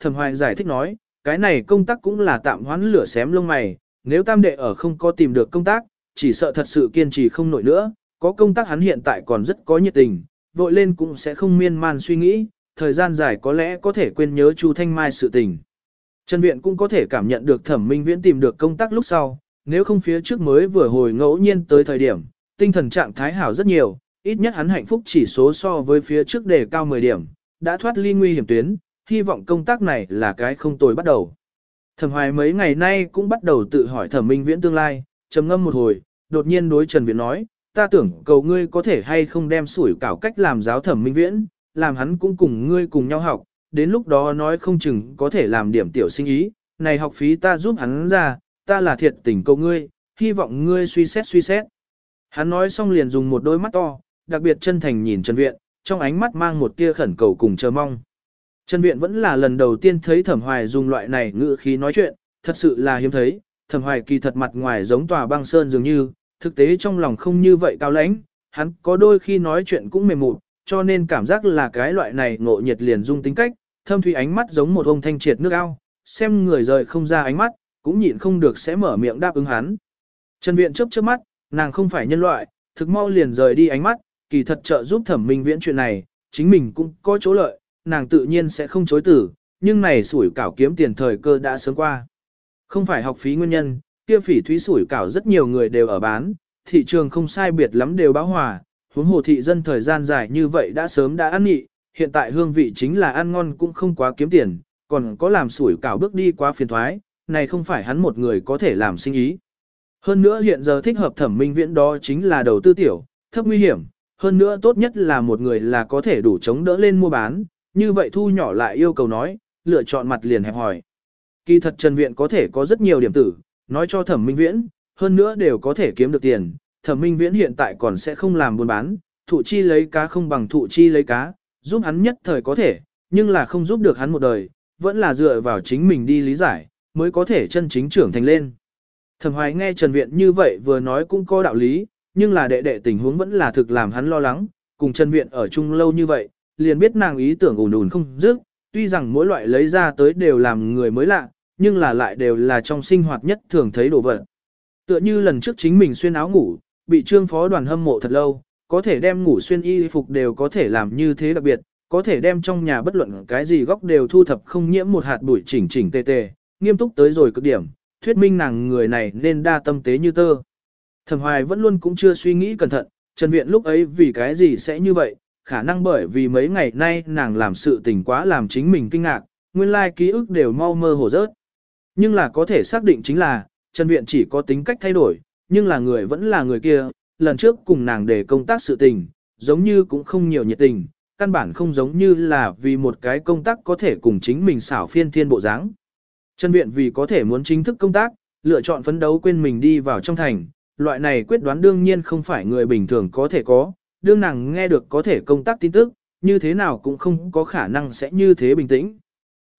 Thẩm Hoài giải thích nói, cái này công tác cũng là tạm hoãn lửa xém lông mày, nếu tam đệ ở không có tìm được công tác, chỉ sợ thật sự kiên trì không nổi nữa, có công tác hắn hiện tại còn rất có nhiệt tình, vội lên cũng sẽ không miên man suy nghĩ, thời gian dài có lẽ có thể quên nhớ Chu Thanh Mai sự tình. Trần Viện cũng có thể cảm nhận được Thẩm Minh Viễn tìm được công tác lúc sau, nếu không phía trước mới vừa hồi ngẫu nhiên tới thời điểm, tinh thần trạng thái hảo rất nhiều, ít nhất hắn hạnh phúc chỉ số so với phía trước đề cao 10 điểm, đã thoát ly nguy hiểm tuyến, hy vọng công tác này là cái không tồi bắt đầu. Thẩm Hoài mấy ngày nay cũng bắt đầu tự hỏi Thẩm Minh Viễn tương lai, trầm ngâm một hồi, đột nhiên đối Trần Viễn nói, ta tưởng cầu ngươi có thể hay không đem sủi cảo cách làm giáo Thẩm Minh Viễn, làm hắn cũng cùng ngươi cùng nhau học, đến lúc đó nói không chừng có thể làm điểm tiểu sinh ý, này học phí ta giúp hắn ra, ta là thiệt tình cầu ngươi, hy vọng ngươi suy xét suy xét. Hắn nói xong liền dùng một đôi mắt to, đặc biệt chân thành nhìn Trần Viện, trong ánh mắt mang một tia khẩn cầu cùng chờ mong. Trần Viện vẫn là lần đầu tiên thấy Thẩm Hoài dùng loại này ngữ khí nói chuyện, thật sự là hiếm thấy, Thẩm Hoài kỳ thật mặt ngoài giống tòa băng sơn dường như, thực tế trong lòng không như vậy cao lãnh, hắn có đôi khi nói chuyện cũng mềm mụt, cho nên cảm giác là cái loại này ngộ nhiệt liền dung tính cách, thâm thủy ánh mắt giống một ông thanh triệt nước ao, xem người rời không ra ánh mắt, cũng nhịn không được sẽ mở miệng đáp ứng hắn. Trần Viện chớp chớp mắt, nàng không phải nhân loại, thực mau liền rời đi ánh mắt, kỳ thật trợ giúp thẩm minh viễn chuyện này, chính mình cũng có chỗ lợi, nàng tự nhiên sẽ không chối tử, nhưng này sủi cảo kiếm tiền thời cơ đã sớm qua. Không phải học phí nguyên nhân, kia phỉ thúy sủi cảo rất nhiều người đều ở bán, thị trường không sai biệt lắm đều báo hòa, huống hồ thị dân thời gian dài như vậy đã sớm đã ăn nhị, hiện tại hương vị chính là ăn ngon cũng không quá kiếm tiền, còn có làm sủi cảo bước đi quá phiền thoái, này không phải hắn một người có thể làm sinh ý. Hơn nữa hiện giờ thích hợp thẩm minh viễn đó chính là đầu tư tiểu, thấp nguy hiểm, hơn nữa tốt nhất là một người là có thể đủ chống đỡ lên mua bán, như vậy thu nhỏ lại yêu cầu nói, lựa chọn mặt liền hẹp hỏi. Kỳ thật Trần Viện có thể có rất nhiều điểm tử, nói cho thẩm minh viễn, hơn nữa đều có thể kiếm được tiền, thẩm minh viễn hiện tại còn sẽ không làm buôn bán, thụ chi lấy cá không bằng thụ chi lấy cá, giúp hắn nhất thời có thể, nhưng là không giúp được hắn một đời, vẫn là dựa vào chính mình đi lý giải, mới có thể chân chính trưởng thành lên. Thẩm hoài nghe Trần Viện như vậy vừa nói cũng có đạo lý, nhưng là đệ đệ tình huống vẫn là thực làm hắn lo lắng, cùng Trần Viện ở chung lâu như vậy, liền biết nàng ý tưởng ùn ùn không dứt, tuy rằng mỗi loại lấy ra tới đều làm người mới lạ, nhưng là lại đều là trong sinh hoạt nhất thường thấy đồ vật. Tựa như lần trước chính mình xuyên áo ngủ, bị trương phó đoàn hâm mộ thật lâu, có thể đem ngủ xuyên y phục đều có thể làm như thế đặc biệt, có thể đem trong nhà bất luận cái gì góc đều thu thập không nhiễm một hạt bụi chỉnh chỉnh tề tề, nghiêm túc tới rồi cực điểm, thuyết minh nàng người này nên đa tâm tế như tơ. Thẩm Hoài vẫn luôn cũng chưa suy nghĩ cẩn thận, Trần Viện lúc ấy vì cái gì sẽ như vậy, khả năng bởi vì mấy ngày nay nàng làm sự tình quá làm chính mình kinh ngạc, nguyên lai ký ức đều mau mơ hồ rớt. Nhưng là có thể xác định chính là, Trần Viện chỉ có tính cách thay đổi, nhưng là người vẫn là người kia, lần trước cùng nàng để công tác sự tình, giống như cũng không nhiều nhiệt tình, căn bản không giống như là vì một cái công tác có thể cùng chính mình xảo phiên thiên bộ dáng. Trần Viện vì có thể muốn chính thức công tác, lựa chọn phấn đấu quên mình đi vào trong thành, loại này quyết đoán đương nhiên không phải người bình thường có thể có, đương nàng nghe được có thể công tác tin tức, như thế nào cũng không có khả năng sẽ như thế bình tĩnh.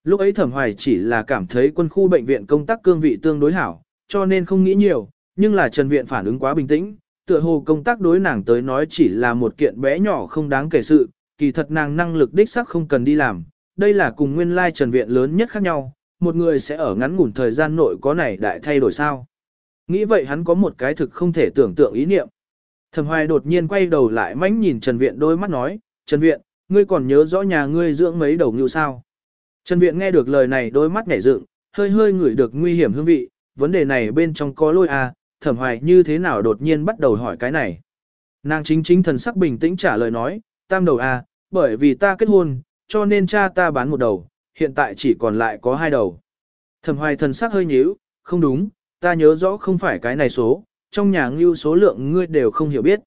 Lúc ấy thẩm hoài chỉ là cảm thấy quân khu bệnh viện công tác cương vị tương đối hảo, cho nên không nghĩ nhiều, nhưng là Trần Viện phản ứng quá bình tĩnh, tựa hồ công tác đối nàng tới nói chỉ là một kiện bé nhỏ không đáng kể sự, kỳ thật nàng năng lực đích sắc không cần đi làm, đây là cùng nguyên lai Trần Viện lớn nhất khác nhau, một người sẽ ở ngắn ngủn thời gian nội có này đại thay đổi sao. Nghĩ vậy hắn có một cái thực không thể tưởng tượng ý niệm. Thẩm Hoài đột nhiên quay đầu lại mánh nhìn Trần Viện đôi mắt nói, Trần Viện, ngươi còn nhớ rõ nhà ngươi dưỡng mấy đầu ngưu sao? Trần Viện nghe được lời này đôi mắt nhảy dựng, hơi hơi ngửi được nguy hiểm hương vị, vấn đề này bên trong có lôi à, Thẩm Hoài như thế nào đột nhiên bắt đầu hỏi cái này. Nàng chính chính thần sắc bình tĩnh trả lời nói, tam đầu à, bởi vì ta kết hôn, cho nên cha ta bán một đầu, hiện tại chỉ còn lại có hai đầu. Thẩm Hoài thần sắc hơi nhíu, không đúng, ta nhớ rõ không phải cái này số, trong nhà ngưu số lượng ngươi đều không hiểu biết.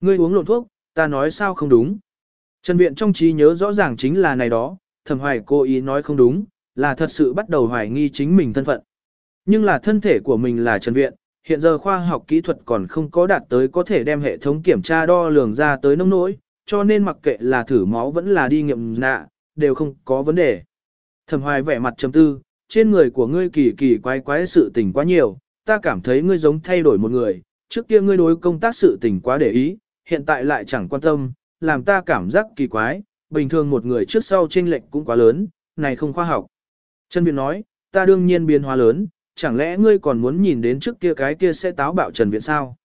Ngươi uống lộn thuốc, ta nói sao không đúng. Trần Viện trong trí nhớ rõ ràng chính là này đó, thẩm hoài cố ý nói không đúng, là thật sự bắt đầu hoài nghi chính mình thân phận. Nhưng là thân thể của mình là Trần Viện, hiện giờ khoa học kỹ thuật còn không có đạt tới có thể đem hệ thống kiểm tra đo lường ra tới nông nỗi, cho nên mặc kệ là thử máu vẫn là đi nghiệm nạ, đều không có vấn đề. Thẩm hoài vẻ mặt trầm tư, trên người của ngươi kỳ kỳ quái quái sự tình quá nhiều, ta cảm thấy ngươi giống thay đổi một người, trước kia ngươi đối công tác sự tình quá để ý, hiện tại lại chẳng quan tâm, làm ta cảm giác kỳ quái, bình thường một người trước sau chênh lệch cũng quá lớn, này không khoa học. Trần Viện nói, ta đương nhiên biến hóa lớn, chẳng lẽ ngươi còn muốn nhìn đến trước kia cái kia sẽ táo bạo Trần Viện sao?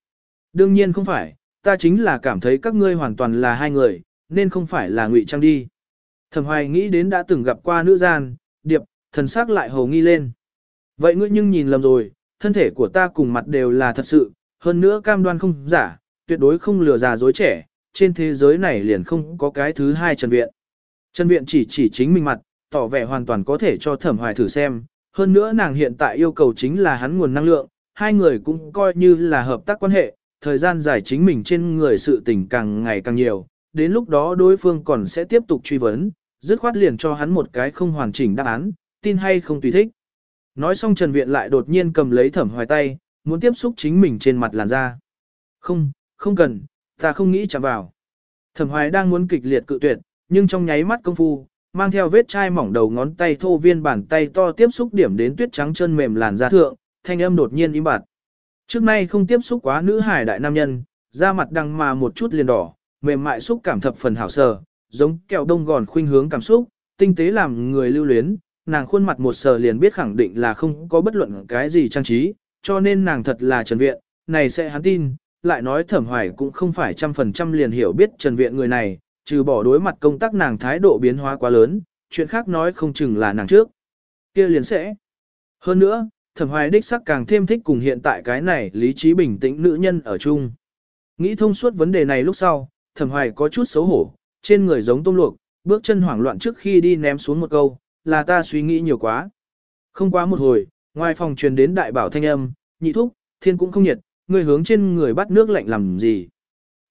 Đương nhiên không phải, ta chính là cảm thấy các ngươi hoàn toàn là hai người, nên không phải là ngụy trang đi. Thẩm hoài nghĩ đến đã từng gặp qua nữ gian, điệp, thần sắc lại hồ nghi lên. Vậy ngươi nhưng nhìn lầm rồi, thân thể của ta cùng mặt đều là thật sự, hơn nữa cam đoan không giả, tuyệt đối không lừa già dối trẻ, trên thế giới này liền không có cái thứ hai Trần Viện. Trần Viện chỉ chỉ chính mình mặt, tỏ vẻ hoàn toàn có thể cho thẩm hoài thử xem, hơn nữa nàng hiện tại yêu cầu chính là hắn nguồn năng lượng, hai người cũng coi như là hợp tác quan hệ, thời gian dài chính mình trên người sự tình càng ngày càng nhiều, đến lúc đó đối phương còn sẽ tiếp tục truy vấn, dứt khoát liền cho hắn một cái không hoàn chỉnh đáp án, tin hay không tùy thích. Nói xong Trần Viện lại đột nhiên cầm lấy thẩm hoài tay, muốn tiếp xúc chính mình trên mặt làn da. Không, không cần, ta không nghĩ chạm vào. Thẩm hoài đang muốn kịch liệt cự tuyệt, nhưng trong nháy mắt công phu, mang theo vết chai mỏng đầu ngón tay thô viên bàn tay to tiếp xúc điểm đến tuyết trắng chân mềm làn da thượng, thanh âm đột nhiên im bặt. Trước nay không tiếp xúc quá nữ hải đại nam nhân, da mặt đằng mà một chút liền đỏ, mềm mại xúc cảm thập phần hảo sờ, giống kẹo đông gòn khuynh hướng cảm xúc, tinh tế làm người lưu luyến, nàng khuôn mặt một sờ liền biết khẳng định là không có bất luận cái gì trang trí, cho nên nàng thật là Trần Viện, này sẽ hắn tin, lại nói thẩm hoài cũng không phải trăm phần trăm liền hiểu biết Trần Viện người này, trừ bỏ đối mặt công tác nàng thái độ biến hóa quá lớn, chuyện khác nói không chừng là nàng trước. kia liền sẽ. Hơn nữa, thẩm hoài đích sắc càng thêm thích cùng hiện tại cái này lý trí bình tĩnh nữ nhân ở chung. Nghĩ thông suốt vấn đề này lúc sau, thẩm hoài có chút xấu hổ, trên người giống tôm luộc, bước chân hoảng loạn trước khi đi ném xuống một câu, là ta suy nghĩ nhiều quá. Không quá một hồi, ngoài phòng truyền đến đại bảo thanh âm, nhị thúc, thiên cũng không nhiệt, người hướng trên người bắt nước lạnh làm gì.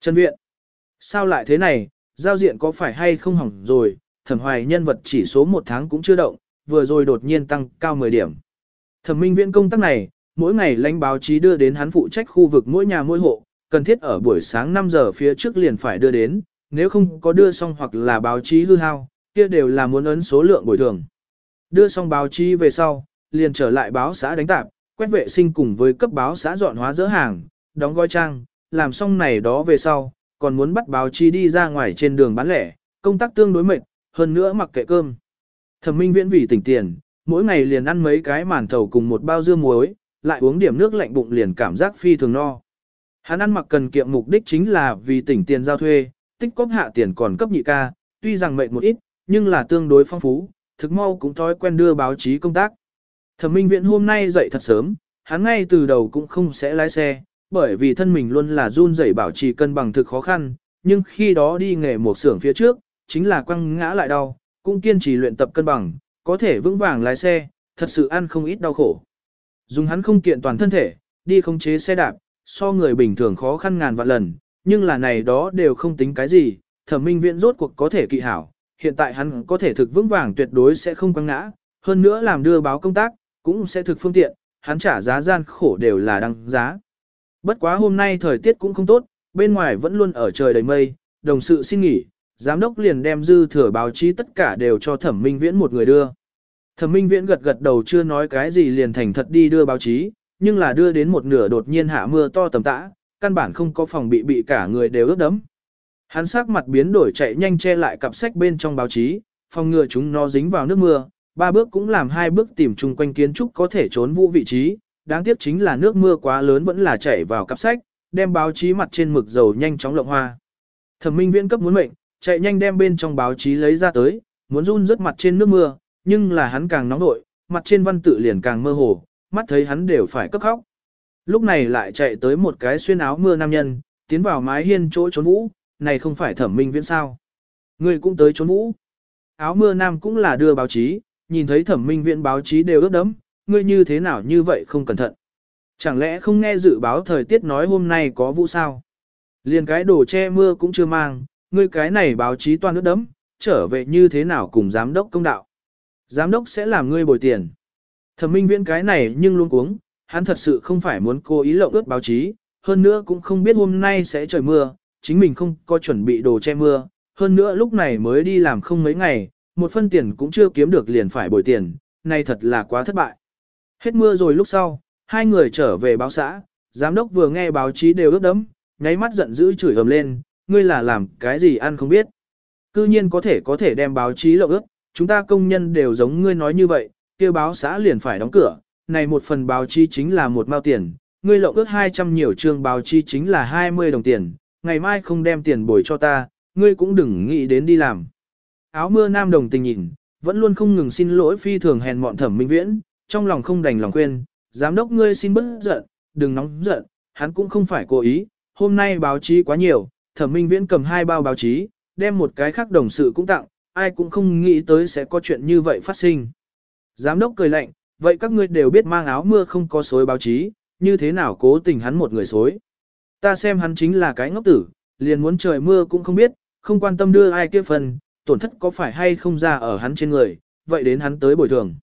Trần viện, sao lại thế này, giao diện có phải hay không hỏng rồi, thẩm hoài nhân vật chỉ số một tháng cũng chưa động, vừa rồi đột nhiên tăng cao 10 điểm. Thẩm minh viện công tác này, mỗi ngày lãnh báo chí đưa đến hắn phụ trách khu vực mỗi nhà mỗi hộ, cần thiết ở buổi sáng 5 giờ phía trước liền phải đưa đến, nếu không có đưa xong hoặc là báo chí hư hao, kia đều là muốn ấn số lượng bồi thường. Đưa xong báo chí về sau, liền trở lại báo xã đánh tạp, quét vệ sinh cùng với cấp báo xã dọn hóa dỡ hàng, đóng gói trang, làm xong này đó về sau, còn muốn bắt báo chí đi ra ngoài trên đường bán lẻ, công tác tương đối mệt, hơn nữa mặc kệ cơm. Thẩm Minh Viễn vì tỉnh tiền, mỗi ngày liền ăn mấy cái màn thầu cùng một bao dưa muối, lại uống điểm nước lạnh bụng liền cảm giác phi thường no. Hắn ăn mặc cần kiệm mục đích chính là vì tỉnh tiền giao thuê, tích cóp hạ tiền còn cấp nhị ca, tuy rằng mệt một ít, nhưng là tương đối phong phú, thực mau cũng thói quen đưa báo chí công tác. Thẩm Minh Viễn hôm nay dậy thật sớm, hắn ngay từ đầu cũng không sẽ lái xe, bởi vì thân mình luôn là run rẩy bảo trì cân bằng thực khó khăn, nhưng khi đó đi nghề một xưởng phía trước, chính là quăng ngã lại đau, cũng kiên trì luyện tập cân bằng, có thể vững vàng lái xe, thật sự ăn không ít đau khổ. Dùng hắn không kiện toàn thân thể, đi không chế xe đạp, so người bình thường khó khăn ngàn vạn lần, nhưng là này đó đều không tính cái gì, thẩm minh viện rốt cuộc có thể kỵ hảo, hiện tại hắn có thể thực vững vàng tuyệt đối sẽ không quăng ngã, hơn nữa làm đưa báo công tác, cũng sẽ thực phương tiện, hắn trả giá gian khổ đều là đăng giá. Bất quá hôm nay thời tiết cũng không tốt, bên ngoài vẫn luôn ở trời đầy mây, đồng sự xin nghỉ, giám đốc liền đem dư thừa báo chí tất cả đều cho thẩm minh viễn một người đưa. Thẩm minh viễn gật gật đầu chưa nói cái gì liền thành thật đi đưa báo chí, nhưng là đưa đến một nửa đột nhiên hạ mưa to tầm tã, căn bản không có phòng bị bị cả người đều ướt đẫm. Hắn sắc mặt biến đổi chạy nhanh che lại cặp sách bên trong báo chí, phòng ngừa chúng nó dính vào nước mưa, ba bước cũng làm hai bước tìm chung quanh kiến trúc có thể trốn vũ vị trí, đáng tiếc chính là nước mưa quá lớn vẫn là chảy vào cặp sách, đem báo chí mặt trên mực dầu nhanh chóng lộng hoa. Thẩm Minh Viễn cấp muốn mệnh, chạy nhanh đem bên trong báo chí lấy ra tới, muốn run rớt mặt trên nước mưa, nhưng là hắn càng nóng nội, mặt trên văn tự liền càng mơ hồ, mắt thấy hắn đều phải cấp khóc. Lúc này lại chạy tới một cái xuyên áo mưa nam nhân, tiến vào mái hiên chỗ trốn vũ, này không phải thẩm minh viễn sao. Người cũng tới trốn vũ. Áo mưa nam cũng là đưa báo chí, nhìn thấy thẩm minh viễn báo chí đều ướt đẫm, ngươi như thế nào như vậy không cẩn thận. Chẳng lẽ không nghe dự báo thời tiết nói hôm nay có vũ sao? Liền cái đồ che mưa cũng chưa mang, ngươi cái này báo chí toàn nước đấm, trở về như thế nào cùng giám đốc công đạo. Giám đốc sẽ làm ngươi bồi tiền. Thẩm minh viễn cái này nhưng luôn cuống, hắn thật sự không phải muốn cố ý lộng ướt báo chí, hơn nữa cũng không biết hôm nay sẽ trời mưa, chính mình không có chuẩn bị đồ che mưa, hơn nữa lúc này mới đi làm không mấy ngày, một phân tiền cũng chưa kiếm được liền phải bồi tiền, này thật là quá thất bại. Hết mưa rồi lúc sau, hai người trở về báo xã, giám đốc vừa nghe báo chí đều ướt đẫm, nháy mắt giận dữ chửi ầm lên, ngươi là làm cái gì ăn không biết. Cư nhiên có thể có thể đem báo chí lộng ướt, chúng ta công nhân đều giống ngươi nói như vậy, kia báo xã liền phải đóng cửa, này một phần báo chí chính là một mao tiền, ngươi lộng ước 200 nhiều chương báo chí chính là 20 đồng tiền, ngày mai không đem tiền bồi cho ta, ngươi cũng đừng nghĩ đến đi làm. Áo mưa nam đồng tình nhìn, vẫn luôn không ngừng xin lỗi phi thường hèn mọn thẩm minh viễn, trong lòng không đành lòng khuyên, giám đốc ngươi xin bớt giận, đừng nóng giận, hắn cũng không phải cố ý, hôm nay báo chí quá nhiều, thẩm minh viễn cầm hai bao báo chí, đem một cái khác đồng sự cũng tặng, ai cũng không nghĩ tới sẽ có chuyện như vậy phát sinh. Giám đốc cười lạnh, vậy các ngươi đều biết mang áo mưa không có xối báo chí, như thế nào cố tình hắn một người xối. Ta xem hắn chính là cái ngốc tử, liền muốn trời mưa cũng không biết, không quan tâm đưa ai kia phần, tổn thất có phải hay không ra ở hắn trên người, vậy đến hắn tới bồi thường.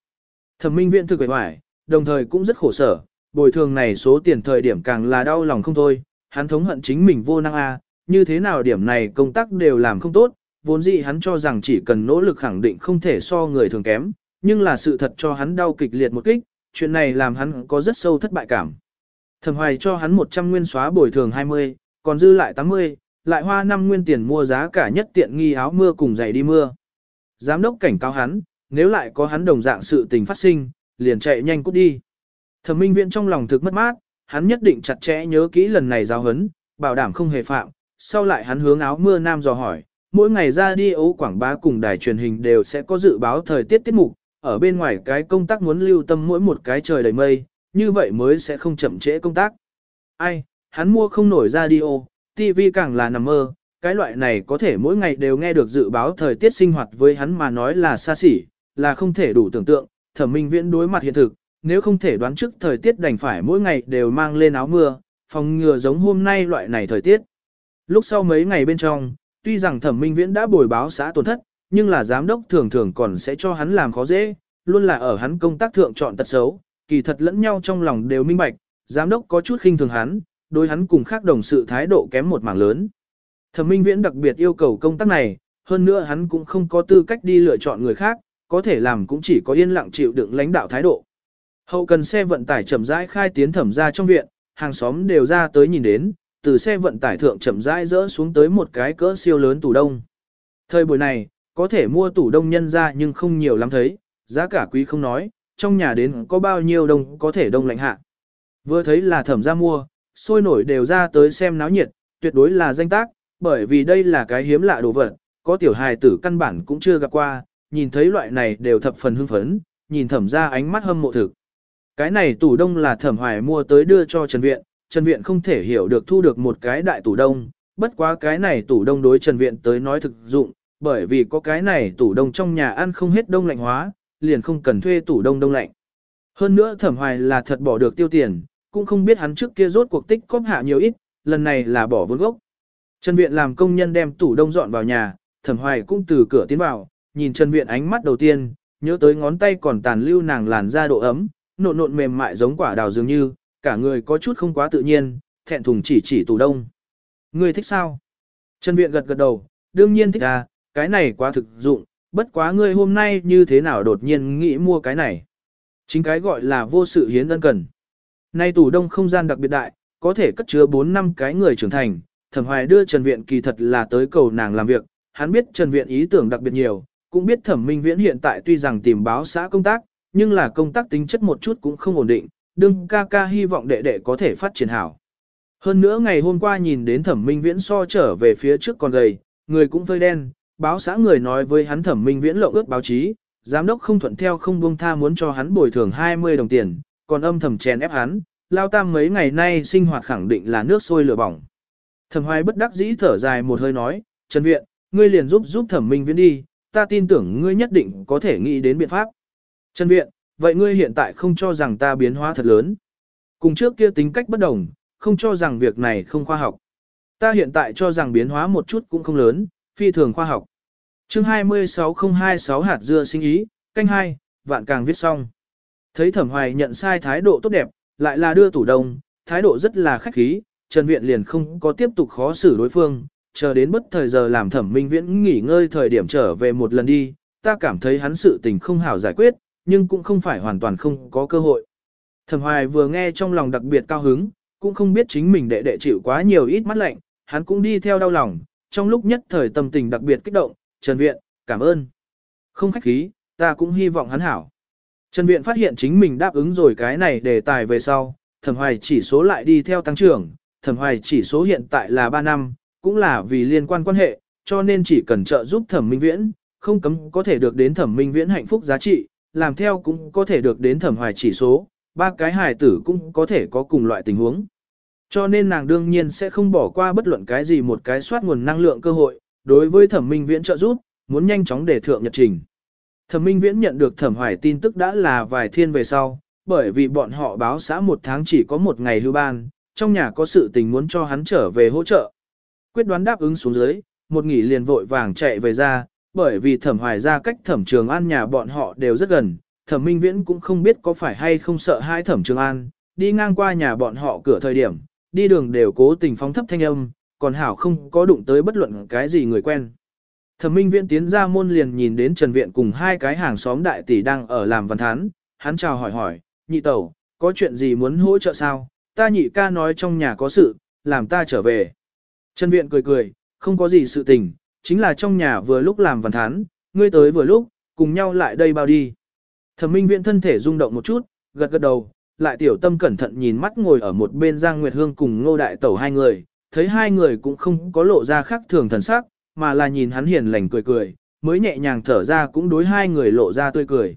Thẩm minh viện thực vẻ hoài, đồng thời cũng rất khổ sở, bồi thường này số tiền thời điểm càng là đau lòng không thôi, hắn thống hận chính mình vô năng a, như thế nào điểm này công tác đều làm không tốt, vốn dĩ hắn cho rằng chỉ cần nỗ lực khẳng định không thể so người thường kém, nhưng là sự thật cho hắn đau kịch liệt một kích, chuyện này làm hắn có rất sâu thất bại cảm. Thẩm Hoài cho hắn 100 nguyên xóa bồi thường 20, còn dư lại 80, lại hoa 5 nguyên tiền mua giá cả nhất tiện nghi áo mưa cùng giày đi mưa. Giám đốc cảnh cáo hắn, nếu lại có hắn đồng dạng sự tình phát sinh, liền chạy nhanh cút đi. Thẩm Minh Viễn trong lòng thực mất mát, hắn nhất định chặt chẽ nhớ kỹ lần này giao hấn, bảo đảm không hề phạm. Sau lại hắn hướng áo mưa nam dò hỏi, mỗi ngày ra đi ấu quảng bá cùng đài truyền hình đều sẽ có dự báo thời tiết tiết mục, ở bên ngoài cái công tác muốn lưu tâm mỗi một cái trời đầy mây, như vậy mới sẽ không chậm trễ công tác. Ai, hắn mua không nổi radio, TV càng là nằm mơ, cái loại này có thể mỗi ngày đều nghe được dự báo thời tiết sinh hoạt với hắn mà nói là xa xỉ, là không thể đủ tưởng tượng, thẩm minh viễn đối mặt hiện thực, nếu không thể đoán trước thời tiết đành phải mỗi ngày đều mang lên áo mưa, phòng ngừa giống hôm nay loại này thời tiết. Lúc sau mấy ngày bên trong, tuy rằng thẩm minh viễn đã bồi báo xã tổn thất, nhưng là giám đốc thường thường còn sẽ cho hắn làm khó dễ, luôn là ở hắn công tác thượng chọn tật xấu, kỳ thật lẫn nhau trong lòng đều minh bạch, giám đốc có chút khinh thường hắn, đối hắn cùng khác đồng sự thái độ kém một mảng lớn. Thẩm Minh Viễn đặc biệt yêu cầu công tác này, hơn nữa hắn cũng không có tư cách đi lựa chọn người khác, có thể làm cũng chỉ có yên lặng chịu đựng lãnh đạo thái độ. Hậu cần xe vận tải chậm rãi khai tiến thẩm ra trong viện, hàng xóm đều ra tới nhìn đến, từ xe vận tải thượng chậm rãi rỡ xuống tới một cái cỡ siêu lớn tủ đông. Thời buổi này, có thể mua tủ đông nhân ra nhưng không nhiều lắm thấy, giá cả quý không nói, trong nhà đến có bao nhiêu đông có thể đông lạnh hạ. Vừa thấy là thẩm ra mua, sôi nổi đều ra tới xem náo nhiệt, tuyệt đối là danh tác, bởi vì đây là cái hiếm lạ đồ vật, có tiểu hài tử căn bản cũng chưa gặp qua, nhìn thấy loại này đều thập phần hưng phấn, nhìn thẩm ra ánh mắt hâm mộ thực. Cái này tủ đông là thẩm hoài mua tới đưa cho Trần Viện, Trần Viện không thể hiểu được thu được một cái đại tủ đông, bất quá cái này tủ đông đối Trần Viện tới nói thực dụng, bởi vì có cái này tủ đông trong nhà ăn không hết đông lạnh hóa, liền không cần thuê tủ đông đông lạnh. Hơn nữa thẩm hoài là thật bỏ được tiêu tiền, cũng không biết hắn trước kia rốt cuộc tích cóp hạ nhiều ít, lần này là bỏ vốn gốc. Trần Viện làm công nhân đem tủ đông dọn vào nhà, thẩm hoài cũng từ cửa tiến vào, nhìn Trần Viện ánh mắt đầu tiên, nhớ tới ngón tay còn tàn lưu nàng làn da độ ấm, nộn nộn mềm mại giống quả đào dường như, cả người có chút không quá tự nhiên, thẹn thùng chỉ chỉ tủ đông. Ngươi thích sao? Trần Viện gật gật đầu, đương nhiên thích à, cái này quá thực dụng, bất quá ngươi hôm nay như thế nào đột nhiên nghĩ mua cái này. Chính cái gọi là vô sự hiến ân cần. Nay tủ đông không gian đặc biệt đại, có thể cất chứa 4 năm cái người trưởng thành, thẩm hoài đưa Trần Viện kỳ thật là tới cầu nàng làm việc, hắn biết Trần Viện ý tưởng đặc biệt nhiều, cũng biết thẩm minh viễn hiện tại tuy rằng tìm báo xã công tác, nhưng là công tác tính chất một chút cũng không ổn định, đương ca ca hy vọng đệ đệ có thể phát triển hảo. Hơn nữa ngày hôm qua nhìn đến thẩm minh viễn so trở về phía trước còn gầy, người cũng phơi đen, báo xã người nói với hắn thẩm minh viễn lộng ước báo chí, giám đốc không thuận theo không buông tha muốn cho hắn bồi thường 20 đồng tiền, còn âm thầm chèn ép hắn, lao tam mấy ngày nay sinh hoạt khẳng định là nước sôi lửa bỏng. Thẩm hoài bất đắc dĩ thở dài một hơi nói, Trần Viện, ngươi liền giúp giúp thẩm minh viễn đi, ta tin tưởng ngươi nhất định có thể nghĩ đến biện pháp. Trần Viện, vậy ngươi hiện tại không cho rằng ta biến hóa thật lớn. Cùng trước kia tính cách bất đồng, không cho rằng việc này không khoa học. Ta hiện tại cho rằng biến hóa một chút cũng không lớn, phi thường khoa học. Chương 26026 hạt dưa sinh ý, canh hai, vạn càng viết xong. Thấy Thẩm Hoài nhận sai thái độ tốt đẹp, lại là đưa tủ đông, thái độ rất là khách khí, Trần Viện liền không có tiếp tục khó xử đối phương, chờ đến bất thời giờ làm Thẩm Minh Viễn nghỉ ngơi thời điểm trở về một lần đi, ta cảm thấy hắn sự tình không hảo giải quyết, nhưng cũng không phải hoàn toàn không có cơ hội. Thẩm Hoài vừa nghe trong lòng đặc biệt cao hứng, cũng không biết chính mình đệ đệ chịu quá nhiều ít mắt lạnh, hắn cũng đi theo đau lòng, trong lúc nhất thời tâm tình đặc biệt kích động, Trần Viện, cảm ơn. Không khách khí, ta cũng hy vọng hắn hảo. Trần Viện phát hiện chính mình đáp ứng rồi cái này đề tài về sau, thẩm hoài chỉ số lại đi theo tăng trưởng, thẩm hoài chỉ số hiện tại là 3 năm, cũng là vì liên quan quan hệ, cho nên chỉ cần trợ giúp thẩm minh viễn, không cấm có thể được đến thẩm minh viễn hạnh phúc giá trị, làm theo cũng có thể được đến thẩm hoài chỉ số, ba cái hài tử cũng có thể có cùng loại tình huống. Cho nên nàng đương nhiên sẽ không bỏ qua bất luận cái gì một cái soát nguồn năng lượng cơ hội, đối với thẩm minh viễn trợ giúp, muốn nhanh chóng để thượng nhật trình. Thẩm minh viễn nhận được thẩm hoài tin tức đã là vài thiên về sau, bởi vì bọn họ báo xã một tháng chỉ có một ngày hưu ban, trong nhà có sự tình muốn cho hắn trở về hỗ trợ. Quyết đoán đáp ứng xuống dưới, một nghỉ liền vội vàng chạy về ra, bởi vì thẩm hoài ra cách thẩm trường an nhà bọn họ đều rất gần, thẩm minh viễn cũng không biết có phải hay không sợ hai thẩm trường an, đi ngang qua nhà bọn họ cửa thời điểm, đi đường đều cố tình phóng thấp thanh âm, còn hảo không có đụng tới bất luận cái gì người quen. Thẩm minh viễn tiến ra môn liền nhìn đến Trần Viện cùng hai cái hàng xóm đại tỷ đang ở làm văn thán, hắn chào hỏi hỏi, nhị tẩu, có chuyện gì muốn hỗ trợ sao, ta nhị ca nói trong nhà có sự, làm ta trở về. Trần Viện cười cười, không có gì sự tình, chính là trong nhà vừa lúc làm văn thán, ngươi tới vừa lúc, cùng nhau lại đây bao đi. Thẩm minh Viễn thân thể rung động một chút, gật gật đầu, lại tiểu tâm cẩn thận nhìn mắt ngồi ở một bên Giang Nguyệt Hương cùng ngô đại tẩu hai người, thấy hai người cũng không có lộ ra khác thường thần sắc, mà là nhìn hắn hiền lành cười cười, mới nhẹ nhàng thở ra cũng đối hai người lộ ra tươi cười.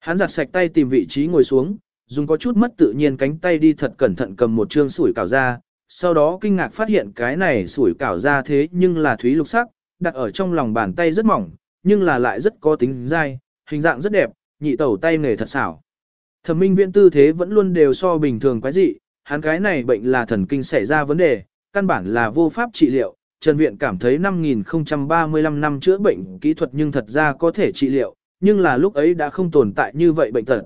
Hắn giặt sạch tay tìm vị trí ngồi xuống, dùng có chút mất tự nhiên cánh tay đi thật cẩn thận cầm một chương sủi cảo ra, sau đó kinh ngạc phát hiện cái này sủi cảo ra thế nhưng là thúy lục sắc, đặt ở trong lòng bàn tay rất mỏng, nhưng là lại rất có tính dai, hình dạng rất đẹp, nhị tẩu tay nghề thật xảo. Thẩm minh Viễn tư thế vẫn luôn đều so bình thường quái dị, hắn cái này bệnh là thần kinh xảy ra vấn đề, căn bản là vô pháp trị liệu. Trần Viện cảm thấy 5035 năm chữa bệnh kỹ thuật nhưng thật ra có thể trị liệu, nhưng là lúc ấy đã không tồn tại như vậy bệnh tật.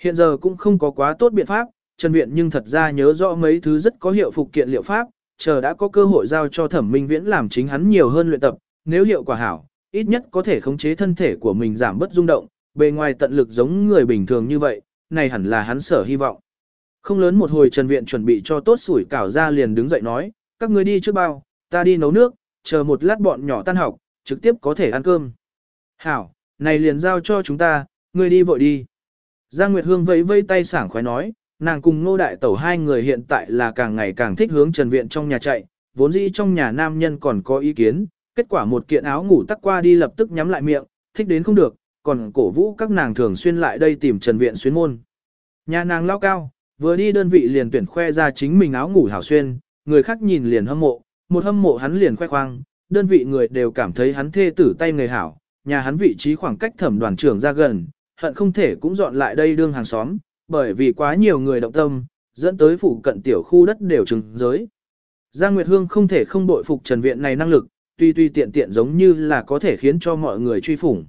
Hiện giờ cũng không có quá tốt biện pháp, Trần Viện nhưng thật ra nhớ rõ mấy thứ rất có hiệu phục kiện liệu pháp, chờ đã có cơ hội giao cho thẩm minh viễn làm chính hắn nhiều hơn luyện tập, nếu hiệu quả hảo, ít nhất có thể khống chế thân thể của mình giảm bớt rung động, bề ngoài tận lực giống người bình thường như vậy, này hẳn là hắn sở hy vọng. Không lớn một hồi Trần Viện chuẩn bị cho tốt sủi cảo ra liền đứng dậy nói, các người đi trước bao, ta đi nấu nước, chờ một lát bọn nhỏ tan học, trực tiếp có thể ăn cơm. Hảo, này liền giao cho chúng ta, người đi vội đi. Giang Nguyệt Hương vẫy vây tay sảng khoái nói, nàng cùng Ngô Đại Tẩu hai người hiện tại là càng ngày càng thích hướng Trần Viện trong nhà chạy, vốn dĩ trong nhà nam nhân còn có ý kiến, kết quả một kiện áo ngủ tắc qua đi lập tức nhắm lại miệng, thích đến không được, còn cổ vũ các nàng thường xuyên lại đây tìm Trần Viện xuyên môn. Nhà nàng lao cao, vừa đi đơn vị liền tuyển khoe ra chính mình áo ngủ hảo xuyên, người khác nhìn liền hâm mộ, một hâm mộ hắn liền khoe khoang, đơn vị người đều cảm thấy hắn thê tử tay người hảo, nhà hắn vị trí khoảng cách thẩm đoàn trưởng ra gần, hận không thể cũng dọn lại đây đương hàng xóm, bởi vì quá nhiều người động tâm, dẫn tới phụ cận tiểu khu đất đều trừng giới. Giang Nguyệt Hương không thể không bội phục Trần Viện này năng lực, tuy tuy tiện tiện giống như là có thể khiến cho mọi người truy phủng.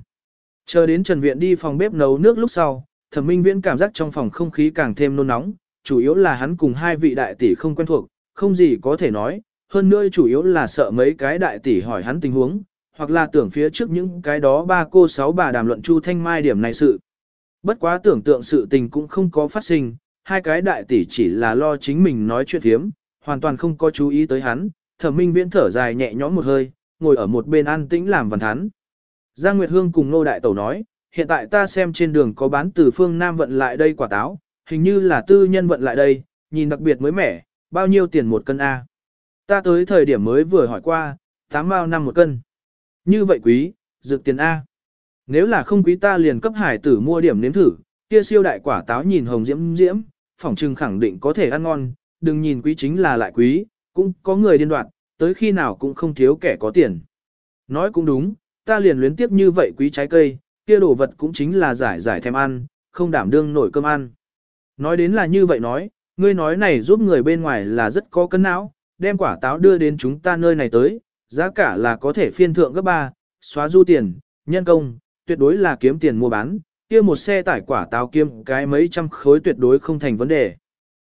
Chờ đến Trần Viện đi phòng bếp nấu nước lúc sau, Thẩm Minh Viễn cảm giác trong phòng không khí càng thêm nôn nóng, chủ yếu là hắn cùng hai vị đại tỷ không quen thuộc, không gì có thể nói, hơn nữa chủ yếu là sợ mấy cái đại tỷ hỏi hắn tình huống, hoặc là tưởng phía trước những cái đó ba cô sáu bà đàm luận Chu Thanh Mai điểm này sự. Bất quá tưởng tượng sự tình cũng không có phát sinh, hai cái đại tỷ chỉ là lo chính mình nói chuyện thiếm, hoàn toàn không có chú ý tới hắn, Thẩm Minh Viễn thở dài nhẹ nhõm một hơi, ngồi ở một bên an tĩnh làm văn thán. Giang Nguyệt Hương cùng Nô Đại Tẩu nói, hiện tại ta xem trên đường có bán từ phương Nam vận lại đây quả táo, hình như là tư nhân vận lại đây, nhìn đặc biệt mới mẻ, bao nhiêu tiền một cân A. Ta tới thời điểm mới vừa hỏi qua, 8 bao năm một cân. Như vậy quý, dược tiền A. Nếu là không quý ta liền cấp hải tử mua điểm nếm thử, kia siêu đại quả táo nhìn hồng diễm diễm, phỏng trừng khẳng định có thể ăn ngon, đừng nhìn quý chính là lại quý, cũng có người điên đoạn, tới khi nào cũng không thiếu kẻ có tiền. Nói cũng đúng, ta liền luyến tiếp như vậy quý trái cây, kia đồ vật cũng chính là giải giải thèm ăn, không đảm đương nổi cơm ăn. Nói đến là như vậy nói, ngươi nói này giúp người bên ngoài là rất có cân não, đem quả táo đưa đến chúng ta nơi này tới, giá cả là có thể phiên thượng gấp ba, xóa du tiền, nhân công, tuyệt đối là kiếm tiền mua bán, kia một xe tải quả táo kiếm cái mấy trăm khối tuyệt đối không thành vấn đề.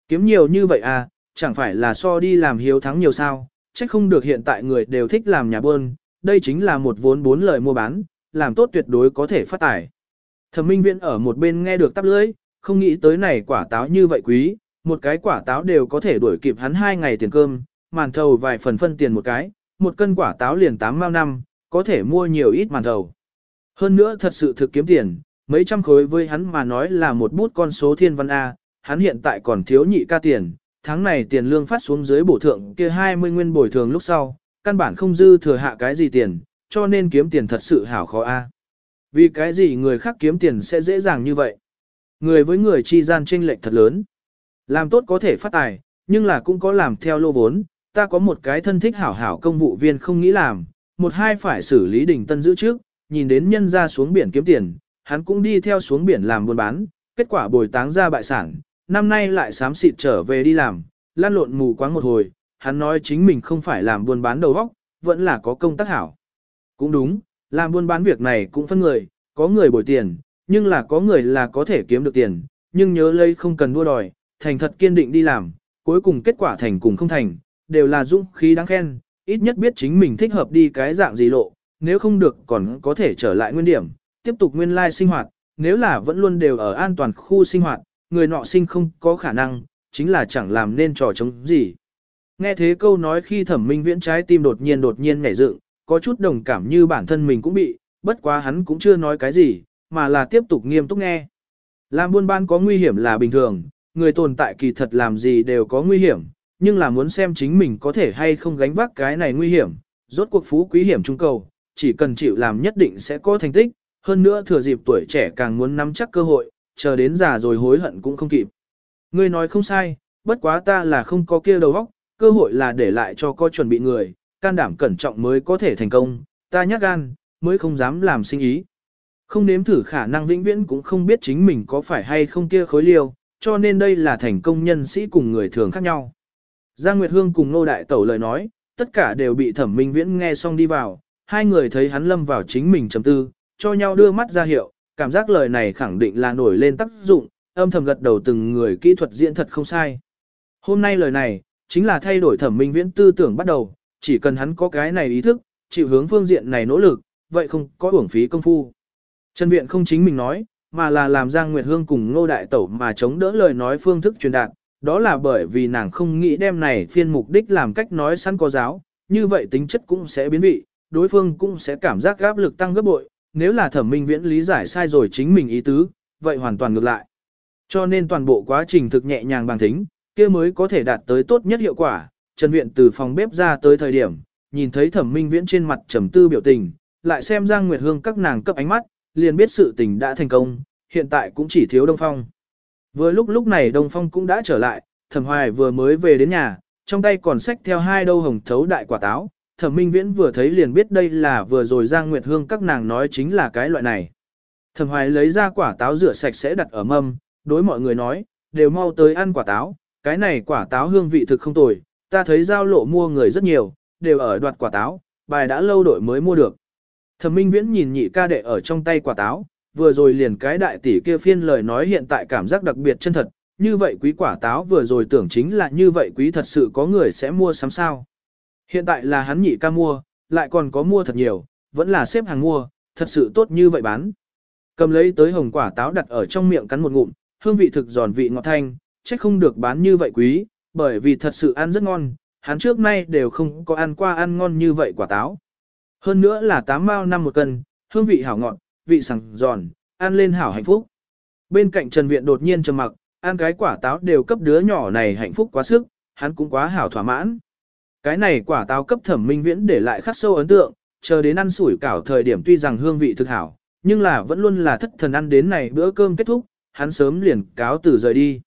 Kiếm nhiều như vậy à, chẳng phải là so đi làm hiếu thắng nhiều sao, chắc không được hiện tại người đều thích làm nhà buôn, đây chính là một vốn bốn lời mua bán, làm tốt tuyệt đối có thể phát tài. Thẩm Minh Viễn ở một bên nghe được tắp lưỡi, không nghĩ tới này quả táo như vậy quý, một cái quả táo đều có thể đuổi kịp hắn hai ngày tiền cơm, màn thầu vài phần phân tiền một cái, một cân quả táo liền tám mao năm, có thể mua nhiều ít màn thầu. Hơn nữa thật sự thực kiếm tiền, mấy trăm khối với hắn mà nói là một bút con số thiên văn A, hắn hiện tại còn thiếu nhị ca tiền, tháng này tiền lương phát xuống dưới bổ thượng kia 20 nguyên bồi thường lúc sau, căn bản không dư thừa hạ cái gì tiền, cho nên kiếm tiền thật sự hảo khó A. Vì cái gì người khác kiếm tiền sẽ dễ dàng như vậy? Người với người chi gian chênh lệch thật lớn. Làm tốt có thể phát tài, nhưng là cũng có làm theo lô vốn, ta có một cái thân thích hảo hảo công vụ viên không nghĩ làm, một hai phải xử lý đỉnh tân giữ trước, nhìn đến nhân ra xuống biển kiếm tiền, hắn cũng đi theo xuống biển làm buôn bán, kết quả bồi táng ra bại sản, năm nay lại sám xịt trở về đi làm, lan lộn mù quáng một hồi, hắn nói chính mình không phải làm buôn bán đầu óc, vẫn là có công tác hảo. Cũng đúng, làm buôn bán việc này cũng phân người, có người bồi tiền, nhưng là có người là có thể kiếm được tiền, nhưng nhớ lấy không cần đua đòi, thành thật kiên định đi làm, cuối cùng kết quả thành cùng không thành, đều là dũng khí đáng khen, ít nhất biết chính mình thích hợp đi cái dạng gì lộ, nếu không được còn có thể trở lại nguyên điểm, tiếp tục nguyên lai sinh hoạt, nếu là vẫn luôn đều ở an toàn khu sinh hoạt, người nọ sinh không có khả năng, chính là chẳng làm nên trò chống gì. Nghe thế câu nói khi thẩm minh viễn trái tim đột nhiên đột nhiên nhảy dựng, có chút đồng cảm như bản thân mình cũng bị, bất quá hắn cũng chưa nói cái gì, mà là tiếp tục nghiêm túc nghe. Làm buôn bán có nguy hiểm là bình thường, người tồn tại kỳ thật làm gì đều có nguy hiểm, nhưng là muốn xem chính mình có thể hay không gánh vác cái này nguy hiểm, rốt cuộc phú quý hiểm trung cầu, chỉ cần chịu làm nhất định sẽ có thành tích, hơn nữa thừa dịp tuổi trẻ càng muốn nắm chắc cơ hội, chờ đến già rồi hối hận cũng không kịp. Ngươi nói không sai, bất quá ta là không có kia đầu óc, cơ hội là để lại cho có chuẩn bị người, can đảm cẩn trọng mới có thể thành công, ta nhát gan, mới không dám làm sinh ý. Không nếm thử khả năng vĩnh viễn cũng không biết chính mình có phải hay không kia khối liêu, cho nên đây là thành công nhân sĩ cùng người thường khác nhau. Giang Nguyệt Hương cùng Nô Đại Tẩu lời nói, tất cả đều bị thẩm minh viễn nghe xong đi vào, hai người thấy hắn lâm vào chính mình chấm tư, cho nhau đưa mắt ra hiệu, cảm giác lời này khẳng định là nổi lên tác dụng, âm thầm gật đầu từng người kỹ thuật diễn thật không sai. Hôm nay lời này, chính là thay đổi thẩm minh viễn tư tưởng bắt đầu, chỉ cần hắn có cái này ý thức, chịu hướng phương diện này nỗ lực, vậy không có uổng phí công phu. Trần Viện không chính mình nói, mà là làm Giang Nguyệt Hương cùng Ngô Đại Tẩu mà chống đỡ lời nói phương thức truyền đạt, đó là bởi vì nàng không nghĩ đem này phiên mục đích làm cách nói sẵn có giáo, như vậy tính chất cũng sẽ biến vị, đối phương cũng sẽ cảm giác áp lực tăng gấp bội, nếu là thẩm minh viễn lý giải sai rồi chính mình ý tứ, vậy hoàn toàn ngược lại. Cho nên toàn bộ quá trình thực nhẹ nhàng bằng thính, kia mới có thể đạt tới tốt nhất hiệu quả. Trần Viện từ phòng bếp ra tới thời điểm, nhìn thấy thẩm minh viễn trên mặt trầm tư biểu tình, lại xem Giang Nguyệt Hương các nàng cấp ánh mắt, liền biết sự tình đã thành công, hiện tại cũng chỉ thiếu Đông Phong. Vừa lúc lúc này Đông Phong cũng đã trở lại, thẩm hoài vừa mới về đến nhà, trong tay còn xách theo hai đâu hồng thấu đại quả táo, thẩm minh viễn vừa thấy liền biết đây là vừa rồi Giang Nguyệt Hương các nàng nói chính là cái loại này. Thẩm hoài lấy ra quả táo rửa sạch sẽ đặt ở mâm, đối mọi người nói, đều mau tới ăn quả táo, cái này quả táo hương vị thực không tồi, ta thấy giao lộ mua người rất nhiều, đều ở đoạt quả táo, bài đã lâu đội mới mua được. Thẩm Minh Viễn nhìn nhị ca đệ ở trong tay quả táo, vừa rồi liền cái đại tỷ kia phiên lời nói hiện tại cảm giác đặc biệt chân thật, như vậy quý quả táo vừa rồi tưởng chính là như vậy quý thật sự có người sẽ mua sắm sao. Hiện tại là hắn nhị ca mua, lại còn có mua thật nhiều, vẫn là xếp hàng mua, thật sự tốt như vậy bán. Cầm lấy tới hồng quả táo đặt ở trong miệng cắn một ngụm, hương vị thực giòn vị ngọt thanh, chắc không được bán như vậy quý, bởi vì thật sự ăn rất ngon, hắn trước nay đều không có ăn qua ăn ngon như vậy quả táo. Hơn nữa là 8 mao năm một cân, hương vị hảo ngọt, vị sẵn giòn, ăn lên hảo hạnh phúc. Bên cạnh Trần Viện đột nhiên trầm mặc, ăn cái quả táo đều cấp đứa nhỏ này hạnh phúc quá sức, hắn cũng quá hảo thỏa mãn. Cái này quả táo cấp thẩm minh viễn để lại khắc sâu ấn tượng, chờ đến ăn sủi cảo thời điểm tuy rằng hương vị thực hảo, nhưng là vẫn luôn là thất thần ăn đến này bữa cơm kết thúc, hắn sớm liền cáo từ rời đi.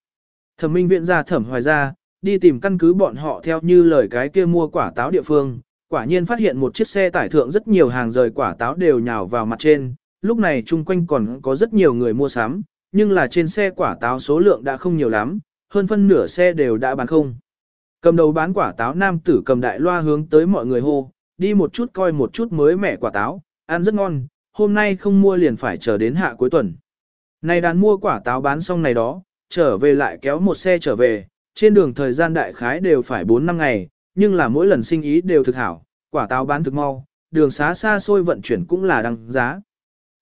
Thẩm minh viện ra thẩm hoài ra, đi tìm căn cứ bọn họ theo như lời cái kia mua quả táo địa phương, quả nhiên phát hiện một chiếc xe tải thượng rất nhiều hàng rời quả táo đều nhào vào mặt trên, lúc này chung quanh còn có rất nhiều người mua sắm, nhưng là trên xe quả táo số lượng đã không nhiều lắm, hơn phân nửa xe đều đã bán không. Cầm đầu bán quả táo nam tử cầm đại loa hướng tới mọi người hô, đi một chút coi một chút mới mẻ quả táo, ăn rất ngon, hôm nay không mua liền phải chờ đến hạ cuối tuần. Này đàn mua quả táo bán xong này đó, trở về lại kéo một xe trở về, trên đường thời gian đại khái đều phải 4 năm ngày, nhưng là mỗi lần sinh ý đều thực hảo, quả táo bán thực mau, đường xá xa xôi vận chuyển cũng là đăng giá.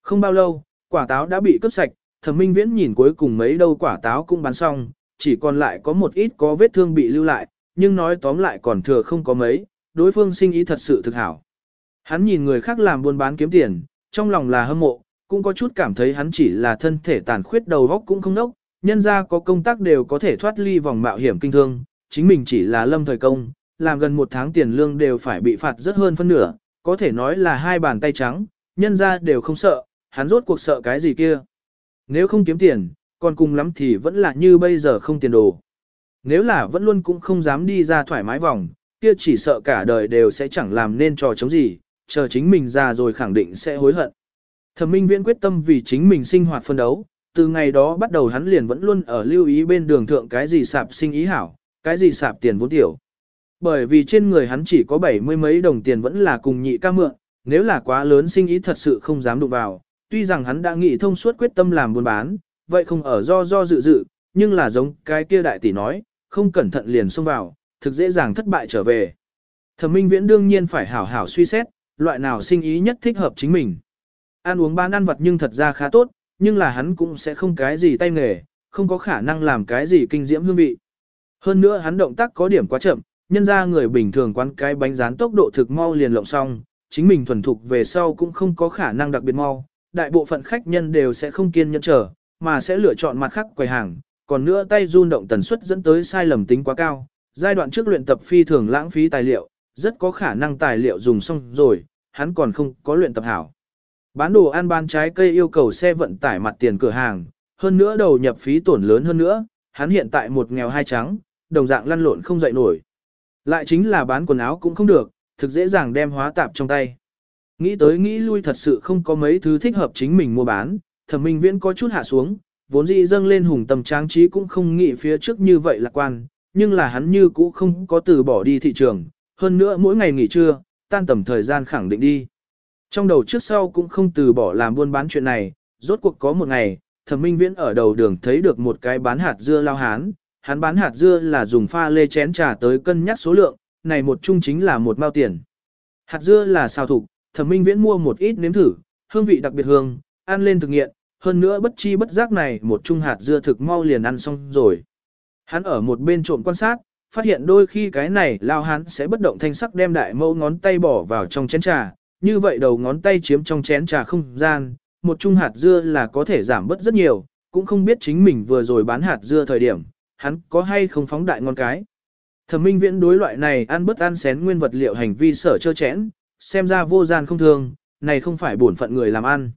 Không bao lâu, quả táo đã bị cướp sạch, thẩm minh viễn nhìn cuối cùng mấy đâu quả táo cũng bán xong, chỉ còn lại có một ít có vết thương bị lưu lại, nhưng nói tóm lại còn thừa không có mấy, đối phương sinh ý thật sự thực hảo. Hắn nhìn người khác làm buôn bán kiếm tiền, trong lòng là hâm mộ, cũng có chút cảm thấy hắn chỉ là thân thể tàn khuyết đầu góc cũng không nốc, nhân ra có công tác đều có thể thoát ly vòng mạo hiểm kinh thương, chính mình chỉ là lâm thời công, làm gần một tháng tiền lương đều phải bị phạt rất hơn phân nửa, có thể nói là hai bàn tay trắng, nhân ra đều không sợ, hắn rốt cuộc sợ cái gì kia. Nếu không kiếm tiền, còn cùng lắm thì vẫn là như bây giờ không tiền đồ. Nếu là vẫn luôn cũng không dám đi ra thoải mái vòng, kia chỉ sợ cả đời đều sẽ chẳng làm nên trò chống gì, chờ chính mình ra rồi khẳng định sẽ hối hận. Thẩm Minh Viễn quyết tâm vì chính mình sinh hoạt phân đấu, từ ngày đó bắt đầu hắn liền vẫn luôn ở lưu ý bên đường thượng cái gì sạp sinh ý hảo, cái gì sạp tiền vốn tiểu. Bởi vì trên người hắn chỉ có bảy mươi mấy đồng tiền vẫn là cùng nhị ca mượn, nếu là quá lớn sinh ý thật sự không dám đụng vào, tuy rằng hắn đã nghĩ thông suốt quyết tâm làm buôn bán, vậy không ở do do dự dự, nhưng là giống cái kia đại tỷ nói, không cẩn thận liền xông vào, thực dễ dàng thất bại trở về. Thẩm Minh Viễn đương nhiên phải hảo hảo suy xét, loại nào sinh ý nhất thích hợp chính mình. Ăn uống bán ăn vật nhưng thật ra khá tốt, nhưng là hắn cũng sẽ không cái gì tay nghề, không có khả năng làm cái gì kinh diễm hương vị. Hơn nữa hắn động tác có điểm quá chậm, nhân ra người bình thường quán cái bánh rán tốc độ thực mau liền lộng xong, chính mình thuần thục về sau cũng không có khả năng đặc biệt mau. Đại bộ phận khách nhân đều sẽ không kiên nhẫn chờ, mà sẽ lựa chọn mặt khác quầy hàng, còn nữa tay run động tần suất dẫn tới sai lầm tính quá cao. Giai đoạn trước luyện tập phi thường lãng phí tài liệu, rất có khả năng tài liệu dùng xong rồi, hắn còn không có luyện tập hảo. Bán đồ ăn bán trái cây yêu cầu xe vận tải mặt tiền cửa hàng, hơn nữa đầu nhập phí tổn lớn hơn nữa, hắn hiện tại một nghèo hai trắng, đồng dạng lăn lộn không dậy nổi. Lại chính là bán quần áo cũng không được, thực dễ dàng đem hóa tạp trong tay. Nghĩ tới nghĩ lui thật sự không có mấy thứ thích hợp chính mình mua bán, thẩm minh viễn có chút hạ xuống, vốn dĩ dâng lên hùng tầm trang trí cũng không nghĩ phía trước như vậy lạc quan, nhưng là hắn như cũ không có từ bỏ đi thị trường, hơn nữa mỗi ngày nghỉ trưa, tan tầm thời gian khẳng định đi. Trong đầu trước sau cũng không từ bỏ làm buôn bán chuyện này, rốt cuộc có một ngày, thẩm minh viễn ở đầu đường thấy được một cái bán hạt dưa lao hán, hắn bán hạt dưa là dùng pha lê chén trà tới cân nhắc số lượng, này một chung chính là một mao tiền. Hạt dưa là xào thục, thẩm minh viễn mua một ít nếm thử, hương vị đặc biệt hương, ăn lên thực nghiện, hơn nữa bất chi bất giác này một chung hạt dưa thực mau liền ăn xong rồi. Hắn ở một bên trộm quan sát, phát hiện đôi khi cái này lao hắn sẽ bất động thanh sắc đem đại mẫu ngón tay bỏ vào trong chén trà, như vậy đầu ngón tay chiếm trong chén trà không gian, một chung hạt dưa là có thể giảm bớt rất nhiều, cũng không biết chính mình vừa rồi bán hạt dưa thời điểm, hắn có hay không phóng đại ngon cái. Thẩm minh viễn đối loại này ăn bất ăn xén nguyên vật liệu hành vi sở chơ chẽn, xem ra vô gian không thương, này không phải bổn phận người làm ăn.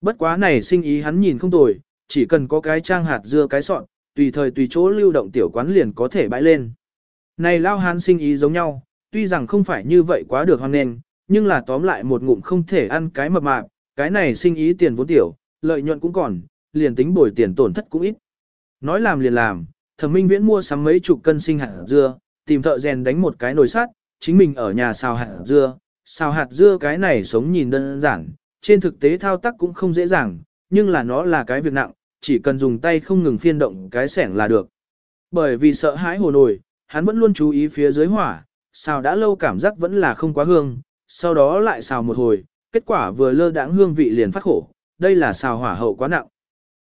Bất quá này sinh ý hắn nhìn không tồi, chỉ cần có cái trang hạt dưa cái sọn, tùy thời tùy chỗ lưu động tiểu quán liền có thể bãi lên. Này lao hắn sinh ý giống nhau, tuy rằng không phải như vậy quá được hoan nền, nhưng là tóm lại một ngụm không thể ăn cái mập mạp, cái này sinh ý tiền vốn tiểu, lợi nhuận cũng còn, liền tính bồi tiền tổn thất cũng ít. Nói làm liền làm, thẩm minh viễn mua sắm mấy chục cân sinh hạt dưa, tìm thợ rèn đánh một cái nồi sắt, chính mình ở nhà xào hạt dưa, xào hạt dưa cái này sống nhìn đơn giản, trên thực tế thao tác cũng không dễ dàng, nhưng là nó là cái việc nặng, chỉ cần dùng tay không ngừng phiên động cái sẻng là được. Bởi vì sợ hãi hồ nồi, hắn vẫn luôn chú ý phía dưới hỏa, xào đã lâu cảm giác vẫn là không quá hương, sau đó lại xào một hồi, kết quả vừa lơ đãng hương vị liền phát khổ, đây là xào hỏa hậu quá nặng.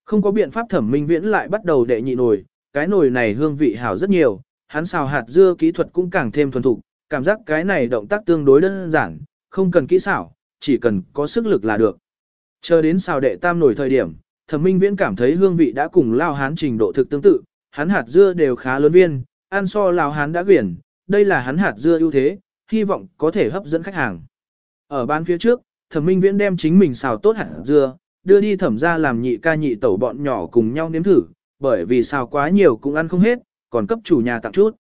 Không có biện pháp thẩm minh viễn lại bắt đầu đệ nhị nồi, cái nồi này hương vị hảo rất nhiều, hắn xào hạt dưa kỹ thuật cũng càng thêm thuần thục, cảm giác cái này động tác tương đối đơn giản, không cần kỹ xảo, chỉ cần có sức lực là được. Chờ đến xào đệ tam nồi thời điểm, thẩm minh viễn cảm thấy hương vị đã cùng lao hán trình độ thực tương tự, hắn hạt dưa đều khá lớn viên, ăn so lao hán đã quyển, đây là hắn hạt dưa ưu thế, hy vọng có thể hấp dẫn khách hàng. Ở bán phía trước, thẩm minh viễn đem chính mình xào tốt hẳn dưa, đưa đi thẩm ra làm nhị ca nhị tẩu bọn nhỏ cùng nhau nếm thử, bởi vì xào quá nhiều cũng ăn không hết, còn cấp chủ nhà tặng chút.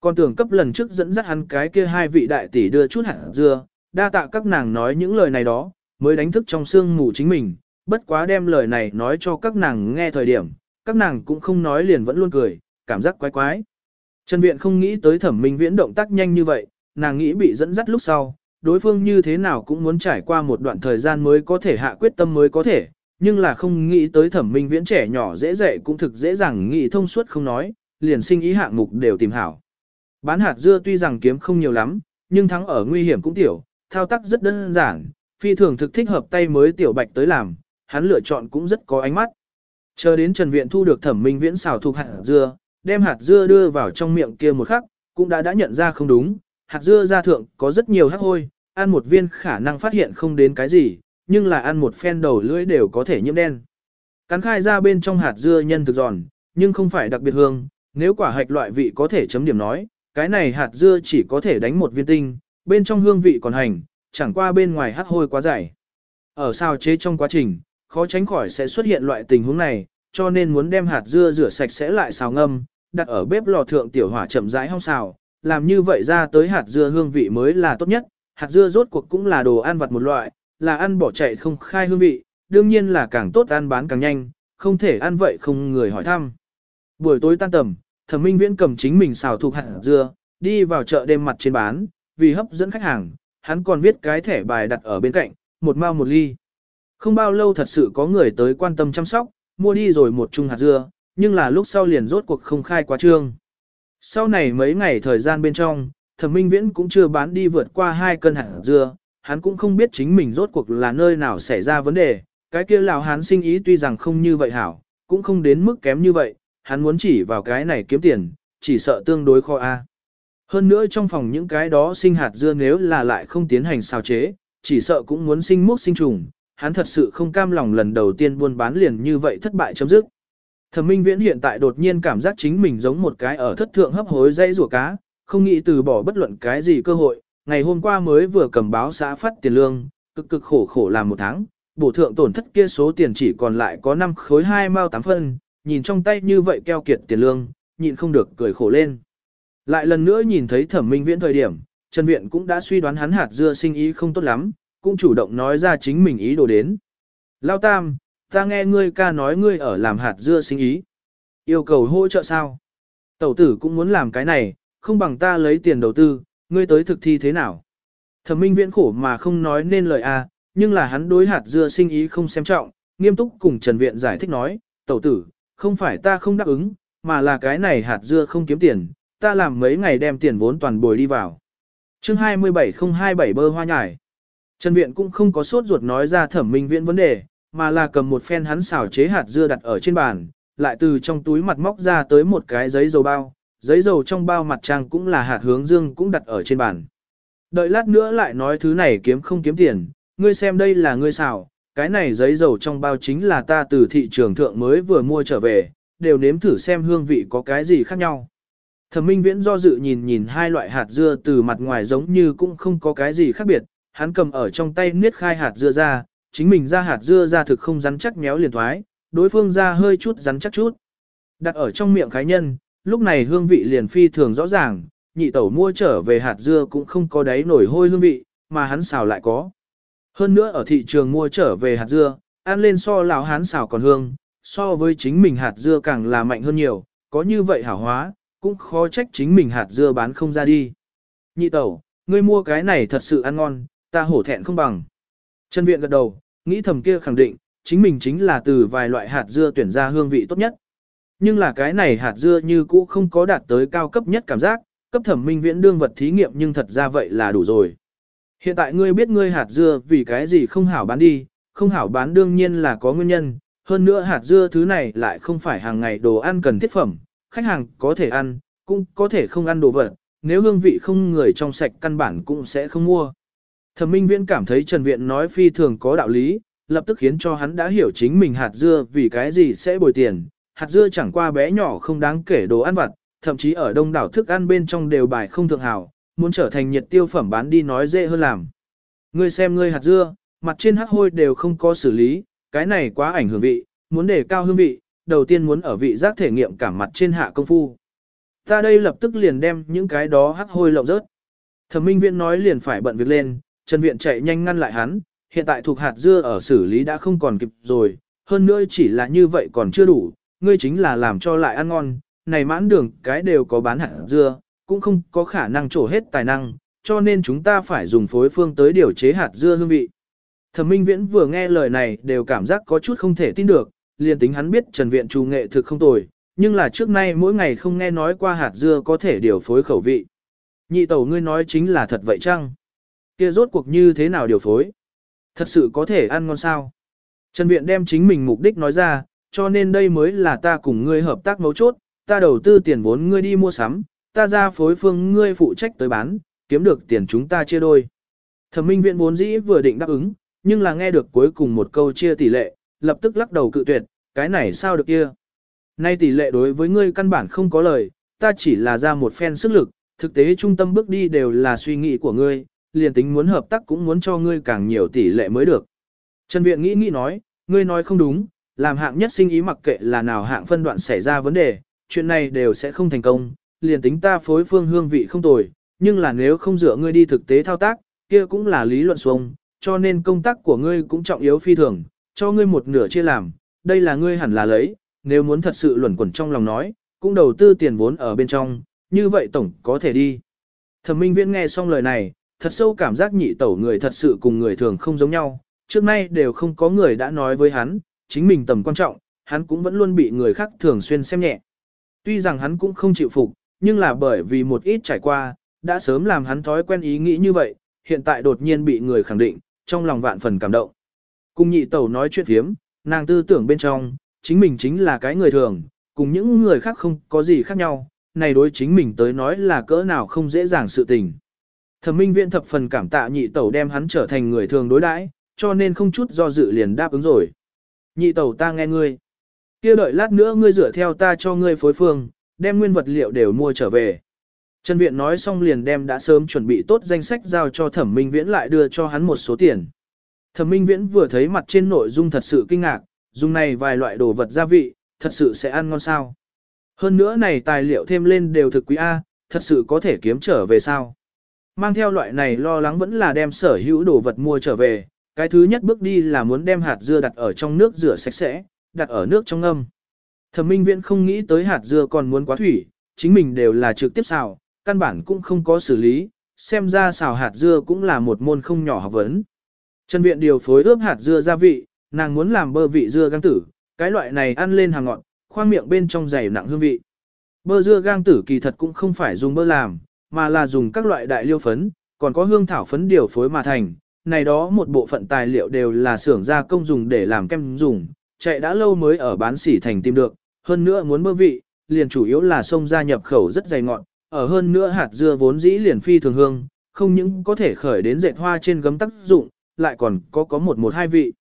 Còn tưởng cấp lần trước dẫn dắt hắn cái kia hai vị đại tỷ đưa chút hẳn dưa, đa tạ các nàng nói những lời này đó, mới đánh thức trong xương ngủ chính mình, bất quá đem lời này nói cho các nàng nghe thời điểm, các nàng cũng không nói liền vẫn luôn cười, cảm giác quái quái. Trần Viện không nghĩ tới thẩm minh viễn động tác nhanh như vậy, nàng nghĩ bị dẫn dắt lúc sau, đối phương như thế nào cũng muốn trải qua một đoạn thời gian mới có thể hạ quyết tâm mới có thể, nhưng là không nghĩ tới thẩm minh viễn trẻ nhỏ dễ dạy cũng thực dễ dàng nghĩ thông suốt không nói, liền sinh ý hạng mục đều tìm hảo. Bán hạt dưa tuy rằng kiếm không nhiều lắm, nhưng thắng ở nguy hiểm cũng tiểu, thao tác rất đơn giản, phi thường thực thích hợp tay mới tiểu bạch tới làm, hắn lựa chọn cũng rất có ánh mắt. Chờ đến Trần Viện thu được thẩm minh viễn xào thuộc hạt dưa, đem hạt dưa đưa vào trong miệng kia một khắc, cũng đã đã nhận ra không đúng, hạt dưa ra thượng có rất nhiều hắc hôi, ăn một viên khả năng phát hiện không đến cái gì, nhưng là ăn một phen đầu lưỡi đều có thể nhiễm đen. Cắn khai ra bên trong hạt dưa nhân thực giòn, nhưng không phải đặc biệt hương, nếu quả hạch loại vị có thể chấm điểm nói, cái này hạt dưa chỉ có thể đánh một viên tinh, bên trong hương vị còn hành, chẳng qua bên ngoài hắc hôi quá dày. Ở sao chế trong quá trình, khó tránh khỏi sẽ xuất hiện loại tình huống này, cho nên muốn đem hạt dưa rửa sạch sẽ lại xào ngâm, đặt ở bếp lò thượng tiểu hỏa chậm rãi hong xào, làm như vậy ra tới hạt dưa hương vị mới là tốt nhất, hạt dưa rốt cuộc cũng là đồ ăn vặt một loại, là ăn bỏ chạy không khai hương vị, đương nhiên là càng tốt ăn bán càng nhanh, không thể ăn vậy không người hỏi thăm. Buổi tối tan tầm, thẩm minh viễn cầm chính mình xào thuộc hạt dưa, đi vào chợ đêm mặt trên bán, vì hấp dẫn khách hàng, hắn còn viết cái thẻ bài đặt ở bên cạnh, một mao một ly. Không bao lâu thật sự có người tới quan tâm chăm sóc, mua đi rồi một chung hạt dưa, nhưng là lúc sau liền rốt cuộc không khai quá trương. Sau này mấy ngày thời gian bên trong, thẩm minh viễn cũng chưa bán đi vượt qua hai cân hạt dưa, hắn cũng không biết chính mình rốt cuộc là nơi nào xảy ra vấn đề, cái kia lão hắn sinh ý tuy rằng không như vậy hảo, cũng không đến mức kém như vậy, hắn muốn chỉ vào cái này kiếm tiền, chỉ sợ tương đối khó a. Hơn nữa trong phòng những cái đó sinh hạt dưa nếu là lại không tiến hành xào chế, chỉ sợ cũng muốn sinh mốc sinh trùng, hắn thật sự không cam lòng lần đầu tiên buôn bán liền như vậy thất bại chấm dứt. Thẩm Minh Viễn hiện tại đột nhiên cảm giác chính mình giống một cái ở thất thượng hấp hối dây rùa cá, không nghĩ từ bỏ bất luận cái gì cơ hội, ngày hôm qua mới vừa cầm báo xã phát tiền lương, cực cực khổ khổ làm một tháng, bổ thượng tổn thất kia số tiền chỉ còn lại có 5 khối 2 mao 8 phân, nhìn trong tay như vậy keo kiệt tiền lương, nhịn không được cười khổ lên. Lại lần nữa nhìn thấy thẩm minh viễn thời điểm, Trần Viện cũng đã suy đoán hắn hạt dưa sinh ý không tốt lắm, cũng chủ động nói ra chính mình ý đồ đến. Lao Tam, ta nghe ngươi ca nói ngươi ở làm hạt dưa sinh ý. Yêu cầu hỗ trợ sao? Tẩu tử cũng muốn làm cái này, không bằng ta lấy tiền đầu tư, ngươi tới thực thi thế nào? Thẩm minh viễn khổ mà không nói nên lời a, nhưng là hắn đối hạt dưa sinh ý không xem trọng, nghiêm túc cùng Trần Viện giải thích nói, tẩu tử, không phải ta không đáp ứng, mà là cái này hạt dưa không kiếm tiền, ta làm mấy ngày đem tiền vốn toàn bồi đi vào. chương 27027 bơ hoa nhải. Trần Viện cũng không có sốt ruột nói ra thẩm minh viễn vấn đề, mà là cầm một phen hắn xào chế hạt dưa đặt ở trên bàn, lại từ trong túi mặt móc ra tới một cái giấy dầu bao, giấy dầu trong bao mặt trang cũng là hạt hướng dương cũng đặt ở trên bàn. Đợi lát nữa lại nói thứ này kiếm không kiếm tiền, ngươi xem đây là ngươi xào, cái này giấy dầu trong bao chính là ta từ thị trường thượng mới vừa mua trở về, đều nếm thử xem hương vị có cái gì khác nhau. Thẩm Minh Viễn do dự nhìn nhìn hai loại hạt dưa từ mặt ngoài giống như cũng không có cái gì khác biệt, hắn cầm ở trong tay niết khai hạt dưa ra, chính mình ra hạt dưa ra thực không rắn chắc méo liền thoái, đối phương ra hơi chút rắn chắc chút. Đặt ở trong miệng khái nhân, lúc này hương vị liền phi thường rõ ràng, nhị tẩu mua trở về hạt dưa cũng không có đáy nổi hôi hương vị, mà hắn xào lại có. Hơn nữa ở thị trường mua trở về hạt dưa, ăn lên so lão hắn xào còn hương, so với chính mình hạt dưa càng là mạnh hơn nhiều, có như vậy hảo hóa, cũng khó trách chính mình hạt dưa bán không ra đi. Nhị tẩu, ngươi mua cái này thật sự ăn ngon, ta hổ thẹn không bằng. Trần Viện gật đầu, nghĩ thầm kia khẳng định, chính mình chính là từ vài loại hạt dưa tuyển ra hương vị tốt nhất. Nhưng là cái này hạt dưa như cũ không có đạt tới cao cấp nhất cảm giác, cấp thẩm minh viễn đương vật thí nghiệm nhưng thật ra vậy là đủ rồi. Hiện tại ngươi biết ngươi hạt dưa vì cái gì không hảo bán đi, không hảo bán đương nhiên là có nguyên nhân, hơn nữa hạt dưa thứ này lại không phải hàng ngày đồ ăn cần thiết phẩm, khách hàng có thể ăn, cũng có thể không ăn đồ vật, nếu hương vị không người trong sạch căn bản cũng sẽ không mua. Thẩm Minh Viễn cảm thấy Trần Viện nói phi thường có đạo lý, lập tức khiến cho hắn đã hiểu chính mình hạt dưa vì cái gì sẽ bồi tiền. Hạt dưa chẳng qua bé nhỏ không đáng kể đồ ăn vặt, thậm chí ở đông đảo thức ăn bên trong đều bài không thượng hảo, muốn trở thành nhiệt tiêu phẩm bán đi nói dễ hơn làm. Ngươi xem ngươi hạt dưa, mặt trên hắc hôi đều không có xử lý, cái này quá ảnh hưởng vị, muốn đề cao hương vị, đầu tiên muốn ở vị giác thể nghiệm cảm mặt trên hạ công phu. Ta đây lập tức liền đem những cái đó hắc hôi lộng rớt. Thẩm Minh Viễn nói liền phải bận việc lên, Trần Viện chạy nhanh ngăn lại hắn, hiện tại thuộc hạt dưa ở xử lý đã không còn kịp rồi, hơn nữa chỉ là như vậy còn chưa đủ, ngươi chính là làm cho lại ăn ngon, này mãn đường cái đều có bán hạt dưa, cũng không có khả năng trổ hết tài năng, cho nên chúng ta phải dùng phối phương tới điều chế hạt dưa hương vị. Thẩm Minh Viễn vừa nghe lời này đều cảm giác có chút không thể tin được, liền tính hắn biết Trần Viện trù nghệ thực không tồi, nhưng là trước nay mỗi ngày không nghe nói qua hạt dưa có thể điều phối khẩu vị. Nhị tẩu ngươi nói chính là thật vậy chăng? Kia rốt cuộc như thế nào điều phối? Thật sự có thể ăn ngon sao? Trần Viện đem chính mình mục đích nói ra, cho nên đây mới là ta cùng ngươi hợp tác mấu chốt, ta đầu tư tiền vốn ngươi đi mua sắm, ta ra phối phương ngươi phụ trách tới bán, kiếm được tiền chúng ta chia đôi. Thẩm Minh Viện vốn dĩ vừa định đáp ứng, nhưng là nghe được cuối cùng một câu chia tỷ lệ, lập tức lắc đầu cự tuyệt, cái này sao được kia. Nay tỷ lệ đối với ngươi căn bản không có lời, ta chỉ là ra một phen sức lực, thực tế trung tâm bước đi đều là suy nghĩ của ngươi, liền tính muốn hợp tác cũng muốn cho ngươi càng nhiều tỷ lệ mới được. Trần Viện nghĩ nghĩ nói, ngươi nói không đúng, làm hạng nhất sinh ý mặc kệ là nào hạng phân đoạn xảy ra vấn đề, chuyện này đều sẽ không thành công, liền tính ta phối phương hương vị không tồi, nhưng là nếu không dựa ngươi đi thực tế thao tác, kia cũng là lý luận xuông, cho nên công tác của ngươi cũng trọng yếu phi thường, cho ngươi một nửa chia làm, đây là ngươi hẳn là lấy, nếu muốn thật sự luẩn quẩn trong lòng nói, cũng đầu tư tiền vốn ở bên trong, như vậy tổng có thể đi. Thẩm Minh Viễn nghe xong lời này, thật sâu cảm giác nhị tẩu người thật sự cùng người thường không giống nhau, trước nay đều không có người đã nói với hắn, chính mình tầm quan trọng, hắn cũng vẫn luôn bị người khác thường xuyên xem nhẹ. Tuy rằng hắn cũng không chịu phục, nhưng là bởi vì một ít trải qua, đã sớm làm hắn thói quen ý nghĩ như vậy, hiện tại đột nhiên bị người khẳng định, trong lòng vạn phần cảm động. Cùng nhị tẩu nói chuyện thiếm, nàng tư tưởng bên trong, chính mình chính là cái người thường, cùng những người khác không có gì khác nhau, này đối chính mình tới nói là cỡ nào không dễ dàng sự tình. Thẩm minh Viễn thập phần cảm tạ nhị tẩu đem hắn trở thành người thường đối đãi, cho nên không chút do dự liền đáp ứng rồi. Nhị tẩu ta nghe ngươi. kia đợi lát nữa ngươi rửa theo ta cho ngươi phối phương, đem nguyên vật liệu đều mua trở về. Trần Viện nói xong liền đem đã sớm chuẩn bị tốt danh sách giao cho Thẩm Minh Viễn lại đưa cho hắn một số tiền. Thẩm Minh Viễn vừa thấy mặt trên nội dung thật sự kinh ngạc, dùng này vài loại đồ vật gia vị, thật sự sẽ ăn ngon sao. Hơn nữa này tài liệu thêm lên đều thực quý A, thật sự có thể kiếm trở về sao. Mang theo loại này lo lắng vẫn là đem sở hữu đồ vật mua trở về, cái thứ nhất bước đi là muốn đem hạt dưa đặt ở trong nước rửa sạch sẽ, đặt ở nước trong ngâm. Thẩm Minh Viễn không nghĩ tới hạt dưa còn muốn quá thủy, chính mình đều là trực tiếp xào, căn bản cũng không có xử lý, xem ra xào hạt dưa cũng là một môn không nhỏ học vấn. Trần Viện điều phối ướp hạt dưa gia vị, nàng muốn làm bơ vị dưa gang tử, cái loại này ăn lên hàng ngọn, khoang miệng bên trong dày nặng hương vị. Bơ dưa gang tử kỳ thật cũng không phải dùng bơ làm, mà là dùng các loại đại liêu phấn, còn có hương thảo phấn điều phối mà thành. Này đó một bộ phận tài liệu đều là xưởng gia công dùng để làm kem dùng, chạy đã lâu mới ở bán sỉ thành tìm được, hơn nữa muốn bơ vị, liền chủ yếu là sông gia nhập khẩu rất dày ngọn, ở hơn nữa hạt dưa vốn dĩ liền phi thường hương, không những có thể khởi đến dệt hoa trên gấm tác dụng, lại còn có có một một hai vị.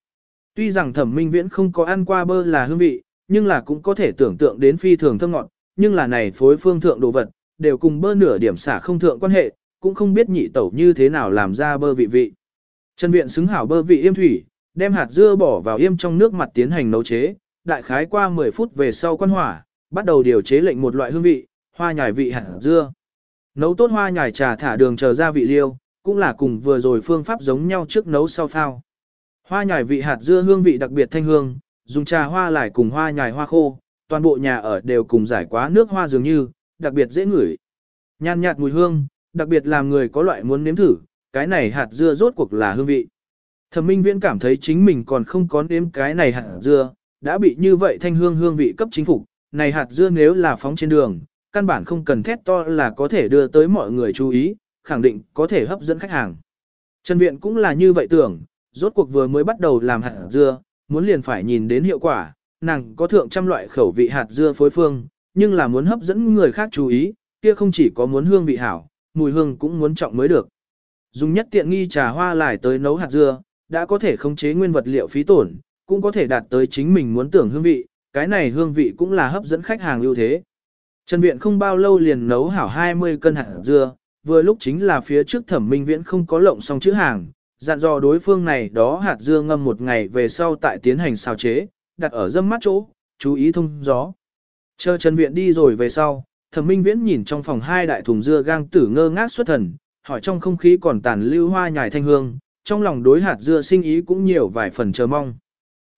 Tuy rằng thẩm minh viễn không có ăn qua bơ là hương vị, nhưng là cũng có thể tưởng tượng đến phi thường thơm ngọt, nhưng là này phối phương thượng đồ vật, đều cùng bơ nửa điểm xả không thượng quan hệ, cũng không biết nhị tẩu như thế nào làm ra bơ vị vị. Trần viện xứng hảo bơ vị yêm thủy, đem hạt dưa bỏ vào yêm trong nước mặt tiến hành nấu chế, đại khái qua 10 phút về sau quan hỏa, bắt đầu điều chế lệnh một loại hương vị, hoa nhài vị hạt dưa. Nấu tốt hoa nhài trà thả đường chờ ra vị liêu, cũng là cùng vừa rồi phương pháp giống nhau trước nấu sau phao. Hoa nhài vị hạt dưa hương vị đặc biệt thanh hương, dùng trà hoa lại cùng hoa nhài hoa khô, toàn bộ nhà ở đều cùng giải quá nước hoa dường như, đặc biệt dễ ngửi. Nhàn nhạt mùi hương, đặc biệt làm người có loại muốn nếm thử, cái này hạt dưa rốt cuộc là hương vị. Thẩm Minh Viễn cảm thấy chính mình còn không có nếm cái này hạt dưa, đã bị như vậy thanh hương hương vị cấp chính phủ. Này hạt dưa nếu là phóng trên đường, căn bản không cần thét to là có thể đưa tới mọi người chú ý, khẳng định có thể hấp dẫn khách hàng. Trần Viện cũng là như vậy tưởng, rốt cuộc vừa mới bắt đầu làm hạt dưa, muốn liền phải nhìn đến hiệu quả, nàng có thượng trăm loại khẩu vị hạt dưa phối phương, nhưng là muốn hấp dẫn người khác chú ý, kia không chỉ có muốn hương vị hảo, mùi hương cũng muốn trọng mới được. Dùng nhất tiện nghi trà hoa lại tới nấu hạt dưa, đã có thể khống chế nguyên vật liệu phí tổn, cũng có thể đạt tới chính mình muốn tưởng hương vị, cái này hương vị cũng là hấp dẫn khách hàng ưu thế. Trần Viện không bao lâu liền nấu hảo 20 cân hạt dưa, vừa lúc chính là phía trước thẩm minh viễn không có lộng xong chữ hàng, dặn dò đối phương này đó hạt dưa ngâm một ngày về sau tại tiến hành xào chế, đặt ở dâm mắt chỗ, chú ý thông gió. Chờ Trần Viện đi rồi về sau, thẩm minh viễn nhìn trong phòng hai đại thùng dưa gang tử ngơ ngác xuất thần, hỏi trong không khí còn tàn lưu hoa nhài thanh hương, trong lòng đối hạt dưa sinh ý cũng nhiều vài phần chờ mong.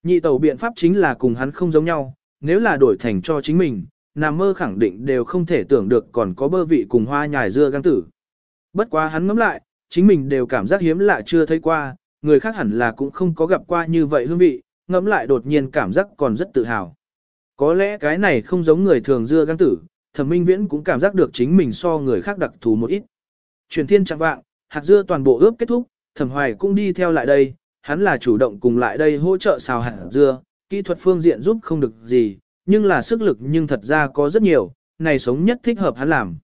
Nhị tẩu biện pháp chính là cùng hắn không giống nhau, nếu là đổi thành cho chính mình, nằm mơ khẳng định đều không thể tưởng được còn có bơ vị cùng hoa nhài dưa gang tử. Bất quá hắn ngẫm lại, chính mình đều cảm giác hiếm lạ chưa thấy qua, người khác hẳn là cũng không có gặp qua như vậy hương vị, ngẫm lại đột nhiên cảm giác còn rất tự hào. Có lẽ cái này không giống người thường dưa găng tử, thẩm minh viễn cũng cảm giác được chính mình so người khác đặc thù một ít. Truyền thiên chẳng vạng, hạt dưa toàn bộ ướp kết thúc, thẩm hoài cũng đi theo lại đây, hắn là chủ động cùng lại đây hỗ trợ xào hạt dưa, kỹ thuật phương diện giúp không được gì, nhưng là sức lực nhưng thật ra có rất nhiều, này sống nhất thích hợp hắn làm.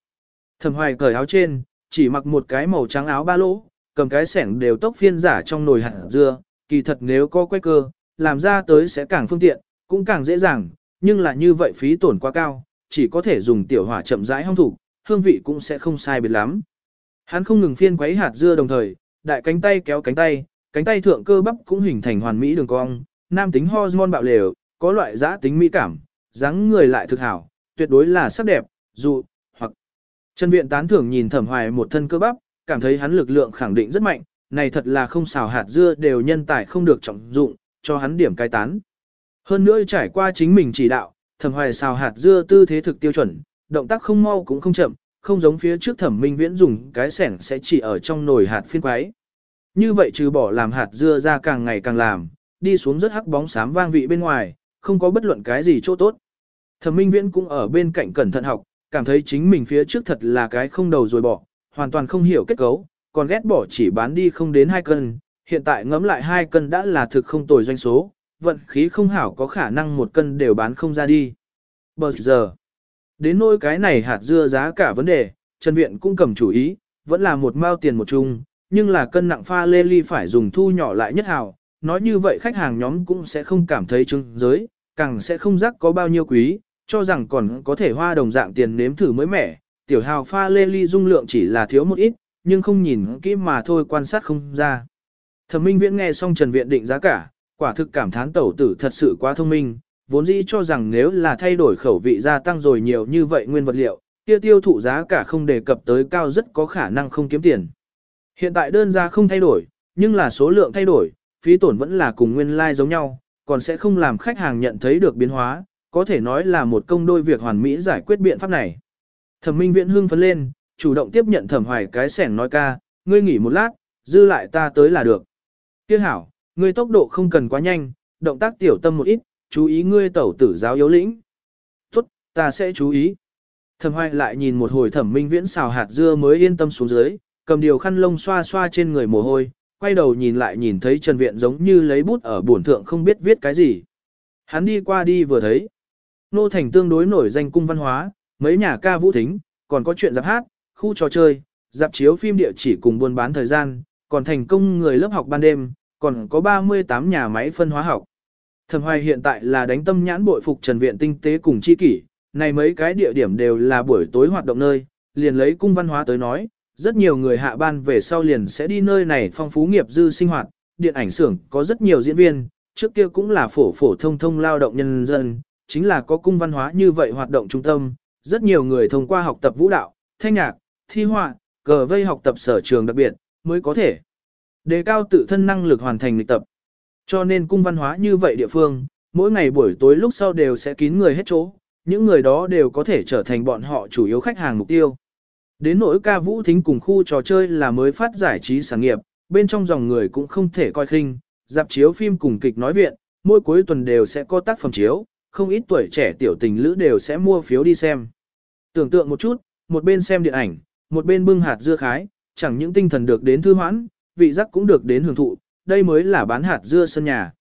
Thẩm hoài cởi áo trên, chỉ mặc một cái màu trắng áo ba lỗ, cầm cái sẻng đều tốc phiên giả trong nồi hạt dưa, kỳ thật nếu có quay cơ, làm ra tới sẽ càng phương tiện, cũng càng dễ dàng, nhưng là như vậy phí tổn quá cao, chỉ có thể dùng tiểu hỏa chậm rãi hong thủ, hương vị cũng sẽ không sai biệt lắm. Hắn không ngừng phiên quấy hạt dưa đồng thời, đại cánh tay kéo cánh tay, cánh tay thượng cơ bắp cũng hình thành hoàn mỹ đường cong, nam tính hormone bạo lều, có loại giá tính mỹ cảm, dáng người lại thực hảo, tuyệt đối là sắc đẹp, dù, hoặc. Trần Viện tán thưởng nhìn thẩm hoài một thân cơ bắp, cảm thấy hắn lực lượng khẳng định rất mạnh, này thật là không xào hạt dưa đều nhân tài không được trọng dụng, cho hắn điểm cai tán. Hơn nữa trải qua chính mình chỉ đạo, thẩm hoài xào hạt dưa tư thế thực tiêu chuẩn, động tác không mau cũng không chậm, không giống phía trước thẩm minh viễn dùng cái sẻng sẽ chỉ ở trong nồi hạt phiên quái. Như vậy trừ bỏ làm hạt dưa ra càng ngày càng làm, đi xuống rất hắc bóng sám vang vị bên ngoài, không có bất luận cái gì chỗ tốt. Thẩm minh viễn cũng ở bên cạnh cẩn thận học, cảm thấy chính mình phía trước thật là cái không đầu rồi bỏ, hoàn toàn không hiểu kết cấu, còn ghét bỏ chỉ bán đi không đến 2 cân, hiện tại ngấm lại 2 cân đã là thực không tồi doanh số, vận khí không hảo có khả năng một cân đều bán không ra đi. Bờ giờ, đến nỗi cái này hạt dưa giá cả vấn đề, Trần Viện cũng cầm chủ ý, vẫn là một mao tiền một chung, nhưng là cân nặng pha lê ly phải dùng thu nhỏ lại nhất hào, nói như vậy khách hàng nhóm cũng sẽ không cảm thấy trưng giới, càng sẽ không rắc có bao nhiêu quý, cho rằng còn có thể hoa đồng dạng tiền nếm thử mới mẻ, tiểu hào pha lê ly dung lượng chỉ là thiếu một ít, nhưng không nhìn kỹ mà thôi quan sát không ra. Thẩm Minh Viễn nghe xong Trần Viện định giá cả, quả thực cảm thán tẩu tử thật sự quá thông minh, vốn dĩ cho rằng nếu là thay đổi khẩu vị gia tăng rồi nhiều như vậy nguyên vật liệu, kia tiêu thụ giá cả không đề cập tới cao rất có khả năng không kiếm tiền. Hiện tại đơn giá không thay đổi, nhưng là số lượng thay đổi, phí tổn vẫn là cùng nguyên lai like giống nhau, còn sẽ không làm khách hàng nhận thấy được biến hóa, có thể nói là một công đôi việc hoàn mỹ giải quyết biện pháp này. Thẩm Minh Viễn hưng phấn lên, chủ động tiếp nhận Thẩm Hoài cái sẻng nói ca, ngươi nghỉ một lát, dư lại ta tới là được. Tiếc hảo, ngươi tốc độ không cần quá nhanh, động tác tiểu tâm một ít, chú ý ngươi tẩu tử giáo yếu lĩnh. Tốt, ta sẽ chú ý. Thẩm Hoài lại nhìn một hồi Thẩm Minh Viễn xào hạt dưa mới yên tâm xuống dưới, cầm điều khăn lông xoa xoa trên người mồ hôi, quay đầu nhìn lại nhìn thấy Trần Viện giống như lấy bút ở bổn thượng không biết viết cái gì. Hắn đi qua đi vừa thấy. Nô Thành tương đối nổi danh cung văn hóa, mấy nhà ca vũ thính, còn có chuyện giáp hát, khu trò chơi, dạp chiếu phim địa chỉ cùng buôn bán thời gian, còn thành công người lớp học ban đêm, còn có 38 nhà máy phân hóa học. Thẩm Hoài hiện tại là đánh tâm nhãn bội phục Trần Viện tinh tế cùng chi kỷ, này mấy cái địa điểm đều là buổi tối hoạt động nơi, liền lấy cung văn hóa tới nói, rất nhiều người hạ ban về sau liền sẽ đi nơi này phong phú nghiệp dư sinh hoạt, điện ảnh xưởng có rất nhiều diễn viên, trước kia cũng là phổ phổ thông thông lao động nhân dân, chính là có cung văn hóa như vậy hoạt động trung tâm, rất nhiều người thông qua học tập vũ đạo, thanh nhạc, thi họa, cờ vây học tập sở trường đặc biệt, mới có thể đề cao tự thân năng lực hoàn thành lịch tập. Cho nên cung văn hóa như vậy địa phương, mỗi ngày buổi tối lúc sau đều sẽ kín người hết chỗ, những người đó đều có thể trở thành bọn họ chủ yếu khách hàng mục tiêu. Đến nỗi ca vũ thính cùng khu trò chơi là mới phát giải trí sản nghiệp, bên trong dòng người cũng không thể coi khinh, dạp chiếu phim cùng kịch nói viện, mỗi cuối tuần đều sẽ có tác phẩm chiếu, không ít tuổi trẻ tiểu tình lữ đều sẽ mua phiếu đi xem. Tưởng tượng một chút, một bên xem điện ảnh, một bên bưng hạt dưa khái, chẳng những tinh thần được đến thư hoãn, vị giác cũng được đến hưởng thụ, đây mới là bán hạt dưa sân nhà.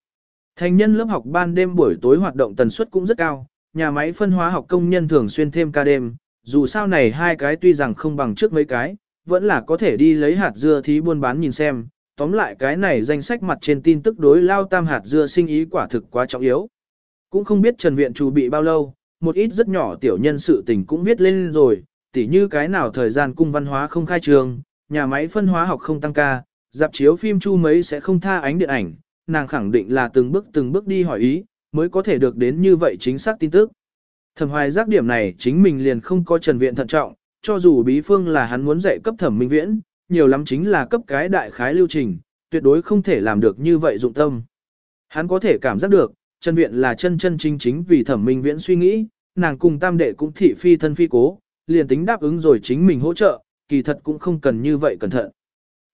Thành nhân lớp học ban đêm buổi tối hoạt động tần suất cũng rất cao, nhà máy phân hóa học công nhân thường xuyên thêm ca đêm, dù sao này hai cái tuy rằng không bằng trước mấy cái, vẫn là có thể đi lấy hạt dưa thí buôn bán nhìn xem, tóm lại cái này danh sách mặt trên tin tức đối lao tam hạt dưa sinh ý quả thực quá trọng yếu. Cũng không biết Trần Viện chủ bị bao lâu, một ít rất nhỏ tiểu nhân sự tình cũng viết lên rồi, tỉ như cái nào thời gian cung văn hóa không khai trường, nhà máy phân hóa học không tăng ca, dạp chiếu phim chu mấy sẽ không tha ánh điện ảnh, nàng khẳng định là từng bước từng bước đi hỏi ý, mới có thể được đến như vậy chính xác tin tức. Thẩm hoài giác điểm này chính mình liền không có trần viện thận trọng, cho dù bí phương là hắn muốn dạy cấp thẩm minh viễn, nhiều lắm chính là cấp cái đại khái lưu trình, tuyệt đối không thể làm được như vậy dụng tâm. Hắn có thể cảm giác được, Trần Viện là chân chân chính chính vì thẩm minh viễn suy nghĩ, nàng cùng tam đệ cũng thị phi thân phi cố, liền tính đáp ứng rồi chính mình hỗ trợ, kỳ thật cũng không cần như vậy cẩn thận.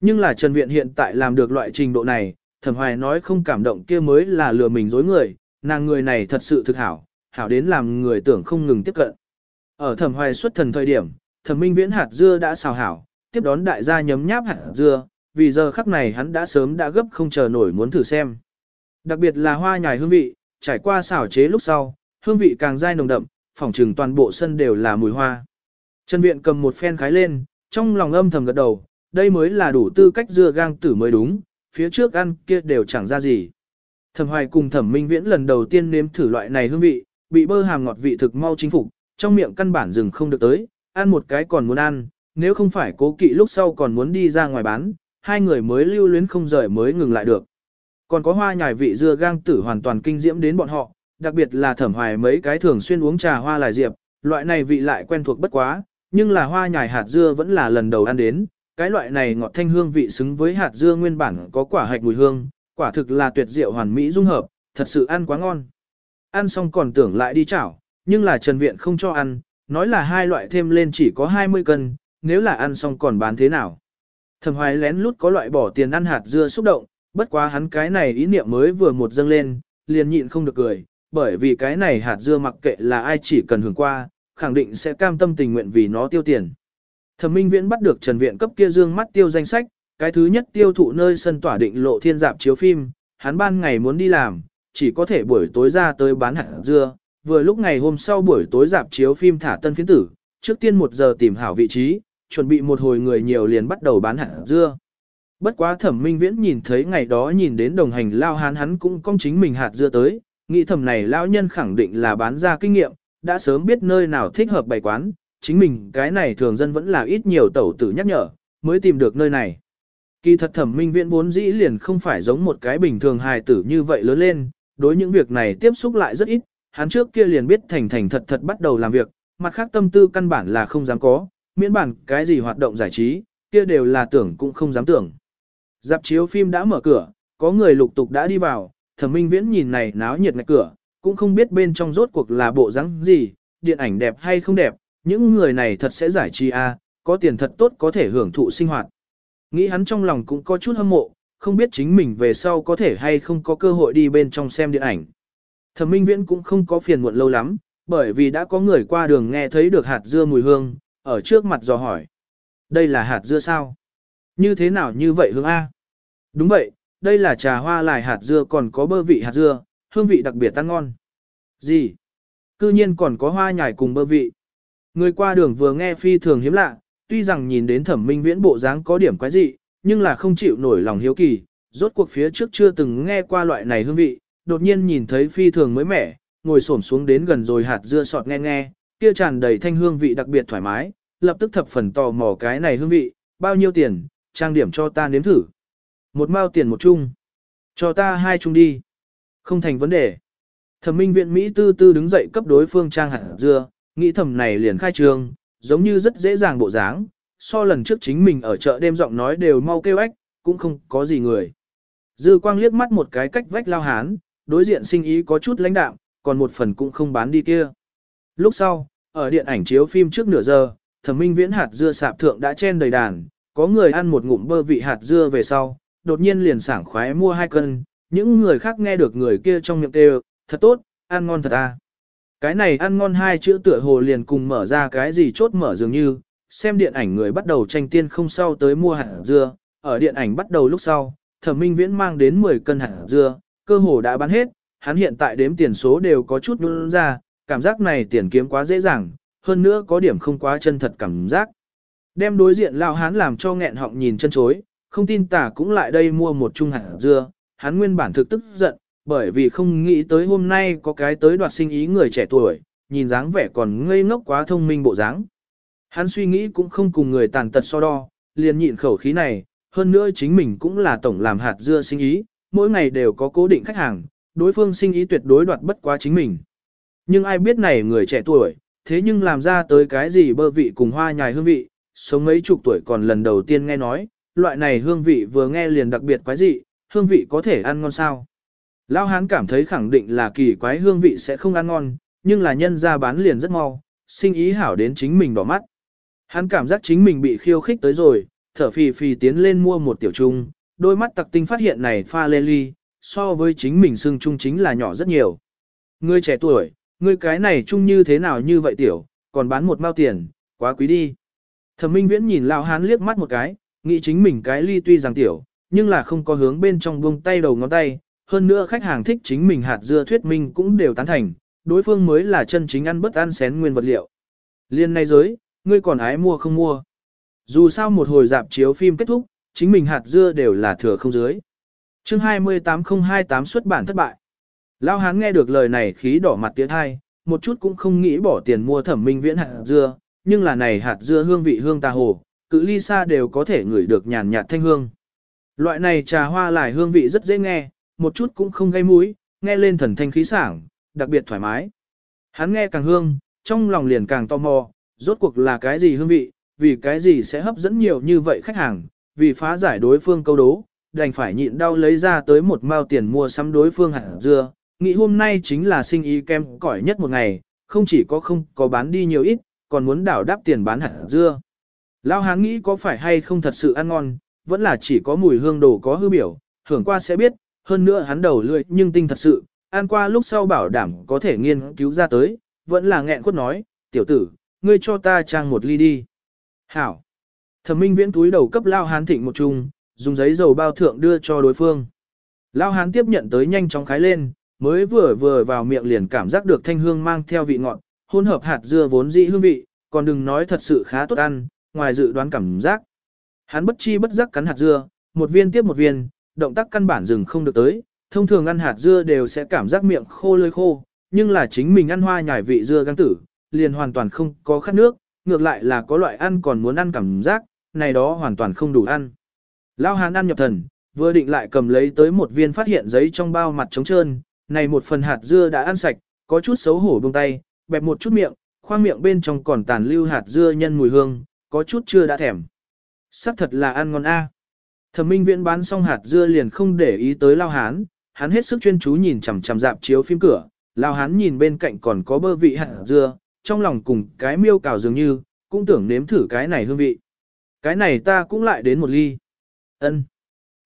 Nhưng là Trần Viện hiện tại làm được loại trình độ này, thẩm hoài nói không cảm động kia mới là lừa mình dối người, nàng người này thật sự thực hảo, hảo đến làm người tưởng không ngừng tiếp cận. Ở thẩm hoài xuất thần thời điểm, thẩm minh viễn hạt dưa đã xào hảo, tiếp đón đại gia nhấm nháp hạt dưa, vì giờ khắc này hắn đã sớm đã gấp không chờ nổi muốn thử xem. Đặc biệt là hoa nhài hương vị, trải qua xào chế lúc sau, hương vị càng dai nồng đậm, phỏng trừng toàn bộ sân đều là mùi hoa. Trần Viện cầm một phen khái lên, trong lòng âm thầm gật đầu, đây mới là đủ tư cách dưa gang tử mới đúng, phía trước ăn kia đều chẳng ra gì. Thẩm Hoài cùng Thẩm Minh Viễn lần đầu tiên nếm thử loại này hương vị, bị bơ hàm ngọt vị thực mau chính phục, trong miệng căn bản dừng không được tới, ăn một cái còn muốn ăn, nếu không phải cố kỵ lúc sau còn muốn đi ra ngoài bán, hai người mới lưu luyến không rời mới ngừng lại được. Còn có hoa nhài vị dưa gang tử hoàn toàn kinh diễm đến bọn họ, đặc biệt là thẩm hoài mấy cái thường xuyên uống trà hoa lại diệp, loại này vị lại quen thuộc bất quá, nhưng là hoa nhài hạt dưa vẫn là lần đầu ăn đến, cái loại này ngọt thanh hương vị xứng với hạt dưa nguyên bản có quả hạch mùi hương, quả thực là tuyệt diệu hoàn mỹ dung hợp, thật sự ăn quá ngon. Ăn xong còn tưởng lại đi chảo, nhưng là Trần Viện không cho ăn, nói là hai loại thêm lên chỉ có 20 cân, nếu là ăn xong còn bán thế nào. Thẩm hoài lén lút có loại bỏ tiền ăn hạt dưa xúc động, bất quá hắn cái này ý niệm mới vừa một dâng lên, liền nhịn không được cười, bởi vì cái này hạt dưa mặc kệ là ai chỉ cần hưởng qua, khẳng định sẽ cam tâm tình nguyện vì nó tiêu tiền. Thẩm Minh Viễn bắt được Trần Viện cấp kia dương mắt tiêu danh sách, cái thứ nhất tiêu thụ nơi sân tỏa định lộ thiên dạp chiếu phim, hắn ban ngày muốn đi làm, chỉ có thể buổi tối ra tới bán hạt dưa, vừa lúc ngày hôm sau buổi tối dạp chiếu phim thả tân phiến tử, trước tiên một giờ tìm hảo vị trí, chuẩn bị một hồi người nhiều liền bắt đầu bán hạt dưa. Bất quá thẩm minh viễn nhìn thấy ngày đó nhìn đến đồng hành lao hán hắn cũng công chính mình hạt dưa tới, nghĩ thẩm này lao nhân khẳng định là bán ra kinh nghiệm, đã sớm biết nơi nào thích hợp bày quán, chính mình cái này thường dân vẫn là ít nhiều tẩu tử nhắc nhở, mới tìm được nơi này. Kỳ thật thẩm minh viễn vốn dĩ liền không phải giống một cái bình thường hài tử như vậy lớn lên, đối những việc này tiếp xúc lại rất ít, hắn trước kia liền biết thành thành thật thật bắt đầu làm việc, mặt khác tâm tư căn bản là không dám có, miễn bản cái gì hoạt động giải trí, kia đều là tưởng cũng không dám tưởng. Dạp chiếu phim đã mở cửa, có người lục tục đã đi vào, thẩm minh viễn nhìn này náo nhiệt ngạch cửa, cũng không biết bên trong rốt cuộc là bộ dáng gì, điện ảnh đẹp hay không đẹp, những người này thật sẽ giải trí à, có tiền thật tốt có thể hưởng thụ sinh hoạt. Nghĩ hắn trong lòng cũng có chút hâm mộ, không biết chính mình về sau có thể hay không có cơ hội đi bên trong xem điện ảnh. Thẩm Minh Viễn cũng không có phiền muộn lâu lắm, bởi vì đã có người qua đường nghe thấy được hạt dưa mùi hương, ở trước mặt dò hỏi. Đây là hạt dưa sao? Như thế nào như vậy hương A? Đúng vậy, đây là trà hoa lại hạt dưa còn có bơ vị hạt dưa, hương vị đặc biệt tan ngon. Gì? Cư nhiên còn có hoa nhài cùng bơ vị. Người qua đường vừa nghe phi thường hiếm lạ, tuy rằng nhìn đến thẩm minh viễn bộ dáng có điểm quái dị, nhưng là không chịu nổi lòng hiếu kỳ, rốt cuộc phía trước chưa từng nghe qua loại này hương vị, đột nhiên nhìn thấy phi thường mới mẻ, ngồi xổm xuống đến gần rồi hạt dưa sọt nghe nghe, kia tràn đầy thanh hương vị đặc biệt thoải mái, lập tức thập phần tò mò cái này hương vị, bao nhiêu tiền, trang điểm cho ta nếm thử. Một mao tiền một chung. Cho ta hai chung đi. Không thành vấn đề. Thẩm minh viện Mỹ tư tư đứng dậy cấp đối phương trang hạt dưa, nghĩ thầm này liền khai trương, giống như rất dễ dàng bộ dáng, so lần trước chính mình ở chợ đêm giọng nói đều mau kêu ếch, cũng không có gì người. Dư quang liếc mắt một cái cách vách lao hán, đối diện sinh ý có chút lãnh đạm, còn một phần cũng không bán đi kia. Lúc sau, ở điện ảnh chiếu phim trước nửa giờ, thẩm minh viễn hạt dưa sạp thượng đã chen đầy đàn, có người ăn một ngụm bơ vị hạt dưa về sau, đột nhiên liền sảng khoái mua hai cân, những người khác nghe được người kia trong miệng kêu, thật tốt, ăn ngon thật à. Cái này ăn ngon hai chữ tựa hồ liền cùng mở ra cái gì chốt mở dường như, xem điện ảnh người bắt đầu tranh tiên không sau tới mua hạt dưa, ở điện ảnh bắt đầu lúc sau, thẩm minh viễn mang đến 10 cân hạt dưa, cơ hồ đã bán hết, hắn hiện tại đếm tiền số đều có chút nôn ra, cảm giác này tiền kiếm quá dễ dàng, hơn nữa có điểm không quá chân thật cảm giác. Đem đối diện lao hắn làm cho nghẹn họng nhìn chân chối, không tin tả cũng lại đây mua một chung hạt dưa, hắn nguyên bản thực tức giận, bởi vì không nghĩ tới hôm nay có cái tới đoạt sinh ý người trẻ tuổi, nhìn dáng vẻ còn ngây ngốc quá thông minh bộ dáng. Hắn suy nghĩ cũng không cùng người tàn tật so đo, liền nhịn khẩu khí này, hơn nữa chính mình cũng là tổng làm hạt dưa sinh ý, mỗi ngày đều có cố định khách hàng, đối phương sinh ý tuyệt đối đoạt bất quá chính mình. Nhưng ai biết này người trẻ tuổi, thế nhưng làm ra tới cái gì bơ vị cùng hoa nhài hương vị, sống mấy chục tuổi còn lần đầu tiên nghe nói, loại này hương vị vừa nghe liền đặc biệt quái dị, hương vị có thể ăn ngon sao. Lao hán cảm thấy khẳng định là kỳ quái hương vị sẽ không ăn ngon, nhưng là nhân ra bán liền rất mau, sinh ý hảo đến chính mình đỏ mắt. Hắn cảm giác chính mình bị khiêu khích tới rồi, thở phì phì tiến lên mua một tiểu trung, đôi mắt tặc tinh phát hiện này pha lê ly, so với chính mình xưng trung chính là nhỏ rất nhiều. Ngươi trẻ tuổi, ngươi cái này chung như thế nào như vậy tiểu, còn bán một mao tiền, quá quý đi. Thẩm Minh Viễn nhìn lão hán liếc mắt một cái, nghĩ chính mình cái ly tuy rằng tiểu, nhưng là không có hướng bên trong buông tay đầu ngón tay, hơn nữa khách hàng thích chính mình hạt dưa thuyết minh cũng đều tán thành, đối phương mới là chân chính ăn bất ăn xén nguyên vật liệu. Liên này giới, ngươi còn ái mua không mua. Dù sao một hồi dạp chiếu phim kết thúc, chính mình hạt dưa đều là thừa không dưới. Chương 28028 xuất bản thất bại. Lao hán nghe được lời này khí đỏ mặt tiến thai, một chút cũng không nghĩ bỏ tiền mua thẩm minh viễn hạt dưa, nhưng là này hạt dưa hương vị hương ta hồ, cự ly xa đều có thể ngửi được nhàn nhạt thanh hương. Loại này trà hoa lại hương vị rất dễ nghe, một chút cũng không gây mũi, nghe lên thần thanh khí sảng, đặc biệt thoải mái. Hắn nghe càng hương, trong lòng liền càng tò mò, rốt cuộc là cái gì hương vị, vì cái gì sẽ hấp dẫn nhiều như vậy khách hàng, vì phá giải đối phương câu đố, đành phải nhịn đau lấy ra tới một mao tiền mua sắm đối phương hạt dưa, nghĩ hôm nay chính là sinh ý kem cỏi nhất một ngày, không chỉ có không có bán đi nhiều ít, còn muốn đảo đáp tiền bán hạt dưa. Lao hán nghĩ có phải hay không thật sự ăn ngon, vẫn là chỉ có mùi hương đồ có hư biểu, hưởng qua sẽ biết, hơn nữa hắn đầu lưỡi nhưng tinh thật sự, ăn qua lúc sau bảo đảm có thể nghiên cứu ra tới, vẫn là nghẹn quất nói, tiểu tử, ngươi cho ta trang một ly đi. Hảo. Thẩm minh viễn túi đầu cấp lao hán thịnh một chung, dùng giấy dầu bao thượng đưa cho đối phương. Lao hán tiếp nhận tới nhanh chóng khái lên, mới vừa vừa vào miệng liền cảm giác được thanh hương mang theo vị ngọt, hỗn hợp hạt dưa vốn dị hương vị, còn đừng nói thật sự khá tốt ăn, ngoài dự đoán cảm giác. Hắn bất chi bất giác cắn hạt dưa, một viên tiếp một viên, động tác căn bản dừng không được tới, thông thường ăn hạt dưa đều sẽ cảm giác miệng khô lơi khô, nhưng là chính mình ăn hoa nhài vị dưa găng tử, liền hoàn toàn không có khát nước, ngược lại là có loại ăn còn muốn ăn cảm giác, này đó hoàn toàn không đủ ăn. Lao hán ăn nhập thần, vừa định lại cầm lấy tới một viên phát hiện giấy trong bao mặt trống trơn, này một phần hạt dưa đã ăn sạch, có chút xấu hổ buông tay, bẹp một chút miệng, khoang miệng bên trong còn tàn lưu hạt dưa nhân mùi hương, có chút chưa đã thèm. Sắc thật là ăn ngon a. Thẩm Minh Viễn bán xong hạt dưa liền không để ý tới Lao Hán, hắn hết sức chuyên chú nhìn chằm chằm dạp chiếu phim cửa, Lao Hán nhìn bên cạnh còn có bơ vị hạt dưa, trong lòng cùng cái miêu cào dường như, cũng tưởng nếm thử cái này hương vị. Cái này ta cũng lại đến một ly. Ân.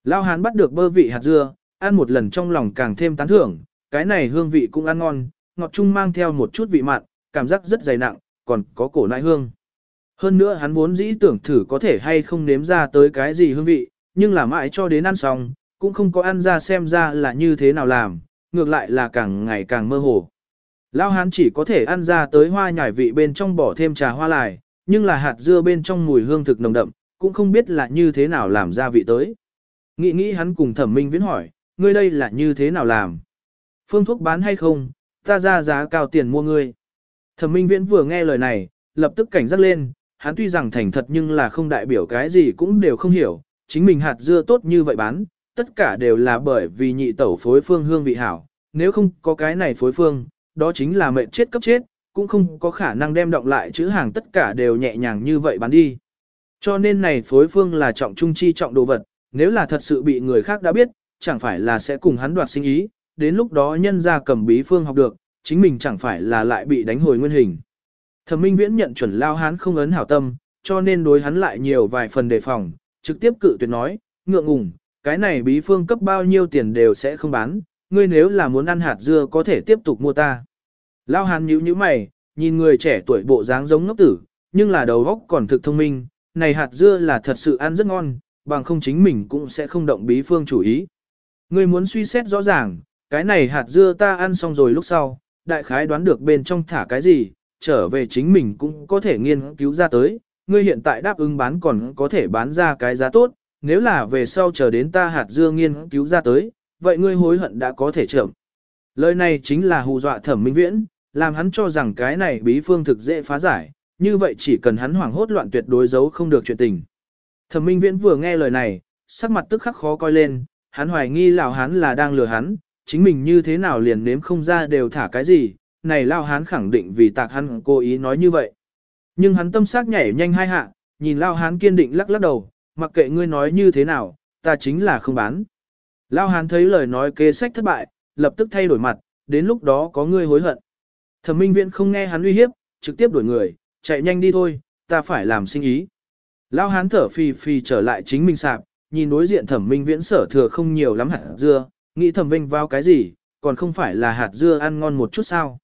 Lao Hán bắt được bơ vị hạt dưa, ăn một lần trong lòng càng thêm tán thưởng, cái này hương vị cũng ăn ngon, ngọt chung mang theo một chút vị mặn, cảm giác rất dày nặng, còn có cổ nại hương. Hơn nữa hắn vốn dĩ tưởng thử có thể hay không nếm ra tới cái gì hương vị, nhưng là mãi cho đến ăn xong, cũng không có ăn ra xem ra là như thế nào làm, ngược lại là càng ngày càng mơ hồ. Lao hán chỉ có thể ăn ra tới hoa nhải vị bên trong bỏ thêm trà hoa lại, nhưng là hạt dưa bên trong mùi hương thực nồng đậm, cũng không biết là như thế nào làm ra vị tới. Nghĩ nghĩ hắn cùng thẩm minh viễn hỏi, ngươi đây là như thế nào làm? Phương thuốc bán hay không, ta ra giá cao tiền mua ngươi. Thẩm minh viễn vừa nghe lời này, lập tức cảnh giác lên, hắn tuy rằng thành thật nhưng là không đại biểu cái gì cũng đều không hiểu, chính mình hạt dưa tốt như vậy bán, tất cả đều là bởi vì nhị tẩu phối phương hương vị hảo, nếu không có cái này phối phương, đó chính là mệnh chết cấp chết, cũng không có khả năng đem động lại chữ hàng tất cả đều nhẹ nhàng như vậy bán đi. Cho nên này phối phương là trọng trung chi trọng đồ vật, nếu là thật sự bị người khác đã biết, chẳng phải là sẽ cùng hắn đoạt sinh ý, đến lúc đó nhân ra cầm bí phương học được, chính mình chẳng phải là lại bị đánh hồi nguyên hình. Thẩm Minh Viễn nhận chuẩn lao hán không ấn hảo tâm, cho nên đối hắn lại nhiều vài phần đề phòng, trực tiếp cự tuyệt nói, ngượng ngùng, cái này bí phương cấp bao nhiêu tiền đều sẽ không bán, ngươi nếu là muốn ăn hạt dưa có thể tiếp tục mua ta. Lao Hàn nhíu nhíu mày, nhìn người trẻ tuổi bộ dáng giống ngốc tử, nhưng là đầu óc còn thực thông minh, này hạt dưa là thật sự ăn rất ngon, bằng không chính mình cũng sẽ không động bí phương chủ ý. Ngươi muốn suy xét rõ ràng, cái này hạt dưa ta ăn xong rồi lúc sau, đại khái đoán được bên trong thả cái gì, trở về chính mình cũng có thể nghiên cứu ra tới, ngươi hiện tại đáp ứng bán còn có thể bán ra cái giá tốt, nếu là về sau chờ đến ta hạt dưa nghiên cứu ra tới, vậy ngươi hối hận đã có thể chậm. Lời này chính là hù dọa thẩm minh viễn, làm hắn cho rằng cái này bí phương thực dễ phá giải, như vậy chỉ cần hắn hoảng hốt loạn tuyệt đối giấu không được chuyện tình. Thẩm minh viễn vừa nghe lời này, sắc mặt tức khắc khó coi lên, hắn hoài nghi lão hắn là đang lừa hắn, chính mình như thế nào liền nếm không ra đều thả cái gì, này lao hắn khẳng định vì tạc hắn cố ý nói như vậy. Nhưng hắn tâm sắc nhảy nhanh hai hạ, nhìn lao hán kiên định lắc lắc đầu, mặc kệ ngươi nói như thế nào, ta chính là không bán. Lao hán thấy lời nói kế sách thất bại, lập tức thay đổi mặt, đến lúc đó có ngươi hối hận. Thẩm minh Viễn không nghe hắn uy hiếp, trực tiếp đuổi người, chạy nhanh đi thôi, ta phải làm sinh ý. Lao hán thở phì phì trở lại chính mình sạp, nhìn đối diện thẩm minh viễn sở thừa không nhiều lắm hạt dưa, nghĩ thẩm vinh vào cái gì, còn không phải là hạt dưa ăn ngon một chút sao.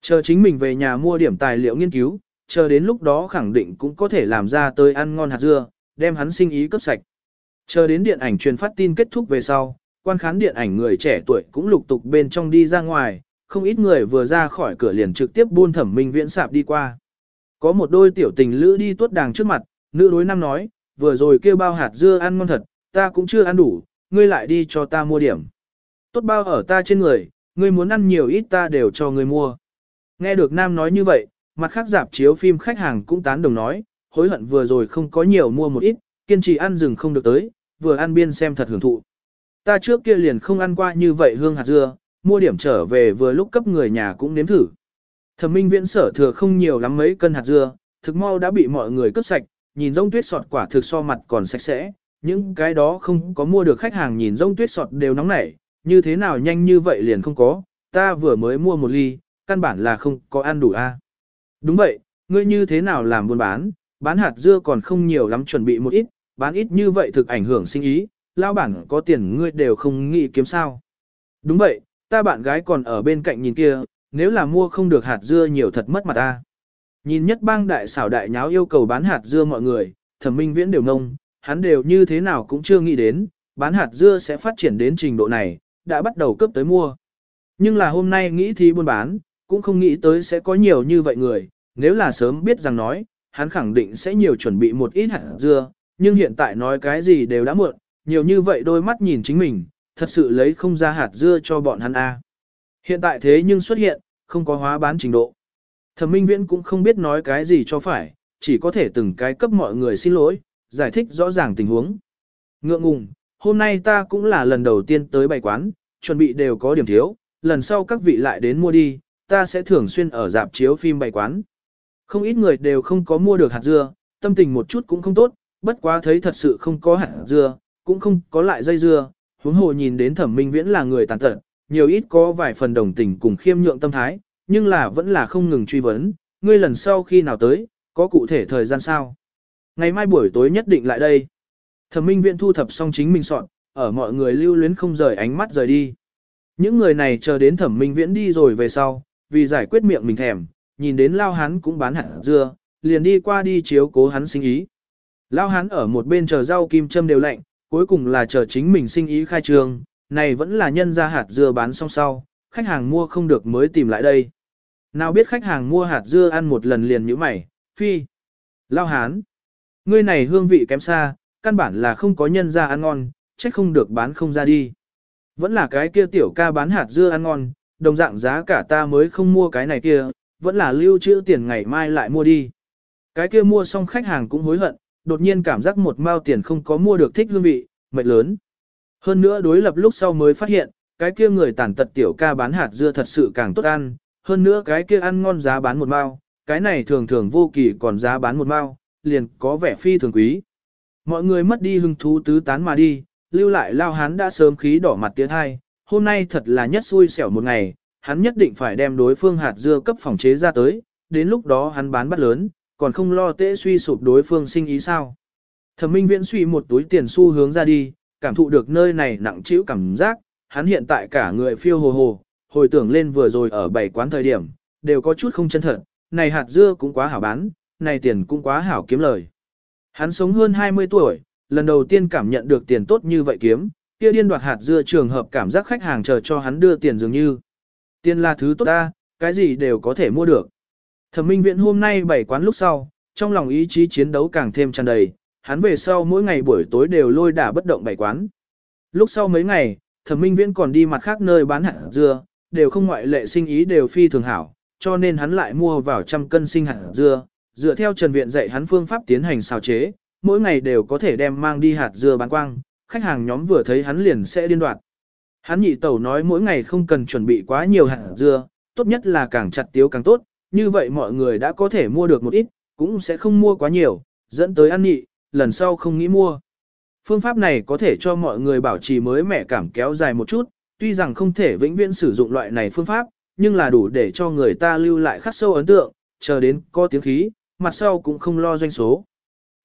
Chờ chính mình về nhà mua điểm tài liệu nghiên cứu, chờ đến lúc đó khẳng định cũng có thể làm ra tới ăn ngon hạt dưa, đem hắn sinh ý cấp sạch. Chờ đến điện ảnh truyền phát tin kết thúc về sau, quan khán điện ảnh người trẻ tuổi cũng lục tục bên trong đi ra ngoài, không ít người vừa ra khỏi cửa liền trực tiếp buôn thẩm minh viễn sạp đi qua. Có một đôi tiểu tình lữ đi tuốt đàng trước mặt, nữ đối nam nói, vừa rồi kêu bao hạt dưa ăn ngon thật, ta cũng chưa ăn đủ, ngươi lại đi cho ta mua điểm. Tốt bao ở ta trên người, ngươi muốn ăn nhiều ít ta đều cho ngươi mua. Nghe được Nam nói như vậy, mặt khác dạp chiếu phim khách hàng cũng tán đồng nói, hối hận vừa rồi không có nhiều mua một ít, kiên trì ăn rừng không được tới, vừa ăn biên xem thật hưởng thụ. Ta trước kia liền không ăn qua như vậy hương hạt dưa, mua điểm trở về vừa lúc cấp người nhà cũng nếm thử. Thẩm minh viễn sở thừa không nhiều lắm mấy cân hạt dưa, thực mau đã bị mọi người cướp sạch, nhìn rông tuyết sọt quả thực so mặt còn sạch sẽ, những cái đó không có mua được khách hàng nhìn rông tuyết sọt đều nóng nảy, như thế nào nhanh như vậy liền không có, ta vừa mới mua một ly, căn bản là không có ăn đủ a. Đúng vậy, ngươi như thế nào làm buôn bán, bán hạt dưa còn không nhiều lắm chuẩn bị một ít, bán ít như vậy thực ảnh hưởng sinh ý, lao bản có tiền ngươi đều không nghĩ kiếm sao. Đúng vậy, ta bạn gái còn ở bên cạnh nhìn kia, nếu là mua không được hạt dưa nhiều thật mất mặt ta. Nhìn nhất bang đại xảo đại nháo yêu cầu bán hạt dưa mọi người, thẩm minh viễn đều ngông, hắn đều như thế nào cũng chưa nghĩ đến, bán hạt dưa sẽ phát triển đến trình độ này, đã bắt đầu cấp tới mua. Nhưng là hôm nay nghĩ thì buôn bán, cũng không nghĩ tới sẽ có nhiều như vậy người, nếu là sớm biết rằng nói, hắn khẳng định sẽ nhiều chuẩn bị một ít hạt dưa, nhưng hiện tại nói cái gì đều đã muộn, nhiều như vậy đôi mắt nhìn chính mình, thật sự lấy không ra hạt dưa cho bọn hắn a. Hiện tại thế nhưng xuất hiện, không có hóa bán trình độ. Thẩm Minh Viễn cũng không biết nói cái gì cho phải, chỉ có thể từng cái cấp mọi người xin lỗi, giải thích rõ ràng tình huống. Ngượng ngùng, hôm nay ta cũng là lần đầu tiên tới bày quán, chuẩn bị đều có điểm thiếu, lần sau các vị lại đến mua đi, ta sẽ thường xuyên ở dạp chiếu phim bày quán. Không ít người đều không có mua được hạt dưa, tâm tình một chút cũng không tốt, bất quá thấy thật sự không có hạt dưa, cũng không có lại dây dưa, huống hồ nhìn đến thẩm minh viễn là người tàn tật, nhiều ít có vài phần đồng tình cùng khiêm nhượng tâm thái, nhưng là vẫn là không ngừng truy vấn, ngươi lần sau khi nào tới, có cụ thể thời gian sao? Ngày mai buổi tối nhất định lại đây. Thẩm minh viễn thu thập xong chính mình soạn, ở mọi người lưu luyến không rời ánh mắt rời đi. Những người này chờ đến thẩm minh viễn đi rồi về sau, vì giải quyết miệng mình thèm, nhìn đến lao hắn cũng bán hạt dưa, liền đi qua đi chiếu cố hắn sinh ý. Lao hắn ở một bên chờ rau kim châm đều lạnh, cuối cùng là chờ chính mình sinh ý khai trương, này vẫn là nhân ra hạt dưa bán xong sau, khách hàng mua không được mới tìm lại đây. Nào biết khách hàng mua hạt dưa ăn một lần liền như mày, phi. Lao hán. Ngươi này hương vị kém xa, căn bản là không có nhân ra ăn ngon, trách không được bán không ra đi. Vẫn là cái kia tiểu ca bán hạt dưa ăn ngon, đồng dạng giá cả ta mới không mua cái này kia, vẫn là lưu trữ tiền ngày mai lại mua đi. Cái kia mua xong khách hàng cũng hối hận, đột nhiên cảm giác một mao tiền không có mua được thích hương vị, mệt lớn. Hơn nữa đối lập lúc sau mới phát hiện, cái kia người tàn tật tiểu ca bán hạt dưa thật sự càng tốt ăn, hơn nữa cái kia ăn ngon giá bán một mao, cái này thường thường vô kỳ còn giá bán một mao, liền có vẻ phi thường quý. Mọi người mất đi hứng thú tứ tán mà đi, lưu lại lao hán đã sớm khí đỏ mặt tiến hai, hôm nay thật là nhất xui xẻo một ngày, hắn nhất định phải đem đối phương hạt dưa cấp phòng chế ra tới, đến lúc đó hắn bán bắt lớn, còn không lo tệ suy sụp đối phương sinh ý sao. Thẩm Minh Viễn suy một túi tiền xu hướng ra đi, cảm thụ được nơi này nặng trĩu cảm giác, hắn hiện tại cả người phiêu hồ hồ, hồi tưởng lên vừa rồi ở bảy quán thời điểm, đều có chút không chân thật, này hạt dưa cũng quá hảo bán, này tiền cũng quá hảo kiếm lời. Hắn sống hơn 20 tuổi, lần đầu tiên cảm nhận được tiền tốt như vậy kiếm, kia điên đoạt hạt dưa trường hợp cảm giác khách hàng chờ cho hắn đưa tiền dường như. Tiền là thứ tốt ta, cái gì đều có thể mua được. Thẩm Minh Viện hôm nay bảy quán lúc sau, trong lòng ý chí chiến đấu càng thêm tràn đầy, hắn về sau mỗi ngày buổi tối đều lôi đả bất động bảy quán. Lúc sau mấy ngày, Thẩm Minh Viễn còn đi mặt khác nơi bán hạt dưa, đều không ngoại lệ sinh ý đều phi thường hảo, cho nên hắn lại mua vào trăm cân sinh hạt dưa, dựa theo Trần Viện dạy hắn phương pháp tiến hành xào chế, mỗi ngày đều có thể đem mang đi hạt dưa bán quang, khách hàng nhóm vừa thấy hắn liền sẽ điên đoạt. Hắn nhị tẩu nói mỗi ngày không cần chuẩn bị quá nhiều hạt dưa, tốt nhất là càng chặt tiếu càng tốt, như vậy mọi người đã có thể mua được một ít, cũng sẽ không mua quá nhiều, dẫn tới ăn nhị, lần sau không nghĩ mua. Phương pháp này có thể cho mọi người bảo trì mới mẻ cảm kéo dài một chút, tuy rằng không thể vĩnh viễn sử dụng loại này phương pháp, nhưng là đủ để cho người ta lưu lại khắc sâu ấn tượng, chờ đến có tiếng khí, mặt sau cũng không lo doanh số.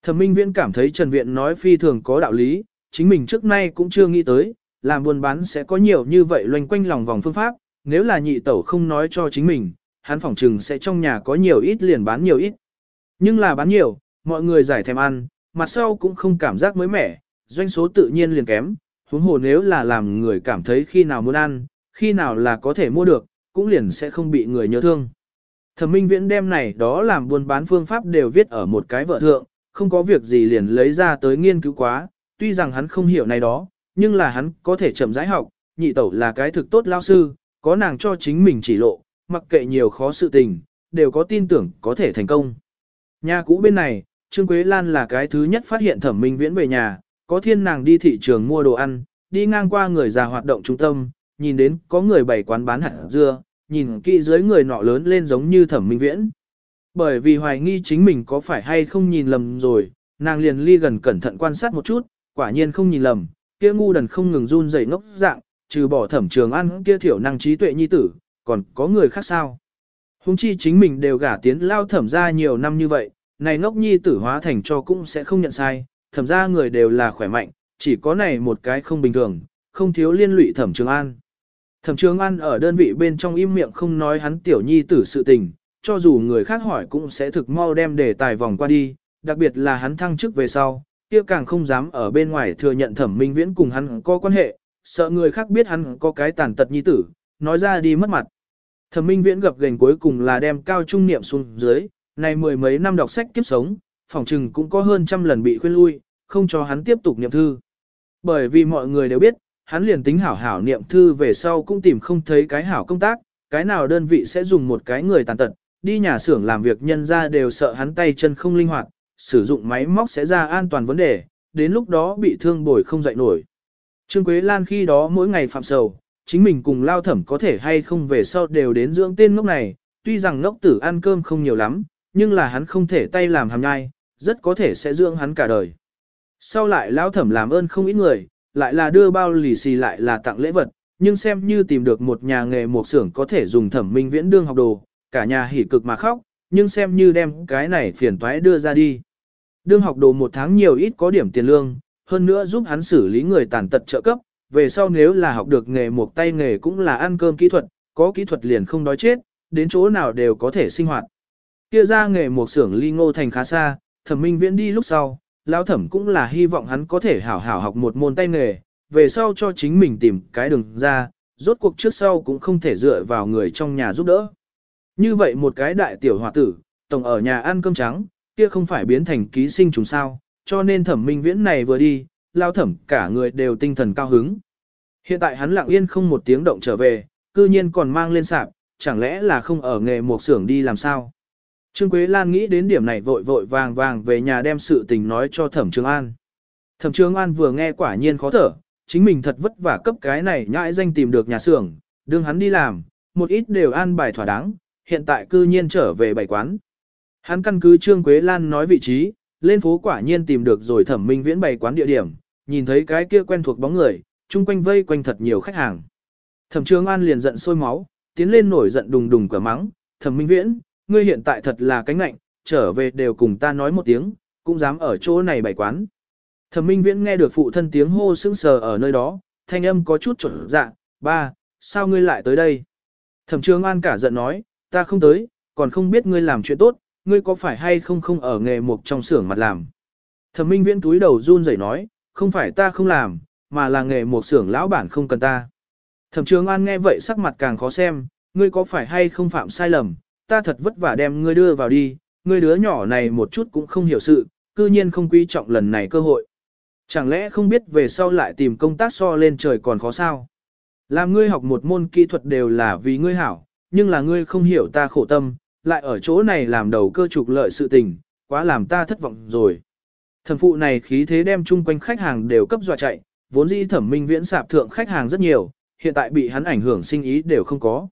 Thẩm Minh Viễn cảm thấy Trần Viện nói phi thường có đạo lý, chính mình trước nay cũng chưa nghĩ tới, làm buôn bán sẽ có nhiều như vậy loanh quanh lòng vòng phương pháp, nếu là nhị tẩu không nói cho chính mình, hắn phỏng chừng sẽ trong nhà có nhiều ít liền bán nhiều ít. Nhưng là bán nhiều, mọi người giải thèm ăn, mặt sau cũng không cảm giác mới mẻ, doanh số tự nhiên liền kém, huống hồ nếu là làm người cảm thấy khi nào muốn ăn, khi nào là có thể mua được, cũng liền sẽ không bị người nhớ thương. Thẩm Minh Viễn đem này đó làm buôn bán phương pháp đều viết ở một cái vợ thượng, không có việc gì liền lấy ra tới nghiên cứu quá, tuy rằng hắn không hiểu này đó, nhưng là hắn có thể chậm rãi học, nhị tẩu là cái thực tốt lao sư, có nàng cho chính mình chỉ lộ, mặc kệ nhiều khó sự tình, đều có tin tưởng có thể thành công. Nhà cũ bên này, Trương Quế Lan là cái thứ nhất phát hiện thẩm minh viễn về nhà, có thiên nàng đi thị trường mua đồ ăn, đi ngang qua người già hoạt động trung tâm, nhìn đến có người bày quán bán hạt dưa, nhìn kỹ dưới người nọ lớn lên giống như thẩm minh viễn. Bởi vì hoài nghi chính mình có phải hay không nhìn lầm rồi, nàng liền ly gần cẩn thận quan sát một chút, quả nhiên không nhìn lầm, kia ngu đần không ngừng run rẩy ngốc dạng, trừ bỏ thẩm trường ăn kia thiểu năng trí tuệ nhi tử, còn có người khác sao. Hùng chi chính mình đều gả tiến lao thẩm ra nhiều năm như vậy, này ngốc nhi tử hóa thành cho cũng sẽ không nhận sai, thẩm ra người đều là khỏe mạnh, chỉ có này một cái không bình thường, không thiếu liên lụy thẩm trường an. Thẩm trường an ở đơn vị bên trong im miệng không nói hắn tiểu nhi tử sự tình, cho dù người khác hỏi cũng sẽ thực mau đem đề tài vòng qua đi, đặc biệt là hắn thăng chức về sau, kia càng không dám ở bên ngoài thừa nhận thẩm minh viễn cùng hắn có quan hệ, sợ người khác biết hắn có cái tàn tật nhi tử, nói ra đi mất mặt. Thẩm minh viễn gặp gành cuối cùng là đem cao trung niệm xuống dưới, này mười mấy năm đọc sách kiếp sống, phòng trừng cũng có hơn trăm lần bị khuyên lui, không cho hắn tiếp tục niệm thư. Bởi vì mọi người đều biết, hắn liền tính hảo hảo niệm thư về sau cũng tìm không thấy cái hảo công tác, cái nào đơn vị sẽ dùng một cái người tàn tật, đi nhà xưởng làm việc nhân ra đều sợ hắn tay chân không linh hoạt, sử dụng máy móc sẽ ra an toàn vấn đề, đến lúc đó bị thương bồi không dậy nổi. Trương Quế Lan khi đó mỗi ngày phạm sầu, chính mình cùng lao thẩm có thể hay không về sau đều đến dưỡng tên ngốc này, tuy rằng ngốc tử ăn cơm không nhiều lắm, nhưng là hắn không thể tay làm hàm nhai, rất có thể sẽ dưỡng hắn cả đời. Sau lại lao thẩm làm ơn không ít người, lại là đưa bao lì xì lại là tặng lễ vật, nhưng xem như tìm được một nhà nghề một xưởng có thể dùng thẩm minh viễn đương học đồ, cả nhà hỉ cực mà khóc, nhưng xem như đem cái này phiền toái đưa ra đi. Đương học đồ một tháng nhiều ít có điểm tiền lương, hơn nữa giúp hắn xử lý người tàn tật trợ cấp, về sau nếu là học được nghề một tay nghề cũng là ăn cơm kỹ thuật, có kỹ thuật liền không đói chết, đến chỗ nào đều có thể sinh hoạt. Kia ra nghề một xưởng ly ngô thành khá xa, thẩm minh viễn đi lúc sau, lão thẩm cũng là hy vọng hắn có thể hảo hảo học một môn tay nghề, về sau cho chính mình tìm cái đường ra, rốt cuộc trước sau cũng không thể dựa vào người trong nhà giúp đỡ. Như vậy một cái đại tiểu hòa tử, tổng ở nhà ăn cơm trắng, kia không phải biến thành ký sinh trùng sao, cho nên thẩm minh viễn này vừa đi, lao thẩm cả người đều tinh thần cao hứng. Hiện tại hắn lặng yên không một tiếng động trở về, cư nhiên còn mang lên sạp, chẳng lẽ là không ở nghề một xưởng đi làm sao? Trương Quế Lan nghĩ đến điểm này vội vội vàng vàng về nhà đem sự tình nói cho Thẩm Trường An. Thẩm Trường An vừa nghe quả nhiên khó thở, chính mình thật vất vả cấp cái này nhãi danh tìm được nhà xưởng, đương hắn đi làm, một ít đều an bài thỏa đáng, hiện tại cư nhiên trở về bảy quán. Hắn căn cứ Trương Quế Lan nói vị trí, lên phố quả nhiên tìm được rồi thẩm minh viễn bày quán địa điểm, nhìn thấy cái kia quen thuộc bóng người, chung quanh vây quanh thật nhiều khách hàng. Thẩm Trường An liền giận sôi máu, tiến lên nổi giận đùng đùng quả mắng, thẩm minh viễn, ngươi hiện tại thật là cánh nạnh, trở về đều cùng ta nói một tiếng, cũng dám ở chỗ này bày quán. Thẩm minh viễn nghe được phụ thân tiếng hô sững sờ ở nơi đó, thanh âm có chút trộn dạ, ba, sao ngươi lại tới đây? Thẩm Trường An cả giận nói, ta không tới, còn không biết ngươi làm chuyện tốt, ngươi có phải hay không không ở nghề mục trong xưởng mặt làm. Thẩm minh viễn túi đầu run rẩy nói, không phải ta không làm, mà là nghề mục xưởng lão bản không cần ta. Thẩm trường an nghe vậy sắc mặt càng khó xem, ngươi có phải hay không phạm sai lầm, ta thật vất vả đem ngươi đưa vào đi, ngươi đứa nhỏ này một chút cũng không hiểu sự, cư nhiên không quý trọng lần này cơ hội. Chẳng lẽ không biết về sau lại tìm công tác so lên trời còn khó sao? Làm ngươi học một môn kỹ thuật đều là vì ngươi hảo, nhưng là ngươi không hiểu ta khổ tâm, lại ở chỗ này làm đầu cơ trục lợi sự tình, quá làm ta thất vọng rồi. Thẩm phụ này khí thế đem chung quanh khách hàng đều cấp dọa chạy, vốn dĩ thẩm minh viễn sạp thượng khách hàng rất nhiều, hiện tại bị hắn ảnh hưởng sinh ý đều không có.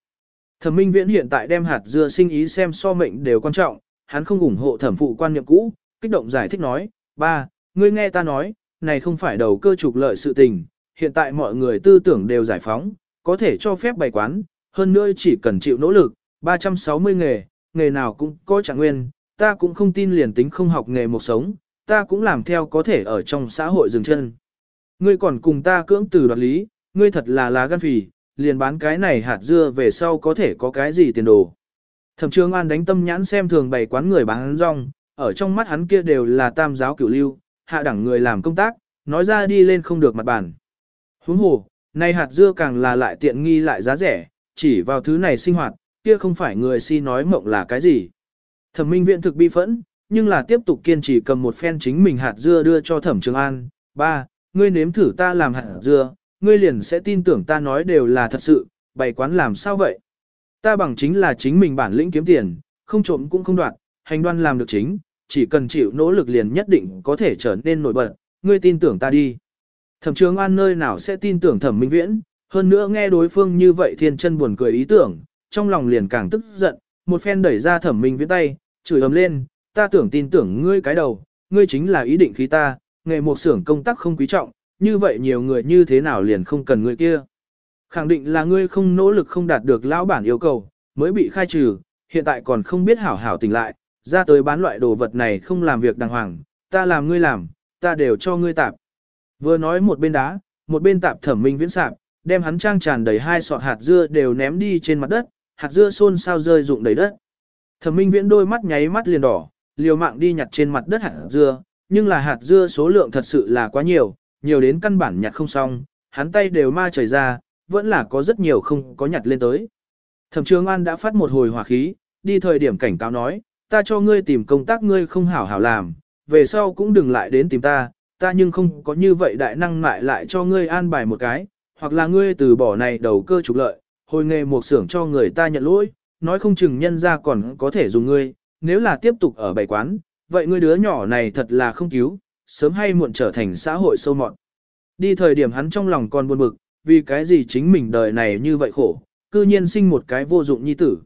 Thẩm minh viễn hiện tại đem hạt dưa sinh ý xem so mệnh đều quan trọng, hắn không ủng hộ thẩm phụ quan niệm cũ, kích động giải thích nói, ba, ngươi nghe ta nói, này không phải đầu cơ trục lợi sự tình, hiện tại mọi người tư tưởng đều giải phóng, có thể cho phép bày quán, hơn nữa chỉ cần chịu nỗ lực, 360 nghề, nghề nào cũng có trạng nguyên, ta cũng không tin liền tính không học nghề một sống, ta cũng làm theo có thể ở trong xã hội dừng chân. Ngươi còn cùng ta cưỡng từ đoạt lý, ngươi thật là lá gan phì, liền bán cái này hạt dưa về sau có thể có cái gì tiền đồ. Thẩm Trương An đánh tâm nhãn xem thường bày quán người bán rong, ở trong mắt hắn kia đều là tam giáo cửu lưu, hạ đẳng người làm công tác, nói ra đi lên không được mặt bản. Huống hồ, nay hạt dưa càng là lại tiện nghi lại giá rẻ, chỉ vào thứ này sinh hoạt, kia không phải người si nói mộng là cái gì. Thẩm minh viện thực bi phẫn, nhưng là tiếp tục kiên trì cầm một phen chính mình hạt dưa đưa cho thẩm trường an. Ba, ngươi nếm thử ta làm hạt dưa, ngươi liền sẽ tin tưởng ta nói đều là thật sự, bày quán làm sao vậy? Ta bằng chính là chính mình bản lĩnh kiếm tiền, không trộm cũng không đoạt, hành đoan làm được chính, chỉ cần chịu nỗ lực liền nhất định có thể trở nên nổi bật, ngươi tin tưởng ta đi. Thẩm trường an nơi nào sẽ tin tưởng thẩm minh viễn, hơn nữa nghe đối phương như vậy thiên chân buồn cười ý tưởng, trong lòng liền càng tức giận, một phen đẩy ra thẩm minh viễn tay, chửi ầm lên, ta tưởng tin tưởng ngươi cái đầu, ngươi chính là ý định khí ta, nghề một xưởng công tác không quý trọng, như vậy nhiều người như thế nào liền không cần ngươi kia. Khẳng định là ngươi không nỗ lực không đạt được lão bản yêu cầu, mới bị khai trừ, hiện tại còn không biết hảo hảo tỉnh lại, ra tới bán loại đồ vật này không làm việc đàng hoàng, ta làm ngươi làm, ta đều cho ngươi tạp. Vừa nói một bên đá, một bên tạp thẩm minh viễn sạp, đem hắn trang tràn đầy hai sọt hạt dưa đều ném đi trên mặt đất, hạt dưa xôn xao rơi rụng đầy đất. Thẩm minh viễn đôi mắt nháy mắt liền đỏ, liều mạng đi nhặt trên mặt đất hạt dưa, nhưng là hạt dưa số lượng thật sự là quá nhiều, nhiều đến căn bản nhặt không xong, hắn tay đều ma chảy ra, vẫn là có rất nhiều không có nhặt lên tới. Thẩm Trường An đã phát một hồi hỏa khí, đi thời điểm cảnh cáo nói, ta cho ngươi tìm công tác ngươi không hảo hảo làm, về sau cũng đừng lại đến tìm ta, ta nhưng không có như vậy đại năng lại lại cho ngươi an bài một cái, hoặc là ngươi từ bỏ này đầu cơ trục lợi, hồi nghề một xưởng cho người ta nhận lỗi, nói không chừng nhân ra còn có thể dùng ngươi, nếu là tiếp tục ở bảy quán, vậy ngươi đứa nhỏ này thật là không cứu, sớm hay muộn trở thành xã hội sâu mọt. Đi thời điểm hắn trong lòng còn buồn bực, vì cái gì chính mình đời này như vậy khổ, cư nhiên sinh một cái vô dụng nhi tử.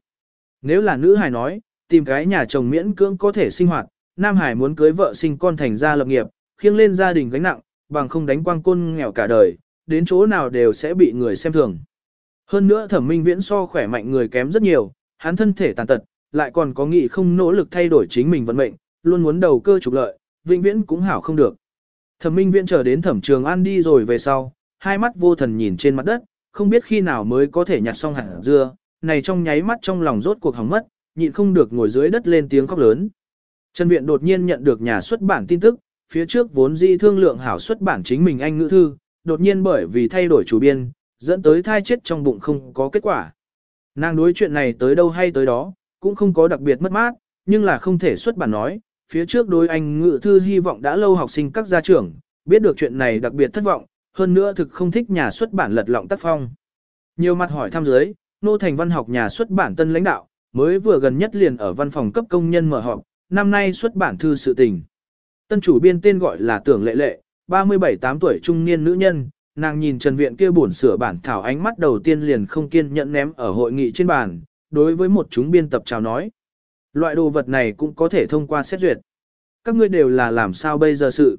Nếu là nữ hài nói, tìm cái nhà chồng miễn cưỡng có thể sinh hoạt, nam hải muốn cưới vợ sinh con thành gia lập nghiệp, khiêng lên gia đình gánh nặng, bằng không đánh quang côn nghèo cả đời, đến chỗ nào đều sẽ bị người xem thường. Hơn nữa thẩm minh viễn so khỏe mạnh người kém rất nhiều, hắn thân thể tàn tật, lại còn có nghị không nỗ lực thay đổi chính mình vận mệnh, luôn muốn đầu cơ trục lợi, vĩnh viễn cũng hảo không được. Thẩm minh viễn chờ đến thẩm trường an đi rồi về sau, hai mắt vô thần nhìn trên mặt đất, không biết khi nào mới có thể nhặt xong hạt dưa, này trong nháy mắt trong lòng rốt cuộc hỏng mất, nhịn không được ngồi dưới đất lên tiếng khóc lớn. Trần Viện đột nhiên nhận được nhà xuất bản tin tức, phía trước vốn dĩ thương lượng hảo xuất bản chính mình anh ngữ thư, đột nhiên bởi vì thay đổi chủ biên, dẫn tới thai chết trong bụng không có kết quả. Nàng đối chuyện này tới đâu hay tới đó, cũng không có đặc biệt mất mát, nhưng là không thể xuất bản nói, phía trước đối anh ngự thư hy vọng đã lâu học sinh các gia trưởng, biết được chuyện này đặc biệt thất vọng, hơn nữa thực không thích nhà xuất bản lật lọng tác phong. Nhiều mặt hỏi thăm dưới, nô thành văn học nhà xuất bản tân lãnh đạo, mới vừa gần nhất liền ở văn phòng cấp công nhân mở họp, năm nay xuất bản thư sự tình. Tân chủ biên tên gọi là Tưởng Lệ Lệ, 37-8 tuổi trung niên nữ nhân, nàng nhìn Trần Viện kia buồn sửa bản thảo ánh mắt đầu tiên liền không kiên nhẫn ném ở hội nghị trên bàn, đối với một chúng biên tập chào nói. Loại đồ vật này cũng có thể thông qua xét duyệt. Các ngươi đều là làm sao bây giờ sự.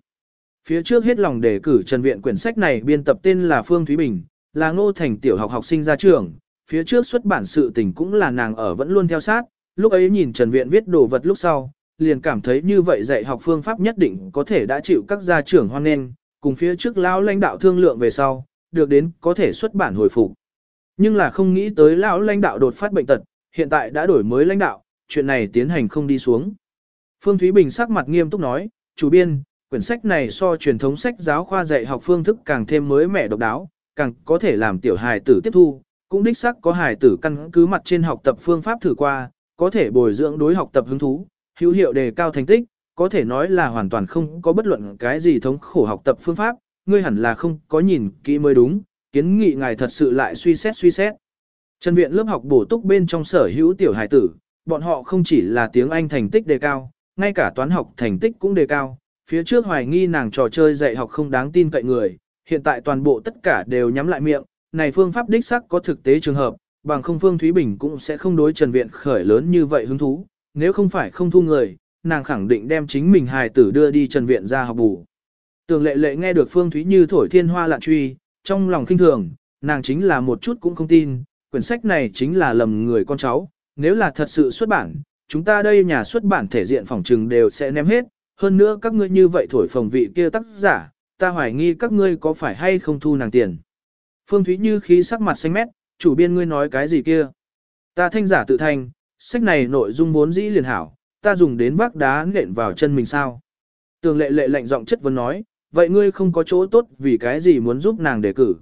Phía trước hết lòng đề cử Trần Viện quyển sách này biên tập tên là Phương Thúy Bình, là ngô thành tiểu học học sinh ra trường, phía trước xuất bản sự tình cũng là nàng ở vẫn luôn theo sát, lúc ấy nhìn Trần Viện viết đồ vật lúc sau, liền cảm thấy như vậy dạy học phương pháp nhất định có thể đã chịu các gia trưởng hoan nghênh, cùng phía trước lão lãnh đạo thương lượng về sau, được đến có thể xuất bản hồi phục. Nhưng là không nghĩ tới lão lãnh đạo đột phát bệnh tật, hiện tại đã đổi mới lãnh đạo, chuyện này tiến hành không đi xuống. Phương Thúy Bình sắc mặt nghiêm túc nói, chủ biên, quyển sách này so truyền thống sách giáo khoa dạy học phương thức càng thêm mới mẻ độc đáo, càng có thể làm tiểu hài tử tiếp thu, cũng đích xác có hài tử căn cứ mặt trên học tập phương pháp thử qua, có thể bồi dưỡng đối học tập hứng thú, hữu hiệu đề cao thành tích, có thể nói là hoàn toàn không có bất luận cái gì thống khổ học tập phương pháp, ngươi hẳn là không có nhìn kỹ mới đúng, kiến nghị ngài thật sự lại suy xét suy xét. Trần viện lớp học bổ túc bên trong sở hữu tiểu Hải tử, bọn họ không chỉ là tiếng Anh thành tích đề cao, ngay cả toán học thành tích cũng đề cao, phía trước hoài nghi nàng trò chơi dạy học không đáng tin cậy người, hiện tại toàn bộ tất cả đều nhắm lại miệng, này phương pháp đích sắc có thực tế trường hợp, bằng không Phương Thúy Bình cũng sẽ không đối Trần Viện khởi lớn như vậy hứng thú, nếu không phải không thu người, nàng khẳng định đem chính mình hài tử đưa đi Trần Viện ra học bù. Tường lệ lệ nghe được Phương Thúy Như thổi thiên hoa lạ truy, trong lòng kinh thường, nàng chính là một chút cũng không tin, quyển sách này chính là lầm người con cháu, nếu là thật sự xuất bản, chúng ta đây nhà xuất bản thể diện phòng trừng đều sẽ ném hết, hơn nữa các ngươi như vậy thổi phồng vị kia tác giả, ta hoài nghi các ngươi có phải hay không thu nàng tiền. Phương Thúy Như khí sắc mặt xanh mét, chủ biên ngươi nói cái gì kia? Ta thanh giả tự thành sách này nội dung vốn dĩ liền hảo, ta dùng đến vác đá nện vào chân mình sao? Tường lệ lệ lạnh giọng chất vấn nói, vậy ngươi không có chỗ tốt vì cái gì muốn giúp nàng đề cử?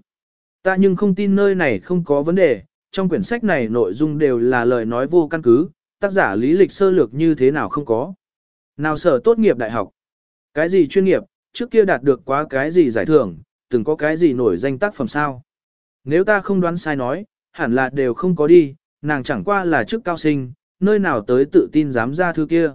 Ta nhưng không tin nơi này không có vấn đề, trong quyển sách này nội dung đều là lời nói vô căn cứ, tác giả lý lịch sơ lược như thế nào không có. Nào sở tốt nghiệp đại học? Cái gì chuyên nghiệp, trước kia đạt được quá cái gì giải thưởng, từng có cái gì nổi danh tác phẩm sao. Nếu ta không đoán sai nói, hẳn là đều không có đi, nàng chẳng qua là chức cao sinh, nơi nào tới tự tin dám ra thư kia.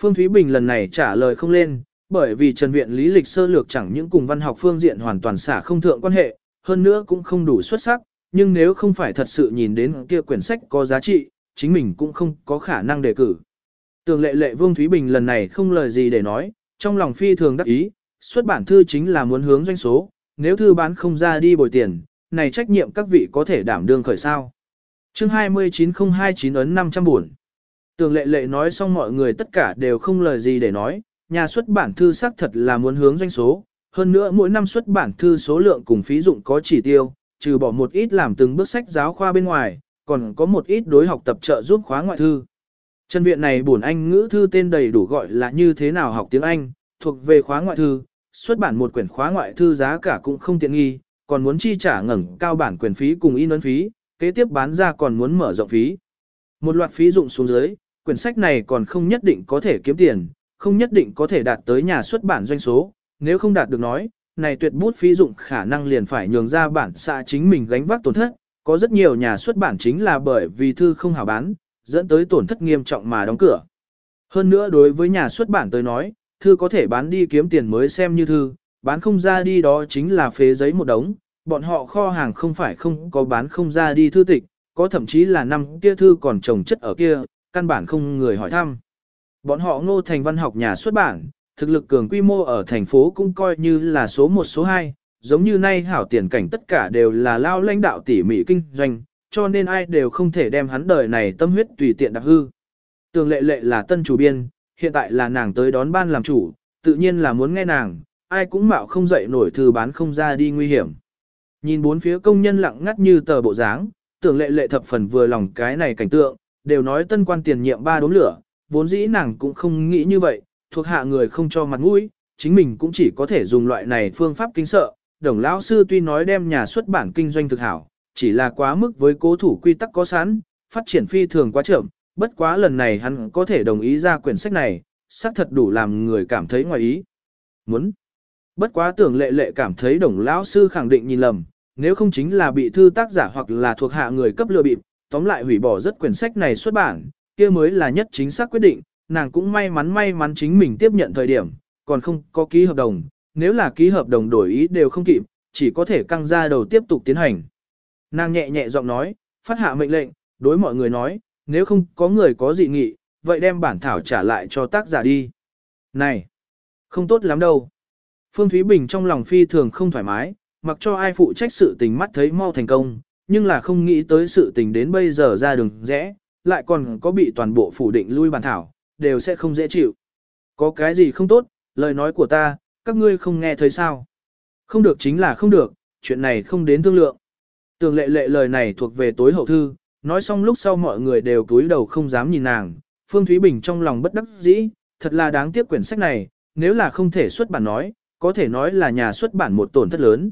Phương Thúy Bình lần này trả lời không lên, bởi vì Trần Viện lý lịch sơ lược chẳng những cùng văn học phương diện hoàn toàn xả không thượng quan hệ, hơn nữa cũng không đủ xuất sắc, nhưng nếu không phải thật sự nhìn đến kia quyển sách có giá trị, chính mình cũng không có khả năng đề cử. Tường lệ lệ Vương Thúy Bình lần này không lời gì để nói, trong lòng phi thường đắc ý, xuất bản thư chính là muốn hướng doanh số, nếu thư bán không ra đi bồi tiền, này trách nhiệm các vị có thể đảm đương khởi sao. Chương 29029 ấn 500 buồn. Tường lệ lệ nói xong mọi người tất cả đều không lời gì để nói, nhà xuất bản thư xác thật là muốn hướng doanh số, hơn nữa mỗi năm xuất bản thư số lượng cùng phí dụng có chỉ tiêu, trừ bỏ một ít làm từng bước sách giáo khoa bên ngoài, còn có một ít đối học tập trợ giúp khóa ngoại thư. Chân viện này bổn anh ngữ thư tên đầy đủ gọi là như thế nào học tiếng Anh, thuộc về khóa ngoại thư, xuất bản một quyển khóa ngoại thư giá cả cũng không tiện nghi, còn muốn chi trả ngẩng cao bản quyền phí cùng in ấn phí, kế tiếp bán ra còn muốn mở rộng phí. Một loạt phí dụng xuống dưới, quyển sách này còn không nhất định có thể kiếm tiền, không nhất định có thể đạt tới nhà xuất bản doanh số, nếu không đạt được nói, này tuyệt bút phí dụng khả năng liền phải nhường ra bản xạ chính mình gánh vác tổn thất, có rất nhiều nhà xuất bản chính là bởi vì thư không hảo bán, dẫn tới tổn thất nghiêm trọng mà đóng cửa. Hơn nữa đối với nhà xuất bản tới nói, thư có thể bán đi kiếm tiền mới xem như thư, bán không ra đi đó chính là phế giấy một đống, bọn họ kho hàng không phải không có bán không ra đi thư tịch, có thậm chí là năm kia thư còn trồng chất ở kia, căn bản không người hỏi thăm. Bọn họ ngô thành văn học nhà xuất bản, thực lực cường quy mô ở thành phố cũng coi như là số 1 số 2, giống như nay hảo tiền cảnh tất cả đều là lao lãnh đạo tỉ mỉ kinh doanh, cho nên ai đều không thể đem hắn đời này tâm huyết tùy tiện đặc hư. Tường lệ lệ là tân chủ biên, hiện tại là nàng tới đón ban làm chủ, tự nhiên là muốn nghe nàng, ai cũng mạo không dậy nổi thư bán không ra đi nguy hiểm. Nhìn bốn phía công nhân lặng ngắt như tờ bộ dáng, tưởng lệ lệ thập phần vừa lòng cái này cảnh tượng, đều nói tân quan tiền nhiệm ba đốm lửa, vốn dĩ nàng cũng không nghĩ như vậy, thuộc hạ người không cho mặt mũi, chính mình cũng chỉ có thể dùng loại này phương pháp kinh sợ. Đồng lão sư tuy nói đem nhà xuất bản kinh doanh thực hảo, chỉ là quá mức với cố thủ quy tắc có sẵn, phát triển phi thường quá chậm, bất quá lần này hắn có thể đồng ý ra quyển sách này, xác thật đủ làm người cảm thấy ngoài ý. Muốn. Bất quá tưởng lệ lệ cảm thấy đồng lão sư khẳng định nhìn lầm, nếu không chính là bị thư tác giả hoặc là thuộc hạ người cấp lừa bịp, tóm lại hủy bỏ rất quyển sách này xuất bản, kia mới là nhất chính xác quyết định, nàng cũng may mắn may mắn chính mình tiếp nhận thời điểm, còn không có ký hợp đồng, nếu là ký hợp đồng đổi ý đều không kịp, chỉ có thể căng ra đầu tiếp tục tiến hành. Nàng nhẹ nhẹ giọng nói, phát hạ mệnh lệnh, đối mọi người nói, nếu không có người có dị nghị, vậy đem bản thảo trả lại cho tác giả đi. Này, không tốt lắm đâu. Phương Thúy Bình trong lòng phi thường không thoải mái, mặc cho ai phụ trách sự tình mắt thấy mau thành công, nhưng là không nghĩ tới sự tình đến bây giờ ra đường rẽ, lại còn có bị toàn bộ phủ định lui bàn thảo, đều sẽ không dễ chịu. Có cái gì không tốt, lời nói của ta, các ngươi không nghe thấy sao. Không được chính là không được, chuyện này không đến thương lượng. Tường lệ lệ lời này thuộc về tối hậu thư, nói xong lúc sau mọi người đều cúi đầu không dám nhìn nàng. Phương Thúy Bình trong lòng bất đắc dĩ, thật là đáng tiếc quyển sách này, nếu là không thể xuất bản nói, có thể nói là nhà xuất bản một tổn thất lớn.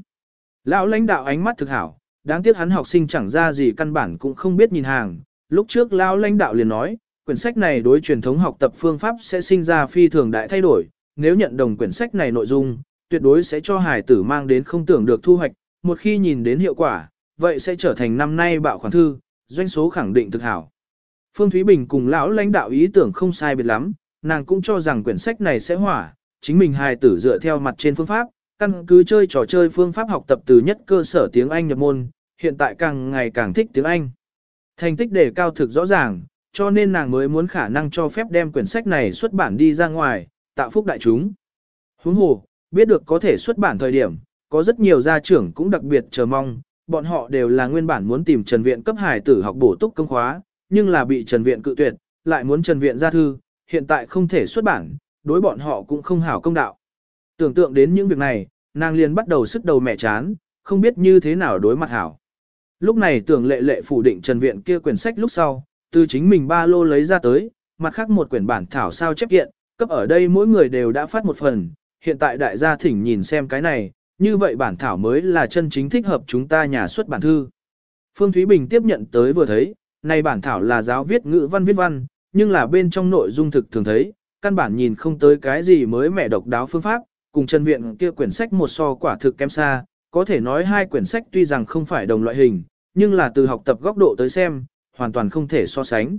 Lão lãnh đạo ánh mắt thực hảo, đáng tiếc hắn học sinh chẳng ra gì căn bản cũng không biết nhìn hàng. Lúc trước lão lãnh đạo liền nói, quyển sách này đối truyền thống học tập phương pháp sẽ sinh ra phi thường đại thay đổi, nếu nhận đồng quyển sách này nội dung, tuyệt đối sẽ cho hài tử mang đến không tưởng được thu hoạch, một khi nhìn đến hiệu quả, vậy sẽ trở thành năm nay bạo khoản thư, doanh số khẳng định thực hảo. Phương Thúy Bình cùng lão lãnh đạo ý tưởng không sai biệt lắm, nàng cũng cho rằng quyển sách này sẽ hỏa, chính mình hài tử dựa theo mặt trên phương pháp, căn cứ chơi trò chơi phương pháp học tập từ nhất cơ sở tiếng Anh nhập môn, hiện tại càng ngày càng thích tiếng Anh. Thành tích đề cao thực rõ ràng, cho nên nàng mới muốn khả năng cho phép đem quyển sách này xuất bản đi ra ngoài, tạo phúc đại chúng. Huống hồ, biết được có thể xuất bản thời điểm, có rất nhiều gia trưởng cũng đặc biệt chờ mong, bọn họ đều là nguyên bản muốn tìm Trần Viện cấp hải tử học bổ túc công khóa, nhưng là bị Trần Viện cự tuyệt, lại muốn Trần Viện ra thư, hiện tại không thể xuất bản, đối bọn họ cũng không hảo công đạo. Tưởng tượng đến những việc này, nàng liền bắt đầu sức đầu mẹ chán, không biết như thế nào đối mặt hảo. Lúc này tưởng lệ lệ phủ định Trần Viện kia quyển sách lúc sau, từ chính mình ba lô lấy ra tới, mặt khác một quyển bản thảo sao chép kiện, cấp ở đây mỗi người đều đã phát một phần, hiện tại đại gia thỉnh nhìn xem cái này, như vậy bản thảo mới là chân chính thích hợp chúng ta nhà xuất bản thư. Phương Thúy Bình tiếp nhận tới vừa thấy, này bản thảo là giáo viết ngữ văn viết văn, nhưng là bên trong nội dung thực thường thấy, căn bản nhìn không tới cái gì mới mẻ độc đáo phương pháp, cùng Trần Viện kia quyển sách một so quả thực kém xa, có thể nói hai quyển sách tuy rằng không phải đồng loại hình, nhưng là từ học tập góc độ tới xem, hoàn toàn không thể so sánh.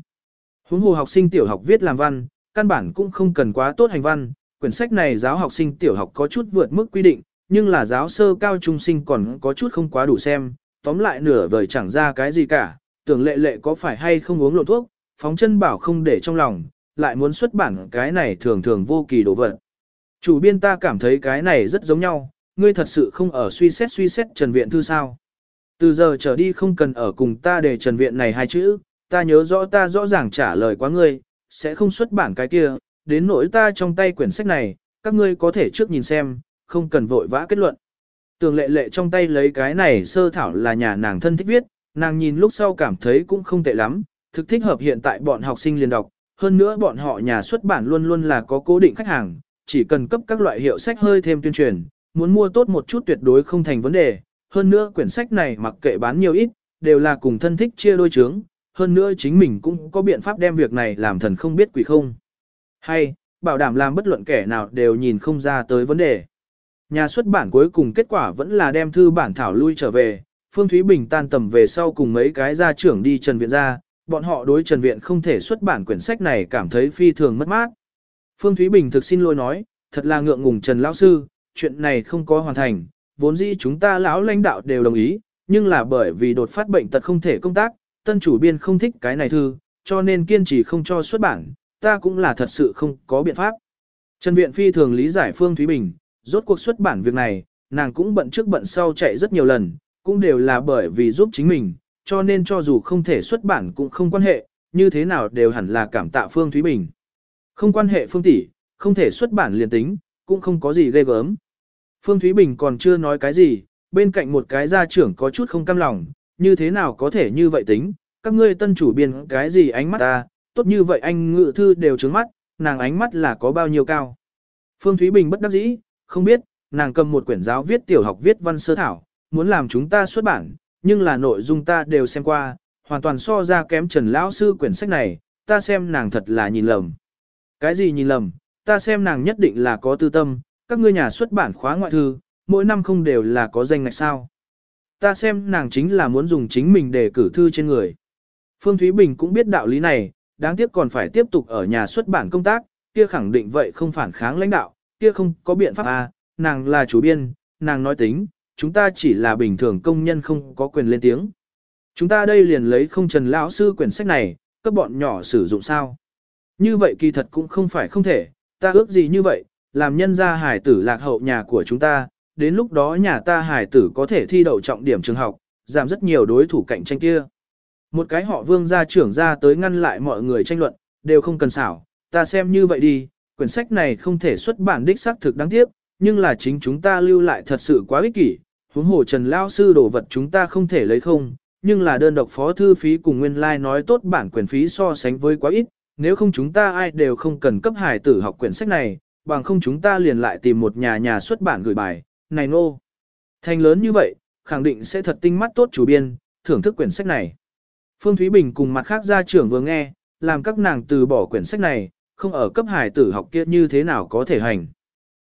Huống hồ học sinh tiểu học viết làm văn, căn bản cũng không cần quá tốt hành văn, quyển sách này giáo học sinh tiểu học có chút vượt mức quy định, nhưng là giáo sơ cao trung sinh còn có chút không quá đủ xem, tóm lại nửa vời chẳng ra cái gì cả, tưởng lệ lệ có phải hay không uống lộ thuốc, phóng chân bảo không để trong lòng, lại muốn xuất bản cái này thường thường vô kỳ đồ vật. Chủ biên ta cảm thấy cái này rất giống nhau, ngươi thật sự không ở suy xét suy xét Trần Viện Thư sao. Từ giờ trở đi không cần ở cùng ta để Trần Viện này hai chữ, ta nhớ rõ ta rõ ràng trả lời quá ngươi, sẽ không xuất bản cái kia, đến nỗi ta trong tay quyển sách này, các ngươi có thể trước nhìn xem, không cần vội vã kết luận. Tường lệ lệ trong tay lấy cái này sơ thảo là nhà nàng thân thích viết, nàng nhìn lúc sau cảm thấy cũng không tệ lắm, thực thích hợp hiện tại bọn học sinh liền đọc, hơn nữa bọn họ nhà xuất bản luôn luôn là có cố định khách hàng, chỉ cần cấp các loại hiệu sách hơi thêm tuyên truyền, muốn mua tốt một chút tuyệt đối không thành vấn đề, hơn nữa quyển sách này mặc kệ bán nhiều ít, đều là cùng thân thích chia đôi chướng, hơn nữa chính mình cũng có biện pháp đem việc này làm thần không biết quỷ không. Hay, bảo đảm làm bất luận kẻ nào đều nhìn không ra tới vấn đề. Nhà xuất bản cuối cùng kết quả vẫn là đem thư bản thảo lui trở về, Phương Thúy Bình tan tầm về sau cùng mấy cái gia trưởng đi Trần Viện ra, bọn họ đối Trần Viện không thể xuất bản quyển sách này cảm thấy phi thường mất mát. Phương Thúy Bình thực xin lỗi nói, thật là ngượng ngùng Trần Lão Sư, chuyện này không có hoàn thành, vốn dĩ chúng ta lão lãnh đạo đều đồng ý, nhưng là bởi vì đột phát bệnh tật không thể công tác, tân chủ biên không thích cái này thư, cho nên kiên trì không cho xuất bản, ta cũng là thật sự không có biện pháp. Trần Viện Phi thường lý giải Phương Thúy Bình, rốt cuộc xuất bản việc này, nàng cũng bận trước bận sau chạy rất nhiều lần, cũng đều là bởi vì giúp chính mình, cho nên cho dù không thể xuất bản cũng không quan hệ, như thế nào đều hẳn là cảm tạ Phương Thúy Bình. Không quan hệ Phương tỷ, không thể xuất bản liền tính, cũng không có gì ghê gớm. Phương Thúy Bình còn chưa nói cái gì, bên cạnh một cái gia trưởng có chút không cam lòng, như thế nào có thể như vậy tính, các ngươi tân chủ biên cái gì ánh mắt ta, tốt như vậy anh ngự thư đều trướng mắt, nàng ánh mắt là có bao nhiêu cao. Phương Thúy Bình bất đắc dĩ, không biết, nàng cầm một quyển giáo viết tiểu học viết văn sơ thảo, muốn làm chúng ta xuất bản, nhưng là nội dung ta đều xem qua, hoàn toàn so ra kém Trần Lão Sư quyển sách này, ta xem nàng thật là nhìn lầm. Cái gì nhìn lầm, ta xem nàng nhất định là có tư tâm, các ngươi nhà xuất bản khóa ngoại thư, mỗi năm không đều là có danh ngạch sao. Ta xem nàng chính là muốn dùng chính mình để cử thư trên người. Phương Thúy Bình cũng biết đạo lý này, đáng tiếc còn phải tiếp tục ở nhà xuất bản công tác, kia khẳng định vậy không phản kháng lãnh đạo, kia không có biện pháp à, nàng là chủ biên, nàng nói tính, chúng ta chỉ là bình thường công nhân không có quyền lên tiếng. Chúng ta đây liền lấy không trần lão sư quyển sách này, các bọn nhỏ sử dụng sao. Như vậy kỳ thật cũng không phải không thể, ta ước gì như vậy, làm nhân gia hải tử lạc hậu nhà của chúng ta, đến lúc đó nhà ta hải tử có thể thi đậu trọng điểm trường học, giảm rất nhiều đối thủ cạnh tranh kia. Một cái họ vương gia trưởng ra tới ngăn lại mọi người tranh luận, đều không cần xảo, ta xem như vậy đi, quyển sách này không thể xuất bản đích xác thực đáng tiếc, nhưng là chính chúng ta lưu lại thật sự quá ích kỷ, huống hồ Trần Lao Sư đồ vật chúng ta không thể lấy không, nhưng là đơn độc phó thư phí cùng nguyên lai like nói tốt bản quyền phí so sánh với quá ít, nếu không chúng ta ai đều không cần cấp hải tử học quyển sách này, bằng không chúng ta liền lại tìm một nhà nhà xuất bản gửi bài, này nô. Thành lớn như vậy, khẳng định sẽ thật tinh mắt tốt chủ biên, thưởng thức quyển sách này. Phương Thúy Bình cùng mặt khác gia trưởng vừa nghe, làm các nàng từ bỏ quyển sách này, không ở cấp hải tử học kia như thế nào có thể hành.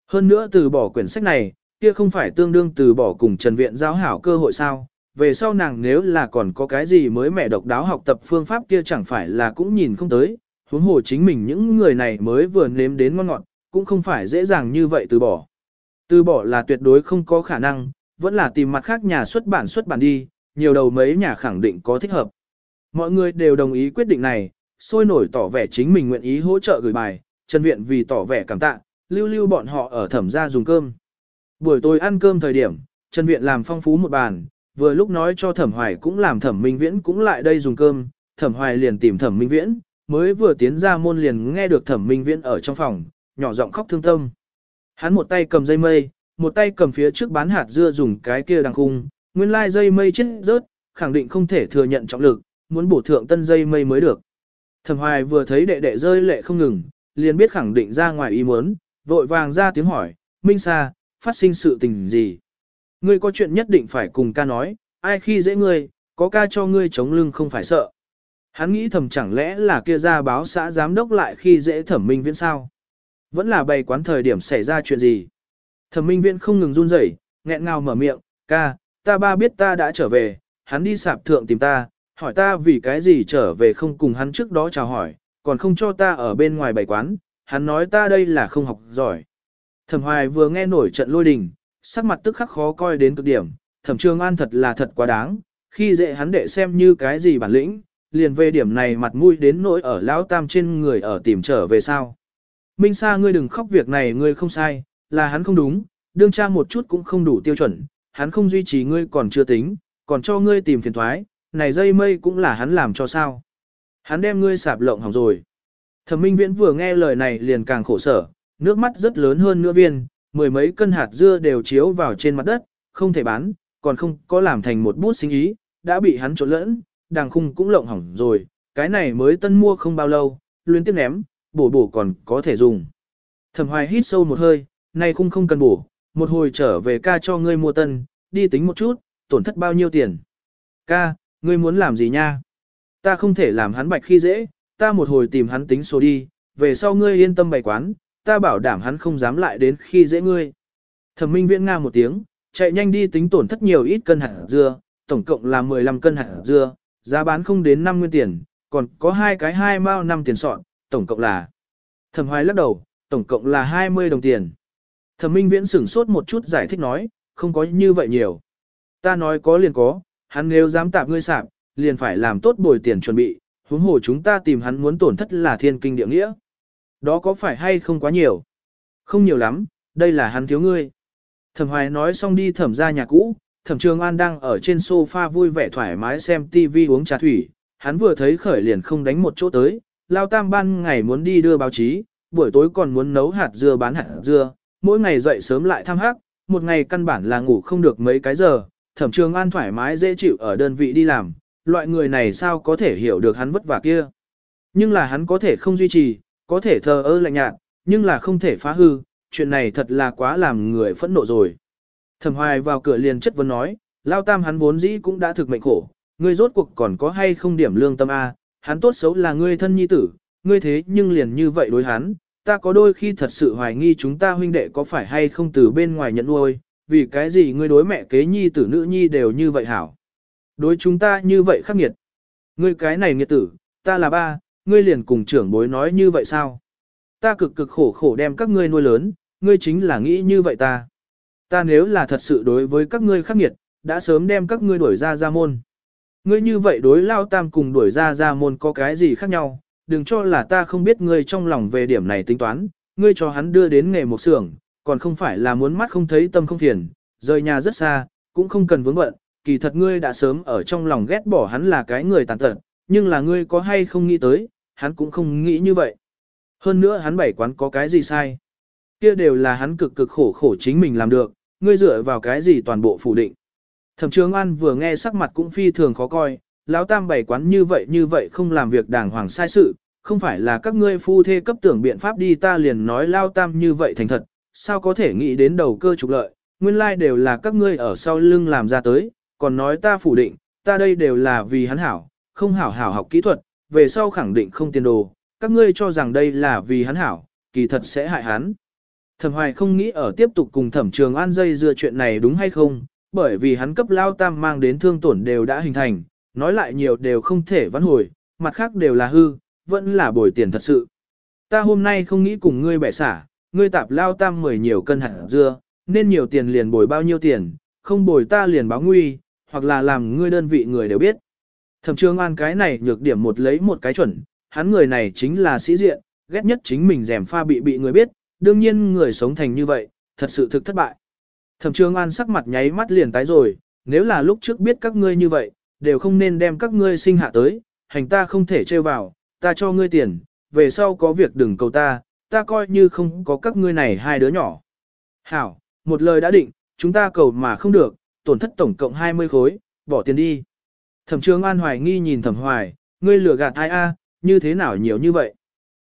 Hơn nữa từ bỏ quyển sách này, kia không phải tương đương từ bỏ cùng Trần Viện giáo hảo cơ hội sao, về sau nàng nếu là còn có cái gì mới mẹ độc đáo học tập phương pháp kia chẳng phải là cũng nhìn không tới, huống hồ chính mình những người này mới vừa nếm đến ngon ngọt, cũng không phải dễ dàng như vậy từ bỏ. Từ bỏ là tuyệt đối không có khả năng, vẫn là tìm mặt khác nhà xuất bản xuất bản đi, nhiều đầu mấy nhà khẳng định có thích hợp. Mọi người đều đồng ý quyết định này, sôi nổi tỏ vẻ chính mình nguyện ý hỗ trợ gửi bài, Trần Viện vì tỏ vẻ cảm tạ, lưu lưu bọn họ ở thẩm gia dùng cơm. Buổi tối ăn cơm thời điểm, Trần Viện làm phong phú một bàn, vừa lúc nói cho thẩm hoài cũng làm thẩm minh viễn cũng lại đây dùng cơm, thẩm hoài liền tìm thẩm minh viễn, mới vừa tiến ra môn liền nghe được thẩm minh viễn ở trong phòng, nhỏ giọng khóc thương tâm. Hắn một tay cầm dây mây, một tay cầm phía trước bán hạt dưa dùng cái kia đằng khung, nguyên lai dây mây chết rớt, khẳng định không thể thừa nhận trọng lực, muốn bổ thượng tân dây mây mới được. Thẩm hoài vừa thấy đệ đệ rơi lệ không ngừng, liền biết khẳng định ra ngoài ý muốn, vội vàng ra tiếng hỏi, Minh Sa, phát sinh sự tình gì? Ngươi có chuyện nhất định phải cùng ca nói, ai khi dễ ngươi, có ca cho ngươi chống lưng không phải sợ. Hắn nghĩ thầm chẳng lẽ là kia ra báo xã giám đốc lại khi dễ thẩm minh viễn sao? Vẫn là bày quán thời điểm xảy ra chuyện gì? Thẩm minh viễn không ngừng run rẩy, nghẹn ngào mở miệng, ca, ta ba biết ta đã trở về, hắn đi sạp thượng tìm ta, hỏi ta vì cái gì trở về không cùng hắn trước đó chào hỏi, còn không cho ta ở bên ngoài bày quán, hắn nói ta đây là không học giỏi. Thẩm hoài vừa nghe nổi trận lôi đình, sắc mặt tức khắc khó coi đến cực điểm, thẩm trường an thật là thật quá đáng, khi dễ hắn đệ xem như cái gì bản lĩnh, liền về điểm này mặt mũi đến nỗi ở lão tam trên người ở tìm trở về sao. Minh Sa ngươi đừng khóc việc này ngươi không sai, là hắn không đúng, đương cha một chút cũng không đủ tiêu chuẩn, hắn không duy trì ngươi còn chưa tính, còn cho ngươi tìm phiền thoái, này dây mây cũng là hắn làm cho sao. Hắn đem ngươi sạp lộng hỏng rồi. Thẩm Minh Viễn vừa nghe lời này liền càng khổ sở, nước mắt rất lớn hơn nữa viên, mười mấy cân hạt dưa đều chiếu vào trên mặt đất, không thể bán, còn không có làm thành một bút sinh ý, đã bị hắn trộn lẫn, đàng khung cũng lộng hỏng rồi, cái này mới tân mua không bao lâu, luyến tiếp ném, bổ bổ còn có thể dùng. Thẩm hoài hít sâu một hơi, nay khung không cần bổ, một hồi trở về ca cho ngươi mua tân, đi tính một chút, tổn thất bao nhiêu tiền. Ca, ngươi muốn làm gì nha? Ta không thể làm hắn bạch khi dễ, ta một hồi tìm hắn tính số đi, về sau ngươi yên tâm bày quán, ta bảo đảm hắn không dám lại đến khi dễ ngươi. Thẩm minh viễn nga một tiếng, chạy nhanh đi tính tổn thất nhiều ít cân hạt dưa, tổng cộng là 15 cân hạt dưa, giá bán không đến 5 nguyên tiền, còn có hai cái hai mao năm tiền sọn, tổng cộng là. Thẩm hoài lắc đầu, tổng cộng là 20 đồng tiền. Thẩm minh viễn sửng sốt một chút giải thích nói, không có như vậy nhiều. Ta nói có liền có, hắn nếu dám tạp ngươi sạp, liền phải làm tốt bồi tiền chuẩn bị, huống hồ chúng ta tìm hắn muốn tổn thất là thiên kinh địa nghĩa. Đó có phải hay không quá nhiều? Không nhiều lắm, đây là hắn thiếu ngươi. Thẩm hoài nói xong đi thẩm ra nhà cũ, thẩm trường an đang ở trên sofa vui vẻ thoải mái xem TV uống trà thủy, hắn vừa thấy khởi liền không đánh một chỗ tới, lao tam ban ngày muốn đi đưa báo chí, buổi tối còn muốn nấu hạt dưa bán hạt dưa, mỗi ngày dậy sớm lại thăm hắc, một ngày căn bản là ngủ không được mấy cái giờ, thẩm trường an thoải mái dễ chịu ở đơn vị đi làm, loại người này sao có thể hiểu được hắn vất vả kia. Nhưng là hắn có thể không duy trì, có thể thờ ơ lạnh nhạt, nhưng là không thể phá hư, chuyện này thật là quá làm người phẫn nộ rồi. Thẩm hoài vào cửa liền chất vấn nói, lao tam hắn vốn dĩ cũng đã thực mệnh khổ, ngươi rốt cuộc còn có hay không điểm lương tâm A, hắn tốt xấu là ngươi thân nhi tử, ngươi thế nhưng liền như vậy đối hắn, ta có đôi khi thật sự hoài nghi chúng ta huynh đệ có phải hay không từ bên ngoài nhận nuôi, vì cái gì ngươi đối mẹ kế nhi tử nữ nhi đều như vậy hảo. Đối chúng ta như vậy khắc nghiệt. Ngươi cái này nghiệt tử, ta là ba, ngươi liền cùng trưởng bối nói như vậy sao? Ta cực cực khổ khổ đem các ngươi nuôi lớn, ngươi chính là nghĩ như vậy ta. Ta nếu là thật sự đối với các ngươi khắc nghiệt, đã sớm đem các ngươi đuổi ra ra môn. Ngươi như vậy đối lao tam cùng đuổi ra ra môn có cái gì khác nhau, đừng cho là ta không biết ngươi trong lòng về điểm này tính toán, ngươi cho hắn đưa đến nghề một xưởng, còn không phải là muốn mắt không thấy tâm không phiền, rời nhà rất xa, cũng không cần vướng bận, kỳ thật ngươi đã sớm ở trong lòng ghét bỏ hắn là cái người tàn tật, nhưng là ngươi có hay không nghĩ tới, hắn cũng không nghĩ như vậy. Hơn nữa hắn bảy quán có cái gì sai. Kia đều là hắn cực cực khổ khổ chính mình làm được, ngươi dựa vào cái gì toàn bộ phủ định. Thẩm Trường An vừa nghe sắc mặt cũng phi thường khó coi, lão tam bày quán như vậy như vậy không làm việc đàng hoàng sai sự, không phải là các ngươi phu thê cấp tưởng biện pháp đi ta liền nói lao tam như vậy thành thật, sao có thể nghĩ đến đầu cơ trục lợi, nguyên lai like đều là các ngươi ở sau lưng làm ra tới, còn nói ta phủ định, ta đây đều là vì hắn hảo, không hảo hảo học kỹ thuật, về sau khẳng định không tiền đồ, các ngươi cho rằng đây là vì hắn hảo, kỳ thật sẽ hại hắn. Thẩm Hoài không nghĩ ở tiếp tục cùng Thẩm Trường An dây dưa chuyện này đúng hay không, bởi vì hắn cấp lao tam mang đến thương tổn đều đã hình thành, nói lại nhiều đều không thể vãn hồi, mặt khác đều là hư, vẫn là bồi tiền thật sự. Ta hôm nay không nghĩ cùng ngươi bẻ xả, ngươi tạp lao tam mười nhiều cân hạt dưa, nên nhiều tiền liền bồi bao nhiêu tiền, không bồi ta liền báo nguy, hoặc là làm ngươi đơn vị người đều biết. Thẩm Trường An cái này nhược điểm một lấy một cái chuẩn, hắn người này chính là sĩ diện, ghét nhất chính mình rèm pha bị bị người biết, đương nhiên người sống thành như vậy, thật sự thực thất bại. Thẩm Trường An sắc mặt nháy mắt liền tái rồi, nếu là lúc trước biết các ngươi như vậy, đều không nên đem các ngươi sinh hạ tới, hành ta không thể trêu vào, ta cho ngươi tiền, về sau có việc đừng cầu ta, ta coi như không có các ngươi này hai đứa nhỏ. Hảo, một lời đã định, chúng ta cầu mà không được, tổn thất tổng cộng 20 khối, bỏ tiền đi. Thẩm Trường An hoài nghi nhìn Thẩm Hoài, ngươi lừa gạt ai a, như thế nào nhiều như vậy?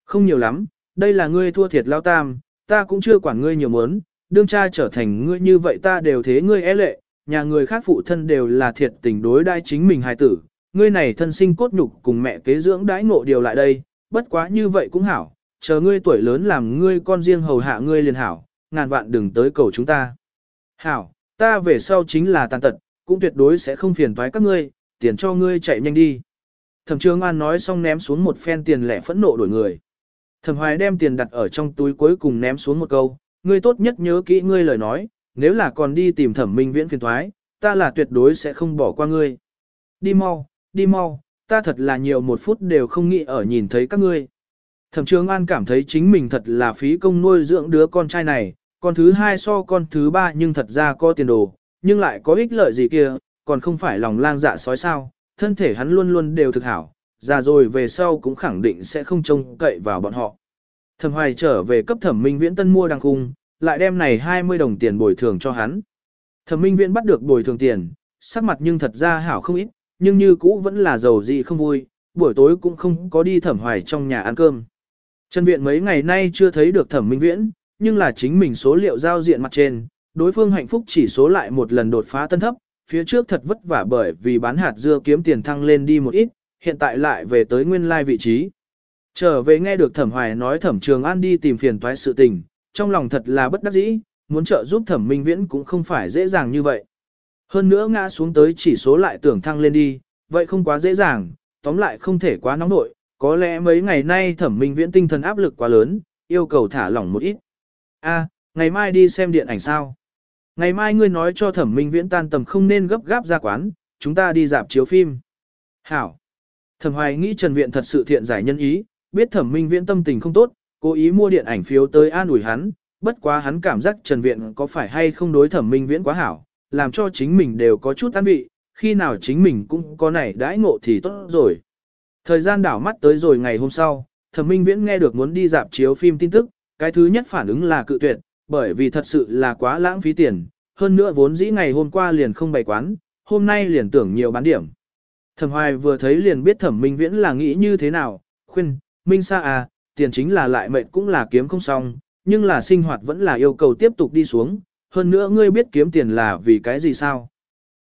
Không nhiều lắm, đây là ngươi thua thiệt lao tam, ta cũng chưa quản ngươi nhiều muốn, đương cha trở thành ngươi như vậy ta đều thế ngươi é lệ, nhà người khác phụ thân đều là thiệt tình đối đai chính mình hài tử, ngươi này thân sinh cốt nhục cùng mẹ kế dưỡng đãi ngộ điều lại đây, bất quá như vậy cũng hảo, chờ ngươi tuổi lớn làm ngươi con riêng hầu hạ ngươi liền hảo, ngàn vạn đừng tới cầu chúng ta. Hảo, ta về sau chính là tàn tật, cũng tuyệt đối sẽ không phiền toái các ngươi, tiền cho ngươi chạy nhanh đi. Thẩm Trương An nói xong ném xuống một phen tiền lẻ phẫn nộ đổi người. Thẩm Hoài đem tiền đặt ở trong túi cuối cùng ném xuống một câu, ngươi tốt nhất nhớ kỹ ngươi lời nói, nếu là còn đi tìm Thẩm Minh Viễn phiền toái, ta là tuyệt đối sẽ không bỏ qua ngươi. Đi mau, đi mau, ta thật là nhiều một phút đều không nghĩ ở nhìn thấy các ngươi. Thẩm Trường An cảm thấy chính mình thật là phí công nuôi dưỡng đứa con trai này, con thứ hai so con thứ ba nhưng thật ra có tiền đồ, nhưng lại có ích lợi gì kia, còn không phải lòng lang dạ sói sao, thân thể hắn luôn luôn đều thực hảo, già rồi về sau cũng khẳng định sẽ không trông cậy vào bọn họ. Thẩm Hoài trở về cấp Thẩm Minh Viễn tân mua đăng cung, lại đem này 20 đồng tiền bồi thường cho hắn. Thẩm Minh Viễn bắt được bồi thường tiền, sắc mặt nhưng thật ra hảo không ít, nhưng như cũ vẫn là giàu gì không vui, buổi tối cũng không có đi Thẩm Hoài trong nhà ăn cơm. Trần Viện mấy ngày nay chưa thấy được Thẩm Minh Viễn, nhưng là chính mình số liệu giao diện mặt trên, đối phương hạnh phúc chỉ số lại một lần đột phá tân thấp, phía trước thật vất vả bởi vì bán hạt dưa kiếm tiền thăng lên đi một ít, hiện tại lại về tới nguyên lai vị trí. Trở về nghe được Thẩm Hoài nói Thẩm Trường An đi tìm phiền toái sự tình, trong lòng thật là bất đắc dĩ, muốn trợ giúp Thẩm Minh Viễn cũng không phải dễ dàng như vậy. Hơn nữa ngã xuống tới chỉ số lại tưởng thăng lên đi, vậy không quá dễ dàng, tóm lại không thể quá nóng nội, có lẽ mấy ngày nay Thẩm Minh Viễn tinh thần áp lực quá lớn, yêu cầu thả lỏng một ít. A, ngày mai đi xem điện ảnh sao? Ngày mai ngươi nói cho thẩm minh viễn tan tầm không nên gấp gáp ra quán, chúng ta đi dạp chiếu phim. Hảo. Thẩm hoài nghĩ Trần Viện thật sự thiện giải nhân ý, biết thẩm minh viễn tâm tình không tốt, cố ý mua điện ảnh phiếu tới an ủi hắn, bất quá hắn cảm giác Trần Viện có phải hay không đối thẩm minh viễn quá hảo, làm cho chính mình đều có chút an vị, khi nào chính mình cũng có này đãi ngộ thì tốt rồi. Thời gian đảo mắt tới rồi ngày hôm sau, thẩm minh viễn nghe được muốn đi dạp chiếu phim tin tức, cái thứ nhất phản ứng là cự tuyệt, bởi vì thật sự là quá lãng phí tiền, hơn nữa vốn dĩ ngày hôm qua liền không bày quán, hôm nay liền tưởng nhiều bán điểm. Thẩm Hoài vừa thấy liền biết Thẩm Minh Viễn là nghĩ như thế nào, khuyên, Minh Sa à, tiền chính là lại mệnh cũng là kiếm không xong, nhưng là sinh hoạt vẫn là yêu cầu tiếp tục đi xuống, hơn nữa ngươi biết kiếm tiền là vì cái gì sao?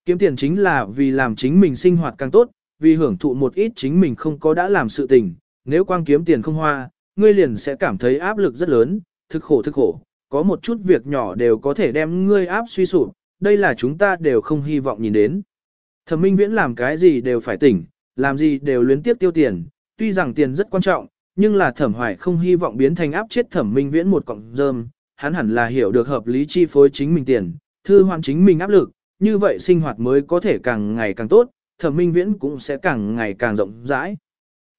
Kiếm tiền chính là vì làm chính mình sinh hoạt càng tốt, vì hưởng thụ một ít chính mình không có đã làm sự tình, nếu quang kiếm tiền không hoa, ngươi liền sẽ cảm thấy áp lực rất lớn, thực khổ thực khổ, có một chút việc nhỏ đều có thể đem ngươi áp suy sụp, đây là chúng ta đều không hy vọng nhìn đến. Thẩm Minh Viễn làm cái gì đều phải tỉnh, làm gì đều luyến tiếp tiêu tiền, tuy rằng tiền rất quan trọng, nhưng là Thẩm Hoài không hy vọng biến thành áp chết Thẩm Minh Viễn một cọng rơm, hắn hẳn là hiểu được hợp lý chi phối chính mình tiền, thư hoàn chính mình áp lực, như vậy sinh hoạt mới có thể càng ngày càng tốt, Thẩm Minh Viễn cũng sẽ càng ngày càng rộng rãi.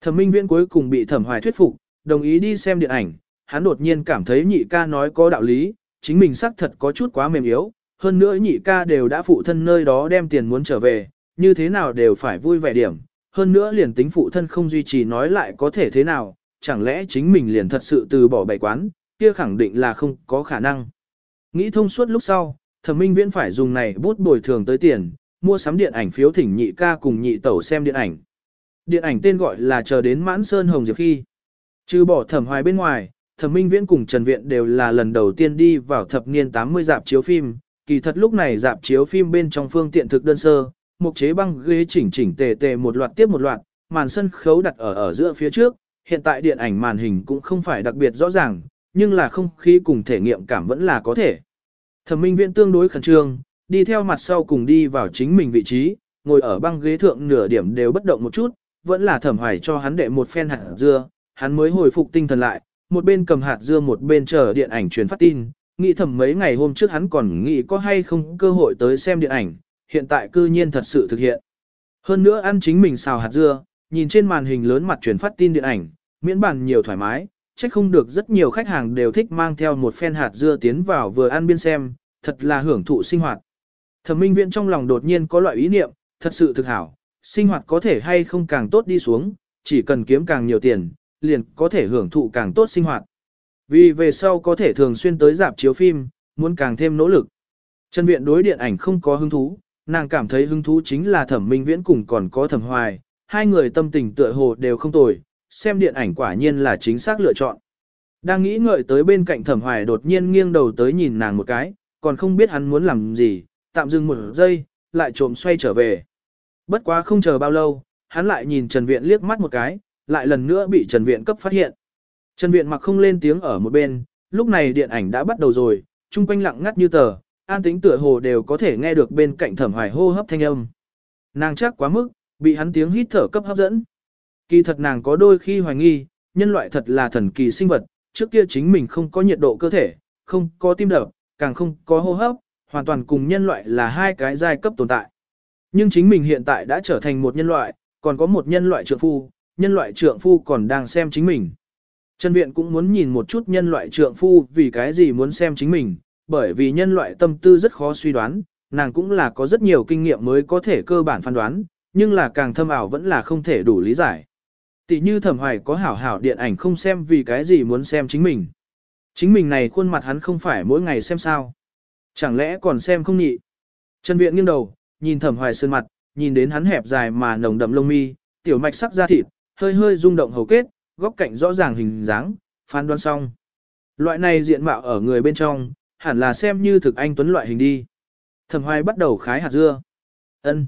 Thẩm Minh Viễn cuối cùng bị Thẩm Hoài thuyết phục, đồng ý đi xem điện ảnh, hắn đột nhiên cảm thấy nhị ca nói có đạo lý, chính mình xác thật có chút quá mềm yếu, hơn nữa nhị ca đều đã phụ thân nơi đó đem tiền muốn trở về, như thế nào đều phải vui vẻ điểm, hơn nữa liền tính phụ thân không duy trì nói lại có thể thế nào, chẳng lẽ chính mình liền thật sự từ bỏ bày quán, kia khẳng định là không có khả năng. Nghĩ thông suốt lúc sau, thẩm minh viễn phải dùng này bút bồi thường tới tiền, mua sắm điện ảnh phiếu thỉnh nhị ca cùng nhị tẩu xem điện ảnh. Điện ảnh tên gọi là chờ đến mãn sơn hồng diệp khi. Trừ bỏ thẩm hoài bên ngoài, thẩm minh viễn cùng Trần Viện đều là lần đầu tiên đi vào thập niên 80 dạp chiếu phim, kỳ thật lúc này dạp chiếu phim bên trong phương tiện thực đơn sơ, mục chế băng ghế chỉnh chỉnh tề tề một loạt tiếp một loạt, màn sân khấu đặt ở ở giữa phía trước, hiện tại điện ảnh màn hình cũng không phải đặc biệt rõ ràng, nhưng là không khí cùng thể nghiệm cảm vẫn là có thể. Thẩm minh viễn tương đối khẩn trương, đi theo mặt sau cùng đi vào chính mình vị trí, ngồi ở băng ghế thượng nửa điểm đều bất động một chút, vẫn là thẩm hoài cho hắn đệ một phen hạt dưa, hắn mới hồi phục tinh thần lại, một bên cầm hạt dưa một bên chờ điện ảnh truyền phát tin, nghĩ thầm mấy ngày hôm trước hắn còn nghĩ có hay không cơ hội tới xem điện ảnh, hiện tại cư nhiên thật sự thực hiện. Hơn nữa ăn chính mình xào hạt dưa, nhìn trên màn hình lớn mặt truyền phát tin điện ảnh, miễn bàn nhiều thoải mái, chắc không được rất nhiều khách hàng đều thích mang theo một phen hạt dưa tiến vào vừa ăn biên xem, thật là hưởng thụ sinh hoạt. Thẩm Minh Viễn trong lòng đột nhiên có loại ý niệm, thật sự thực hảo, sinh hoạt có thể hay không càng tốt đi xuống, chỉ cần kiếm càng nhiều tiền, liền có thể hưởng thụ càng tốt sinh hoạt. Vì về sau có thể thường xuyên tới dạp chiếu phim, muốn càng thêm nỗ lực. Trần Viện đối điện ảnh không có hứng thú, nàng cảm thấy hứng thú chính là thẩm minh viễn cùng còn có thẩm hoài, hai người tâm tình tựa hồ đều không tồi, xem điện ảnh quả nhiên là chính xác lựa chọn. Đang nghĩ ngợi tới bên cạnh thẩm hoài đột nhiên nghiêng đầu tới nhìn nàng một cái, còn không biết hắn muốn làm gì, tạm dừng một giây, lại trộm xoay trở về. Bất quá không chờ bao lâu, hắn lại nhìn Trần Viện liếc mắt một cái, lại lần nữa bị Trần Viện cấp phát hiện. Trần Viện mặc không lên tiếng ở một bên, lúc này điện ảnh đã bắt đầu rồi, chung quanh lặng ngắt như tờ, an tính tựa hồ đều có thể nghe được bên cạnh thẩm hoài hô hấp thanh âm. Nàng chắc quá mức, bị hắn tiếng hít thở cấp hấp dẫn. Kỳ thật nàng có đôi khi hoài nghi, nhân loại thật là thần kỳ sinh vật, trước kia chính mình không có nhiệt độ cơ thể, không có tim đập, càng không có hô hấp, hoàn toàn cùng nhân loại là hai cái giai cấp tồn tại. Nhưng chính mình hiện tại đã trở thành một nhân loại, còn có một nhân loại trượng phu, nhân loại trượng phu còn đang xem chính mình. Trần Viện cũng muốn nhìn một chút nhân loại trượng phu vì cái gì muốn xem chính mình, bởi vì nhân loại tâm tư rất khó suy đoán, nàng cũng là có rất nhiều kinh nghiệm mới có thể cơ bản phán đoán, nhưng là càng thâm ảo vẫn là không thể đủ lý giải. Tỷ như thẩm hoài có hảo hảo điện ảnh không xem vì cái gì muốn xem chính mình. Chính mình này khuôn mặt hắn không phải mỗi ngày xem sao. Chẳng lẽ còn xem không nhị. Trần Viện nghiêng đầu, nhìn thẩm hoài sơn mặt, nhìn đến hắn hẹp dài mà nồng đậm lông mi, tiểu mạch sắc da thịt, hơi hơi rung động hầu kết, góc cạnh rõ ràng hình dáng, phán đoán xong. Loại này diện mạo ở người bên trong, hẳn là xem như thực anh tuấn loại hình đi. Thẩm hoài bắt đầu khái hạt dưa. ân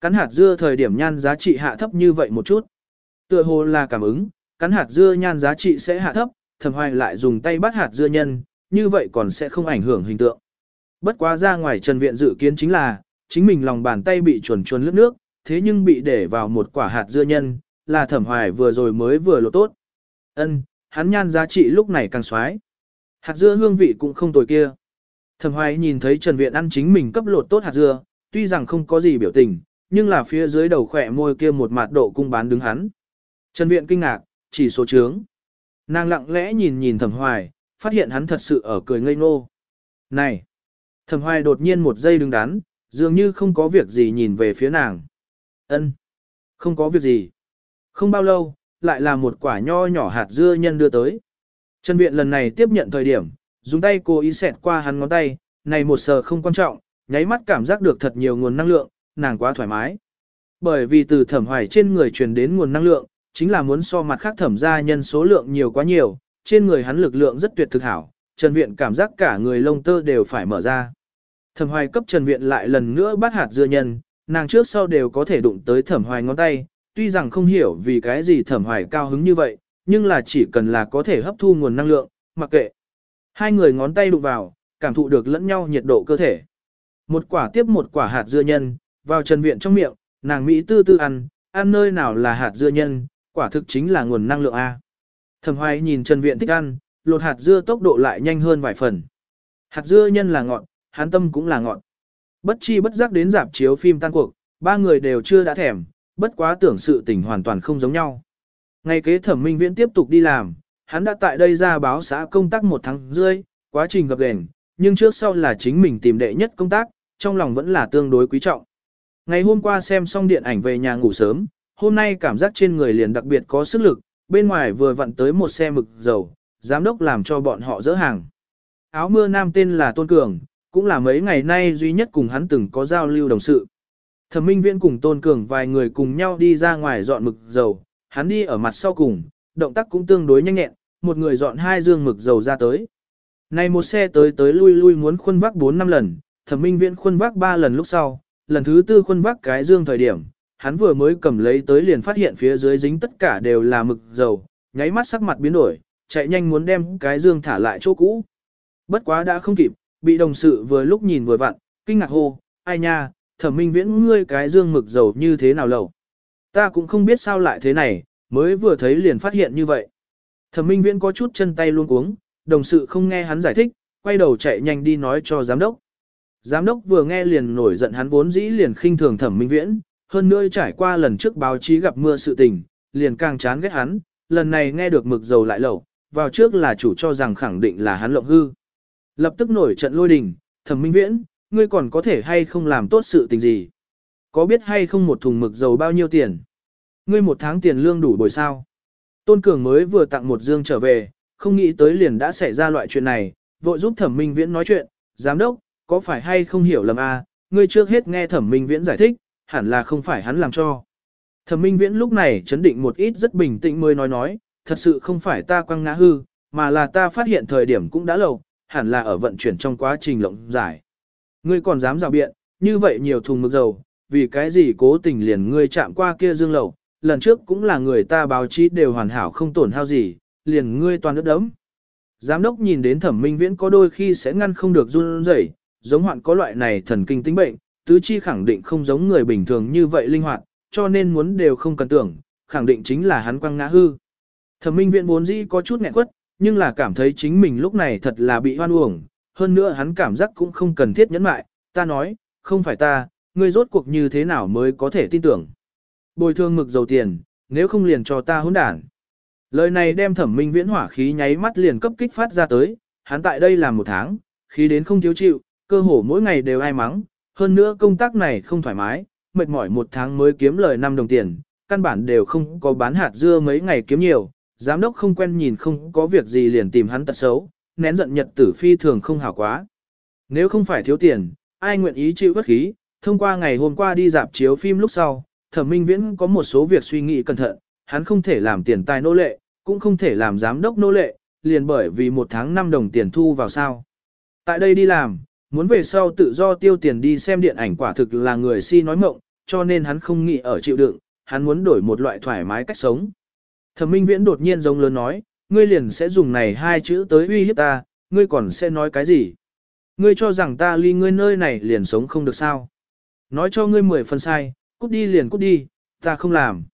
Cắn hạt dưa thời điểm nhan giá trị hạ thấp như vậy một chút. Tựa hồ là cảm ứng, cắn hạt dưa nhan giá trị sẽ hạ thấp, thẩm hoài lại dùng tay bắt hạt dưa nhân, như vậy còn sẽ không ảnh hưởng hình tượng. Bất quá ra ngoài trần viện dự kiến chính là, chính mình lòng bàn tay bị chuồn chuồn lướt nước, thế nhưng bị để vào một quả hạt dưa nhân, là thẩm hoài vừa rồi mới vừa lộ tốt. Ân, hắn nhan giá trị lúc này càng xoái. Hạt dưa hương vị cũng không tồi kia. Thẩm hoài nhìn thấy Trần Viện ăn chính mình cấp lột tốt hạt dưa, tuy rằng không có gì biểu tình, nhưng là phía dưới đầu khỏe môi kia một mạt độ cung bán đứng hắn. Trần Viện kinh ngạc, chỉ số trướng. Nàng lặng lẽ nhìn nhìn thẩm hoài, phát hiện hắn thật sự ở cười ngây ngô. Này! Thẩm hoài đột nhiên một giây đứng đắn, dường như không có việc gì nhìn về phía nàng. Ân, Không có việc gì. Không bao lâu, lại là một quả nho nhỏ hạt dưa nhân đưa tới. Trần Viện lần này tiếp nhận thời điểm, dùng tay cố ý xẹt qua hắn ngón tay, này một sờ không quan trọng, nháy mắt cảm giác được thật nhiều nguồn năng lượng, nàng quá thoải mái. Bởi vì từ thẩm hoài trên người truyền đến nguồn năng lượng, chính là muốn so mặt khác thẩm ra nhân số lượng nhiều quá nhiều, trên người hắn lực lượng rất tuyệt thực hảo, Trần Viện cảm giác cả người lông tơ đều phải mở ra. Thẩm hoài cấp Trần Viện lại lần nữa bắt hạt dưa nhân, nàng trước sau đều có thể đụng tới thẩm hoài ngón tay, tuy rằng không hiểu vì cái gì thẩm hoài cao hứng như vậy, nhưng là chỉ cần là có thể hấp thu nguồn năng lượng, mặc kệ. Hai người ngón tay đụng vào, cảm thụ được lẫn nhau nhiệt độ cơ thể. Một quả tiếp một quả hạt dưa nhân, vào Trần Viện trong miệng, nàng Mỹ tư tư ăn, ăn nơi nào là hạt dưa nhân, quả thực chính là nguồn năng lượng A. Thẩm hoài nhìn Trần Viện thích ăn, lột hạt dưa tốc độ lại nhanh hơn vài phần. Hạt dưa nhân là ngọn, hán tâm cũng là ngọn. Bất chi bất giác đến dạp chiếu phim tan cuộc, ba người đều chưa đã thèm, bất quá tưởng sự tình hoàn toàn không giống nhau. Ngày kế thẩm minh viễn tiếp tục đi làm, hắn đã tại đây ra báo xã công tác một tháng rưỡi, quá trình gặp gền, nhưng trước sau là chính mình tìm đệ nhất công tác, trong lòng vẫn là tương đối quý trọng. Ngày hôm qua xem xong điện ảnh về nhà ngủ sớm, hôm nay cảm giác trên người liền đặc biệt có sức lực, bên ngoài vừa vặn tới một xe mực dầu, giám đốc làm cho bọn họ dỡ hàng. Áo mưa nam tên là Tôn Cường, cũng là mấy ngày nay duy nhất cùng hắn từng có giao lưu đồng sự. Thẩm Minh Viễn cùng Tôn Cường vài người cùng nhau đi ra ngoài dọn mực dầu, hắn đi ở mặt sau cùng, động tác cũng tương đối nhanh nhẹn, một người dọn hai dương mực dầu ra tới. Này một xe tới tới lui lui muốn khuân vác 4 năm lần, Thẩm Minh Viễn khuân vác 3 lần lúc sau, lần thứ tư khuân vác cái dương thời điểm, hắn vừa mới cầm lấy tới liền phát hiện phía dưới dính tất cả đều là mực dầu, nháy mắt sắc mặt biến đổi, chạy nhanh muốn đem cái dương thả lại chỗ cũ. Bất quá đã không kịp, bị đồng sự vừa lúc nhìn vừa vặn, kinh ngạc hô, ai nha, thẩm minh viễn ngươi cái dương mực dầu như thế nào lẩu? Ta cũng không biết sao lại thế này, mới vừa thấy liền phát hiện như vậy. Thẩm minh viễn có chút chân tay luôn cuống, đồng sự không nghe hắn giải thích, quay đầu chạy nhanh đi nói cho giám đốc. Giám đốc vừa nghe liền nổi giận hắn vốn dĩ liền khinh thường thẩm minh viễn, hơn nữa trải qua lần trước báo chí gặp mưa sự tình, liền càng chán ghét hắn, lần này nghe được mực dầu lại lẩu, vào trước là chủ cho rằng khẳng định là hắn lộng hư. Lập tức nổi trận lôi đình, thẩm minh viễn, ngươi còn có thể hay không làm tốt sự tình gì? Có biết hay không một thùng mực dầu bao nhiêu tiền? Ngươi một tháng tiền lương đủ bồi sao? Tôn Cường mới vừa tặng một dương trở về, không nghĩ tới liền đã xảy ra loại chuyện này, vội giúp thẩm minh viễn nói chuyện, giám đốc, có phải hay không hiểu lầm à, ngươi trước hết nghe thẩm minh viễn giải thích, hẳn là không phải hắn làm cho. Thẩm minh viễn lúc này chấn định một ít rất bình tĩnh mới nói nói, thật sự không phải ta quăng ngã hư, mà là ta phát hiện thời điểm cũng đã lâu, hẳn là ở vận chuyển trong quá trình lộng giải. Ngươi còn dám rào biện, như vậy nhiều thùng mực dầu, vì cái gì cố tình liền ngươi chạm qua kia dương lầu, lần trước cũng là người ta báo chí đều hoàn hảo không tổn hao gì, liền ngươi toàn ướt đấm. Giám đốc nhìn đến thẩm minh viễn có đôi khi sẽ ngăn không được run rẩy, giống hoạn có loại này thần kinh tính bệnh, tứ chi khẳng định không giống người bình thường như vậy linh hoạt, cho nên muốn đều không cần tưởng, khẳng định chính là hắn quăng ngã hư. Thẩm minh viễn vốn dĩ có chút nghẹn quất, nhưng là cảm thấy chính mình lúc này thật là bị hoan uổng, hơn nữa hắn cảm giác cũng không cần thiết nhẫn mại, ta nói, không phải ta, ngươi rốt cuộc như thế nào mới có thể tin tưởng. Bồi thường mực dầu tiền, nếu không liền cho ta hỗn đản. Lời này đem thẩm minh viễn hỏa khí nháy mắt liền cấp kích phát ra tới, hắn tại đây làm một tháng, khí đến không thiếu chịu, cơ hồ mỗi ngày đều ai mắng, hơn nữa công tác này không thoải mái, mệt mỏi một tháng mới kiếm lời 5 đồng tiền, căn bản đều không có bán hạt dưa mấy ngày kiếm nhiều, giám đốc không quen nhìn không có việc gì liền tìm hắn tật xấu, nén giận nhật tử phi thường không hảo quá. Nếu không phải thiếu tiền, ai nguyện ý chịu bất khí, thông qua ngày hôm qua đi dạp chiếu phim lúc sau, thẩm minh viễn có một số việc suy nghĩ cẩn thận, hắn không thể làm tiền tài nô lệ, cũng không thể làm giám đốc nô lệ, liền bởi vì một tháng 5 đồng tiền thu vào sao. Tại đây đi làm, muốn về sau tự do tiêu tiền đi xem điện ảnh quả thực là người si nói mộng, cho nên hắn không nghĩ ở chịu đựng, hắn muốn đổi một loại thoải mái cách sống. Thẩm Minh Viễn đột nhiên giống lớn nói, ngươi liền sẽ dùng này hai chữ tới uy hiếp ta, ngươi còn sẽ nói cái gì? Ngươi cho rằng ta ly ngươi nơi này liền sống không được sao? Nói cho ngươi mười phần sai, cút đi liền cút đi, ta không làm.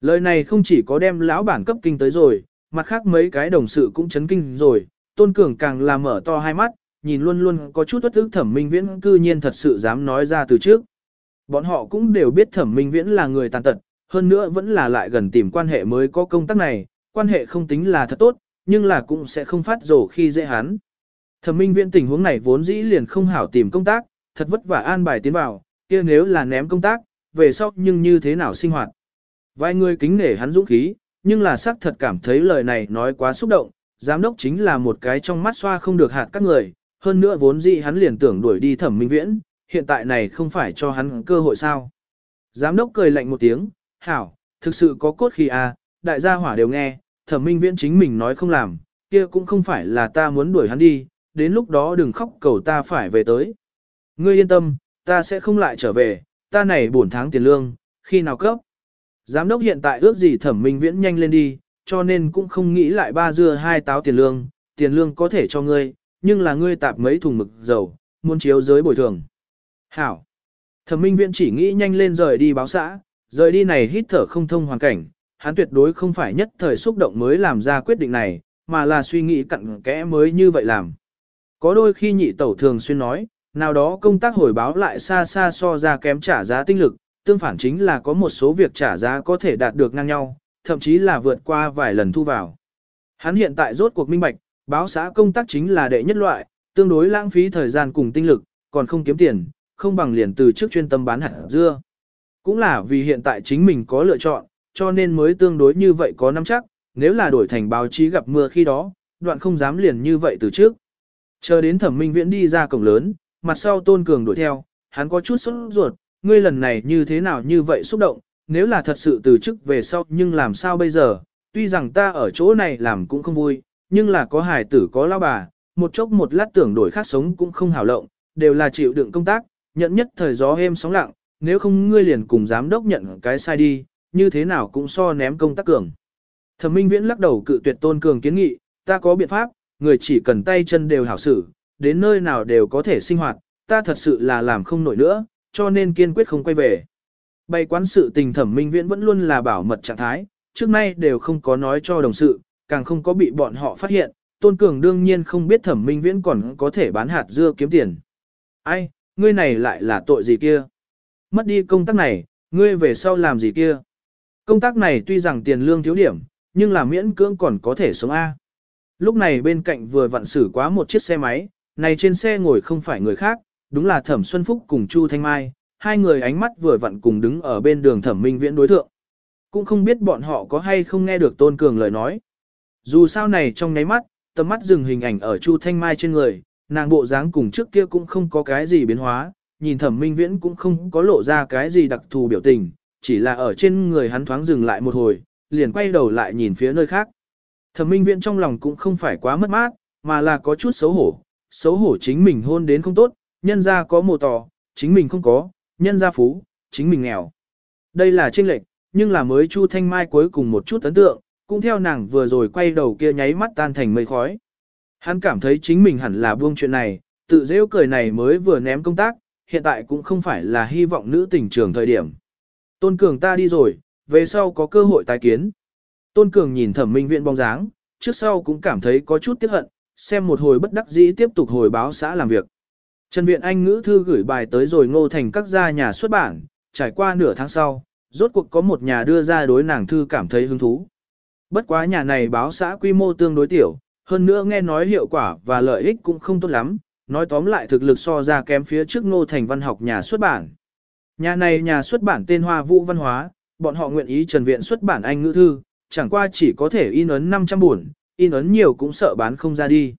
Lời này không chỉ có đem lão bản cấp kinh tới rồi, mặt khác mấy cái đồng sự cũng chấn kinh rồi, Tôn Cường càng làm mở to hai mắt, nhìn luôn luôn có chút bất ức thẩm minh viễn cư nhiên thật sự dám nói ra từ trước. Bọn họ cũng đều biết thẩm minh viễn là người tàn tật, hơn nữa vẫn là lại gần tìm quan hệ mới có công tác này, quan hệ không tính là thật tốt, nhưng là cũng sẽ không phát rổ khi dễ hắn. Thẩm minh viễn tình huống này vốn dĩ liền không hảo tìm công tác, thật vất vả an bài tiến vào, kia nếu là ném công tác, về sau nhưng như thế nào sinh hoạt. Vài người kính nể hắn dũng khí, nhưng là xác thật cảm thấy lời này nói quá xúc động, giám đốc chính là một cái trong mắt xoa không được hạt các người, hơn nữa vốn dĩ hắn liền tưởng đuổi đi thẩm minh viễn, hiện tại này không phải cho hắn cơ hội sao. Giám đốc cười lạnh một tiếng, hảo, thực sự có cốt khi à, đại gia hỏa đều nghe, thẩm minh viễn chính mình nói không làm, kia cũng không phải là ta muốn đuổi hắn đi, đến lúc đó đừng khóc cầu ta phải về tới. Ngươi yên tâm, ta sẽ không lại trở về, ta này bổn tháng tiền lương, khi nào cấp. Giám đốc hiện tại ước gì thẩm minh viễn nhanh lên đi, cho nên cũng không nghĩ lại ba dưa hai táo tiền lương, tiền lương có thể cho ngươi, nhưng là ngươi tạp mấy thùng mực dầu, muốn chiếu giới bồi thường. Hảo. Thẩm minh viễn chỉ nghĩ nhanh lên rời đi báo xã, rời đi này hít thở không thông hoàn cảnh, hắn tuyệt đối không phải nhất thời xúc động mới làm ra quyết định này, mà là suy nghĩ cặn kẽ mới như vậy làm. Có đôi khi nhị tẩu thường xuyên nói, nào đó công tác hồi báo lại xa xa so ra kém trả giá tinh lực, tương phản chính là có một số việc trả giá có thể đạt được ngang nhau, thậm chí là vượt qua vài lần thu vào. Hắn hiện tại rốt cuộc minh bạch, báo xã công tác chính là đệ nhất loại, tương đối lãng phí thời gian cùng tinh lực, còn không kiếm tiền, không bằng liền từ trước chuyên tâm bán hạt dưa. Cũng là vì hiện tại chính mình có lựa chọn, cho nên mới tương đối như vậy có nắm chắc, nếu là đổi thành báo chí gặp mưa khi đó, đoạn không dám liền như vậy từ trước. Chờ đến thẩm minh viễn đi ra cổng lớn, mặt sau tôn cường đuổi theo, hắn có chút sốt ruột, ngươi lần này như thế nào như vậy xúc động, nếu là thật sự từ chức về sau nhưng làm sao bây giờ, tuy rằng ta ở chỗ này làm cũng không vui, nhưng là có hài tử có lao bà, một chốc một lát tưởng đổi khác sống cũng không hảo lộng, đều là chịu đựng công tác, nhận nhất thời gió êm sóng lặng, nếu không ngươi liền cùng giám đốc nhận cái sai đi, như thế nào cũng so ném công tác cường. Thẩm Minh Viễn lắc đầu cự tuyệt Tôn Cường kiến nghị, ta có biện pháp, người chỉ cần tay chân đều hảo xử, đến nơi nào đều có thể sinh hoạt, ta thật sự là làm không nổi nữa, cho nên kiên quyết không quay về. Bày quán sự tình thẩm minh viễn vẫn luôn là bảo mật trạng thái, trước nay đều không có nói cho đồng sự, càng không có bị bọn họ phát hiện, Tôn Cường đương nhiên không biết thẩm minh viễn còn có thể bán hạt dưa kiếm tiền. Ai, ngươi này lại là tội gì kia? Mất đi công tác này, ngươi về sau làm gì kia? Công tác này tuy rằng tiền lương thiếu điểm, nhưng là miễn cưỡng còn có thể sống A. Lúc này bên cạnh vừa vặn xử quá một chiếc xe máy, này trên xe ngồi không phải người khác, đúng là Thẩm Xuân Phúc cùng Chu Thanh Mai, hai người ánh mắt vừa vặn cùng đứng ở bên đường Thẩm Minh Viễn đối thượng. Cũng không biết bọn họ có hay không nghe được Tôn Cường lời nói. Dù sao này trong nháy mắt, tầm mắt dừng hình ảnh ở Chu Thanh Mai trên người, nàng bộ dáng cùng trước kia cũng không có cái gì biến hóa, nhìn Thẩm Minh Viễn cũng không có lộ ra cái gì đặc thù biểu tình, chỉ là ở trên người hắn thoáng dừng lại một hồi, liền quay đầu lại nhìn phía nơi khác. Thẩm Minh Viễn trong lòng cũng không phải quá mất mát, mà là có chút xấu hổ, xấu hổ chính mình hôn đến không tốt, nhân ra có mồ tò, chính mình không có, nhân ra phú, chính mình nghèo. Đây là chênh lệch, nhưng là mới Chu Thanh Mai cuối cùng một chút ấn tượng, cũng theo nàng vừa rồi quay đầu kia nháy mắt tan thành mây khói. Hắn cảm thấy chính mình hẳn là buông chuyện này, tự dễ cười này mới vừa ném công tác, hiện tại cũng không phải là hy vọng nữ tình trường thời điểm. Tôn Cường ta đi rồi, về sau có cơ hội tái kiến. Tôn Cường nhìn thẩm minh viện bóng dáng, trước sau cũng cảm thấy có chút tiếc hận, xem một hồi bất đắc dĩ tiếp tục hồi báo xã làm việc. Trần Viện Anh ngữ thư gửi bài tới rồi ngô thành các gia nhà xuất bản, trải qua nửa tháng sau, rốt cuộc có một nhà đưa ra đối nàng thư cảm thấy hứng thú. Bất quá nhà này báo xã quy mô tương đối tiểu, hơn nữa nghe nói hiệu quả và lợi ích cũng không tốt lắm, nói tóm lại thực lực so ra kém phía trước ngô thành văn học nhà xuất bản. Nhà này nhà xuất bản tên Hoa Vũ Văn Hóa, bọn họ nguyện ý Trần Viện xuất bản Anh ngữ thư, chẳng qua chỉ có thể in ấn 500 buồn, in ấn nhiều cũng sợ bán không ra đi.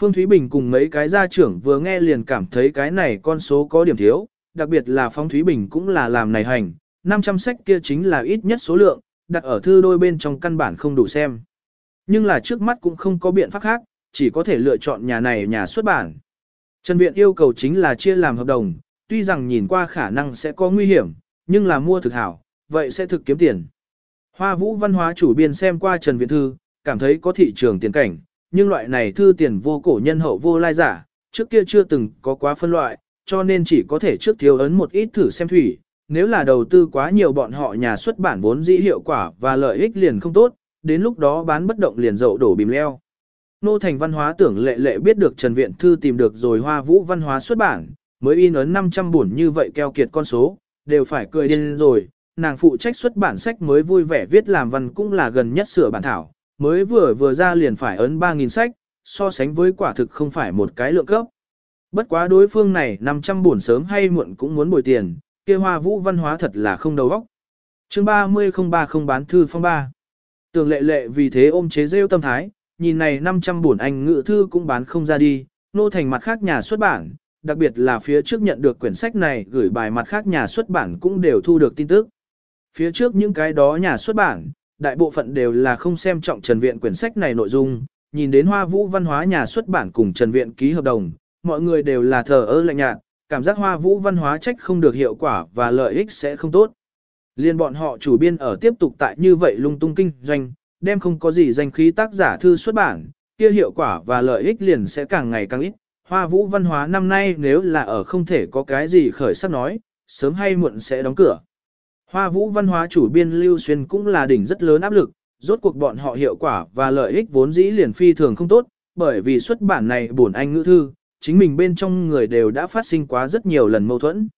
Phương Thúy Bình cùng mấy cái gia trưởng vừa nghe liền cảm thấy cái này con số có điểm thiếu, đặc biệt là Phong Thúy Bình cũng là làm này hành, 500 sách kia chính là ít nhất số lượng, đặt ở thư đôi bên trong căn bản không đủ xem. Nhưng là trước mắt cũng không có biện pháp khác, chỉ có thể lựa chọn nhà này nhà xuất bản. Trần Viện yêu cầu chính là chia làm hợp đồng, tuy rằng nhìn qua khả năng sẽ có nguy hiểm, nhưng là mua thực hảo, vậy sẽ thực kiếm tiền. Hoa Vũ văn hóa chủ biên xem qua Trần Viện Thư, cảm thấy có thị trường tiền cảnh, nhưng loại này thư tiền vô cổ nhân hậu vô lai giả, trước kia chưa từng có quá phân loại, cho nên chỉ có thể trước thiếu ấn một ít thử xem thủy. Nếu là đầu tư quá nhiều bọn họ nhà xuất bản vốn dĩ hiệu quả và lợi ích liền không tốt, đến lúc đó bán bất động liền dậu đổ bìm leo. Nô Thành Văn hóa tưởng lệ lệ biết được Trần Viện Thư tìm được rồi Hoa Vũ Văn hóa xuất bản, mới in ấn 500 buồn như vậy keo kiệt con số, đều phải cười điên rồi, nàng phụ trách xuất bản sách mới vui vẻ viết làm văn cũng là gần nhất sửa bản thảo, mới vừa vừa ra liền phải ấn 3.000 sách, so sánh với quả thực không phải một cái lượng cấp. Bất quá đối phương này 500 buồn sớm hay muộn cũng muốn bồi tiền, kia hoa vũ văn hóa thật là không đầu óc. chương 30 không bán thư phong ba. Tường lệ lệ vì thế ôm chế rêu tâm thái, nhìn này 500 buồn anh ngự thư cũng bán không ra đi, nô thành mặt khác nhà xuất bản, đặc biệt là phía trước nhận được quyển sách này gửi bài mặt khác nhà xuất bản cũng đều thu được tin tức. Phía trước những cái đó nhà xuất bản, đại bộ phận đều là không xem trọng Trần Viện quyển sách này nội dung, nhìn đến Hoa Vũ Văn hóa nhà xuất bản cùng Trần Viện ký hợp đồng, mọi người đều là thờ ơ lạnh nhạt, cảm giác Hoa Vũ Văn hóa trách không được hiệu quả và lợi ích sẽ không tốt. Liên bọn họ chủ biên ở tiếp tục tại như vậy lung tung kinh doanh, đem không có gì danh khí tác giả thư xuất bản, kia hiệu quả và lợi ích liền sẽ càng ngày càng ít. Hoa Vũ Văn hóa năm nay nếu là ở không thể có cái gì khởi sắc nói, sớm hay muộn sẽ đóng cửa. Hoa vũ văn hóa chủ biên Lưu Xuyên cũng là đỉnh rất lớn áp lực, rốt cuộc bọn họ hiệu quả và lợi ích vốn dĩ liền phi thường không tốt, bởi vì xuất bản này bổn anh ngữ thư, chính mình bên trong người đều đã phát sinh quá rất nhiều lần mâu thuẫn.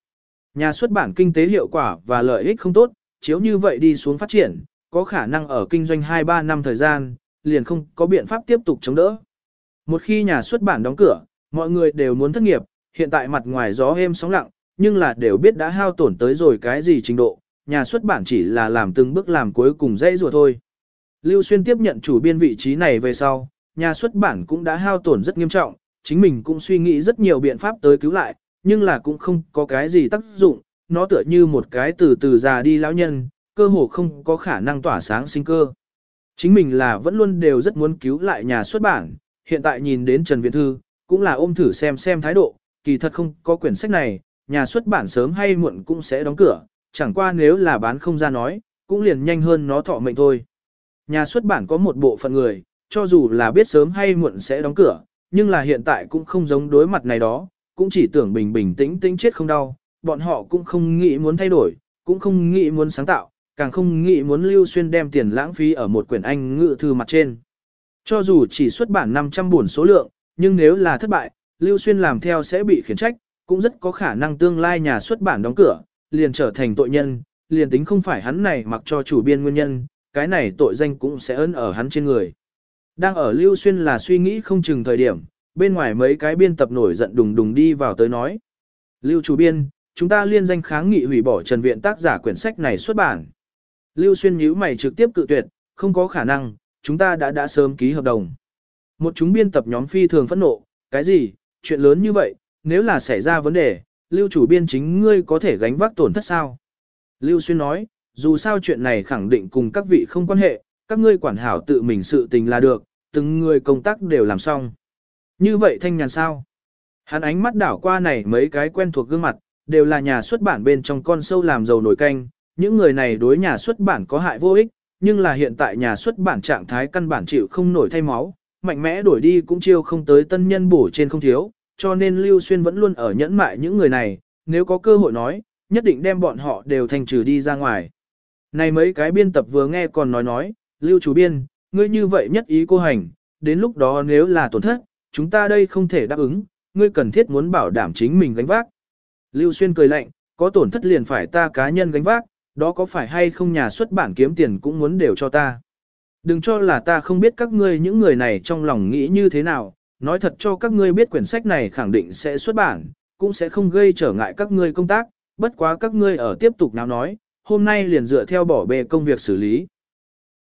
Nhà xuất bản kinh tế hiệu quả và lợi ích không tốt, chiếu như vậy đi xuống phát triển, có khả năng ở kinh doanh 2-3 năm thời gian, liền không có biện pháp tiếp tục chống đỡ. Một khi nhà xuất bản đóng cửa, mọi người đều muốn thất nghiệp, hiện tại mặt ngoài gió êm sóng lặng, nhưng là đều biết đã hao tổn tới rồi cái gì trình độ, nhà xuất bản chỉ là làm từng bước làm cuối cùng dây rùa thôi. Lưu Xuyên tiếp nhận chủ biên vị trí này về sau, nhà xuất bản cũng đã hao tổn rất nghiêm trọng, chính mình cũng suy nghĩ rất nhiều biện pháp tới cứu lại, nhưng là cũng không có cái gì tác dụng, nó tựa như một cái từ từ già đi lão nhân, cơ hồ không có khả năng tỏa sáng sinh cơ. Chính mình là vẫn luôn đều rất muốn cứu lại nhà xuất bản, hiện tại nhìn đến Trần Viện Thư, cũng là ôm thử xem xem thái độ, kỳ thật không có quyển sách này, nhà xuất bản sớm hay muộn cũng sẽ đóng cửa, chẳng qua nếu là bán không ra nói, cũng liền nhanh hơn nó thọ mệnh thôi. Nhà xuất bản có một bộ phận người, cho dù là biết sớm hay muộn sẽ đóng cửa, nhưng là hiện tại cũng không giống đối mặt này đó, cũng chỉ tưởng bình bình tĩnh tĩnh chết không đau, bọn họ cũng không nghĩ muốn thay đổi, cũng không nghĩ muốn sáng tạo, càng không nghĩ muốn lưu xuyên đem tiền lãng phí ở một quyển Anh ngự thư mặt trên. Cho dù chỉ xuất bản 500 buồn số lượng, nhưng nếu là thất bại, lưu xuyên làm theo sẽ bị khiển trách, cũng rất có khả năng tương lai nhà xuất bản đóng cửa, liền trở thành tội nhân, liền tính không phải hắn này mặc cho chủ biên nguyên nhân, cái này tội danh cũng sẽ ấn ở hắn trên người. Đang ở Lưu Xuyên là suy nghĩ không chừng thời điểm, bên ngoài mấy cái biên tập nổi giận đùng đùng đi vào tới nói. Lưu chủ biên, chúng ta liên danh kháng nghị hủy bỏ Trần Viện tác giả quyển sách này xuất bản. Lưu Xuyên nhíu mày trực tiếp cự tuyệt, không có khả năng, chúng ta đã đã sớm ký hợp đồng. Một chúng biên tập nhóm phi thường phẫn nộ, cái gì, chuyện lớn như vậy, nếu là xảy ra vấn đề, lưu chủ biên chính ngươi có thể gánh vác tổn thất sao? Lưu Xuyên nói, dù sao chuyện này khẳng định cùng các vị không quan hệ, các ngươi quản hảo tự mình sự tình là được, từng người công tác đều làm xong. Như vậy thanh nhàn sao? Hắn ánh mắt đảo qua này mấy cái quen thuộc gương mặt, đều là nhà xuất bản bên trong con sâu làm dầu nổi canh, những người này đối nhà xuất bản có hại vô ích, nhưng là hiện tại nhà xuất bản trạng thái căn bản chịu không nổi thay máu, mạnh mẽ đổi đi cũng chiêu không tới tân nhân bổ trên không thiếu, cho nên Lưu Xuyên vẫn luôn ở nhẫn mại những người này, nếu có cơ hội nói, nhất định đem bọn họ đều thành trừ đi ra ngoài. Này mấy cái biên tập vừa nghe còn nói nói, Lưu chủ biên, ngươi như vậy nhất ý cô hành, đến lúc đó nếu là tổn thất, chúng ta đây không thể đáp ứng, ngươi cần thiết muốn bảo đảm chính mình gánh vác. Lưu Xuyên cười lạnh, có tổn thất liền phải ta cá nhân gánh vác, đó có phải hay không nhà xuất bản kiếm tiền cũng muốn đều cho ta. Đừng cho là ta không biết các ngươi những người này trong lòng nghĩ như thế nào, nói thật cho các ngươi biết quyển sách này khẳng định sẽ xuất bản, cũng sẽ không gây trở ngại các ngươi công tác, bất quá các ngươi ở tiếp tục nào nói, hôm nay liền dựa theo bỏ bề công việc xử lý.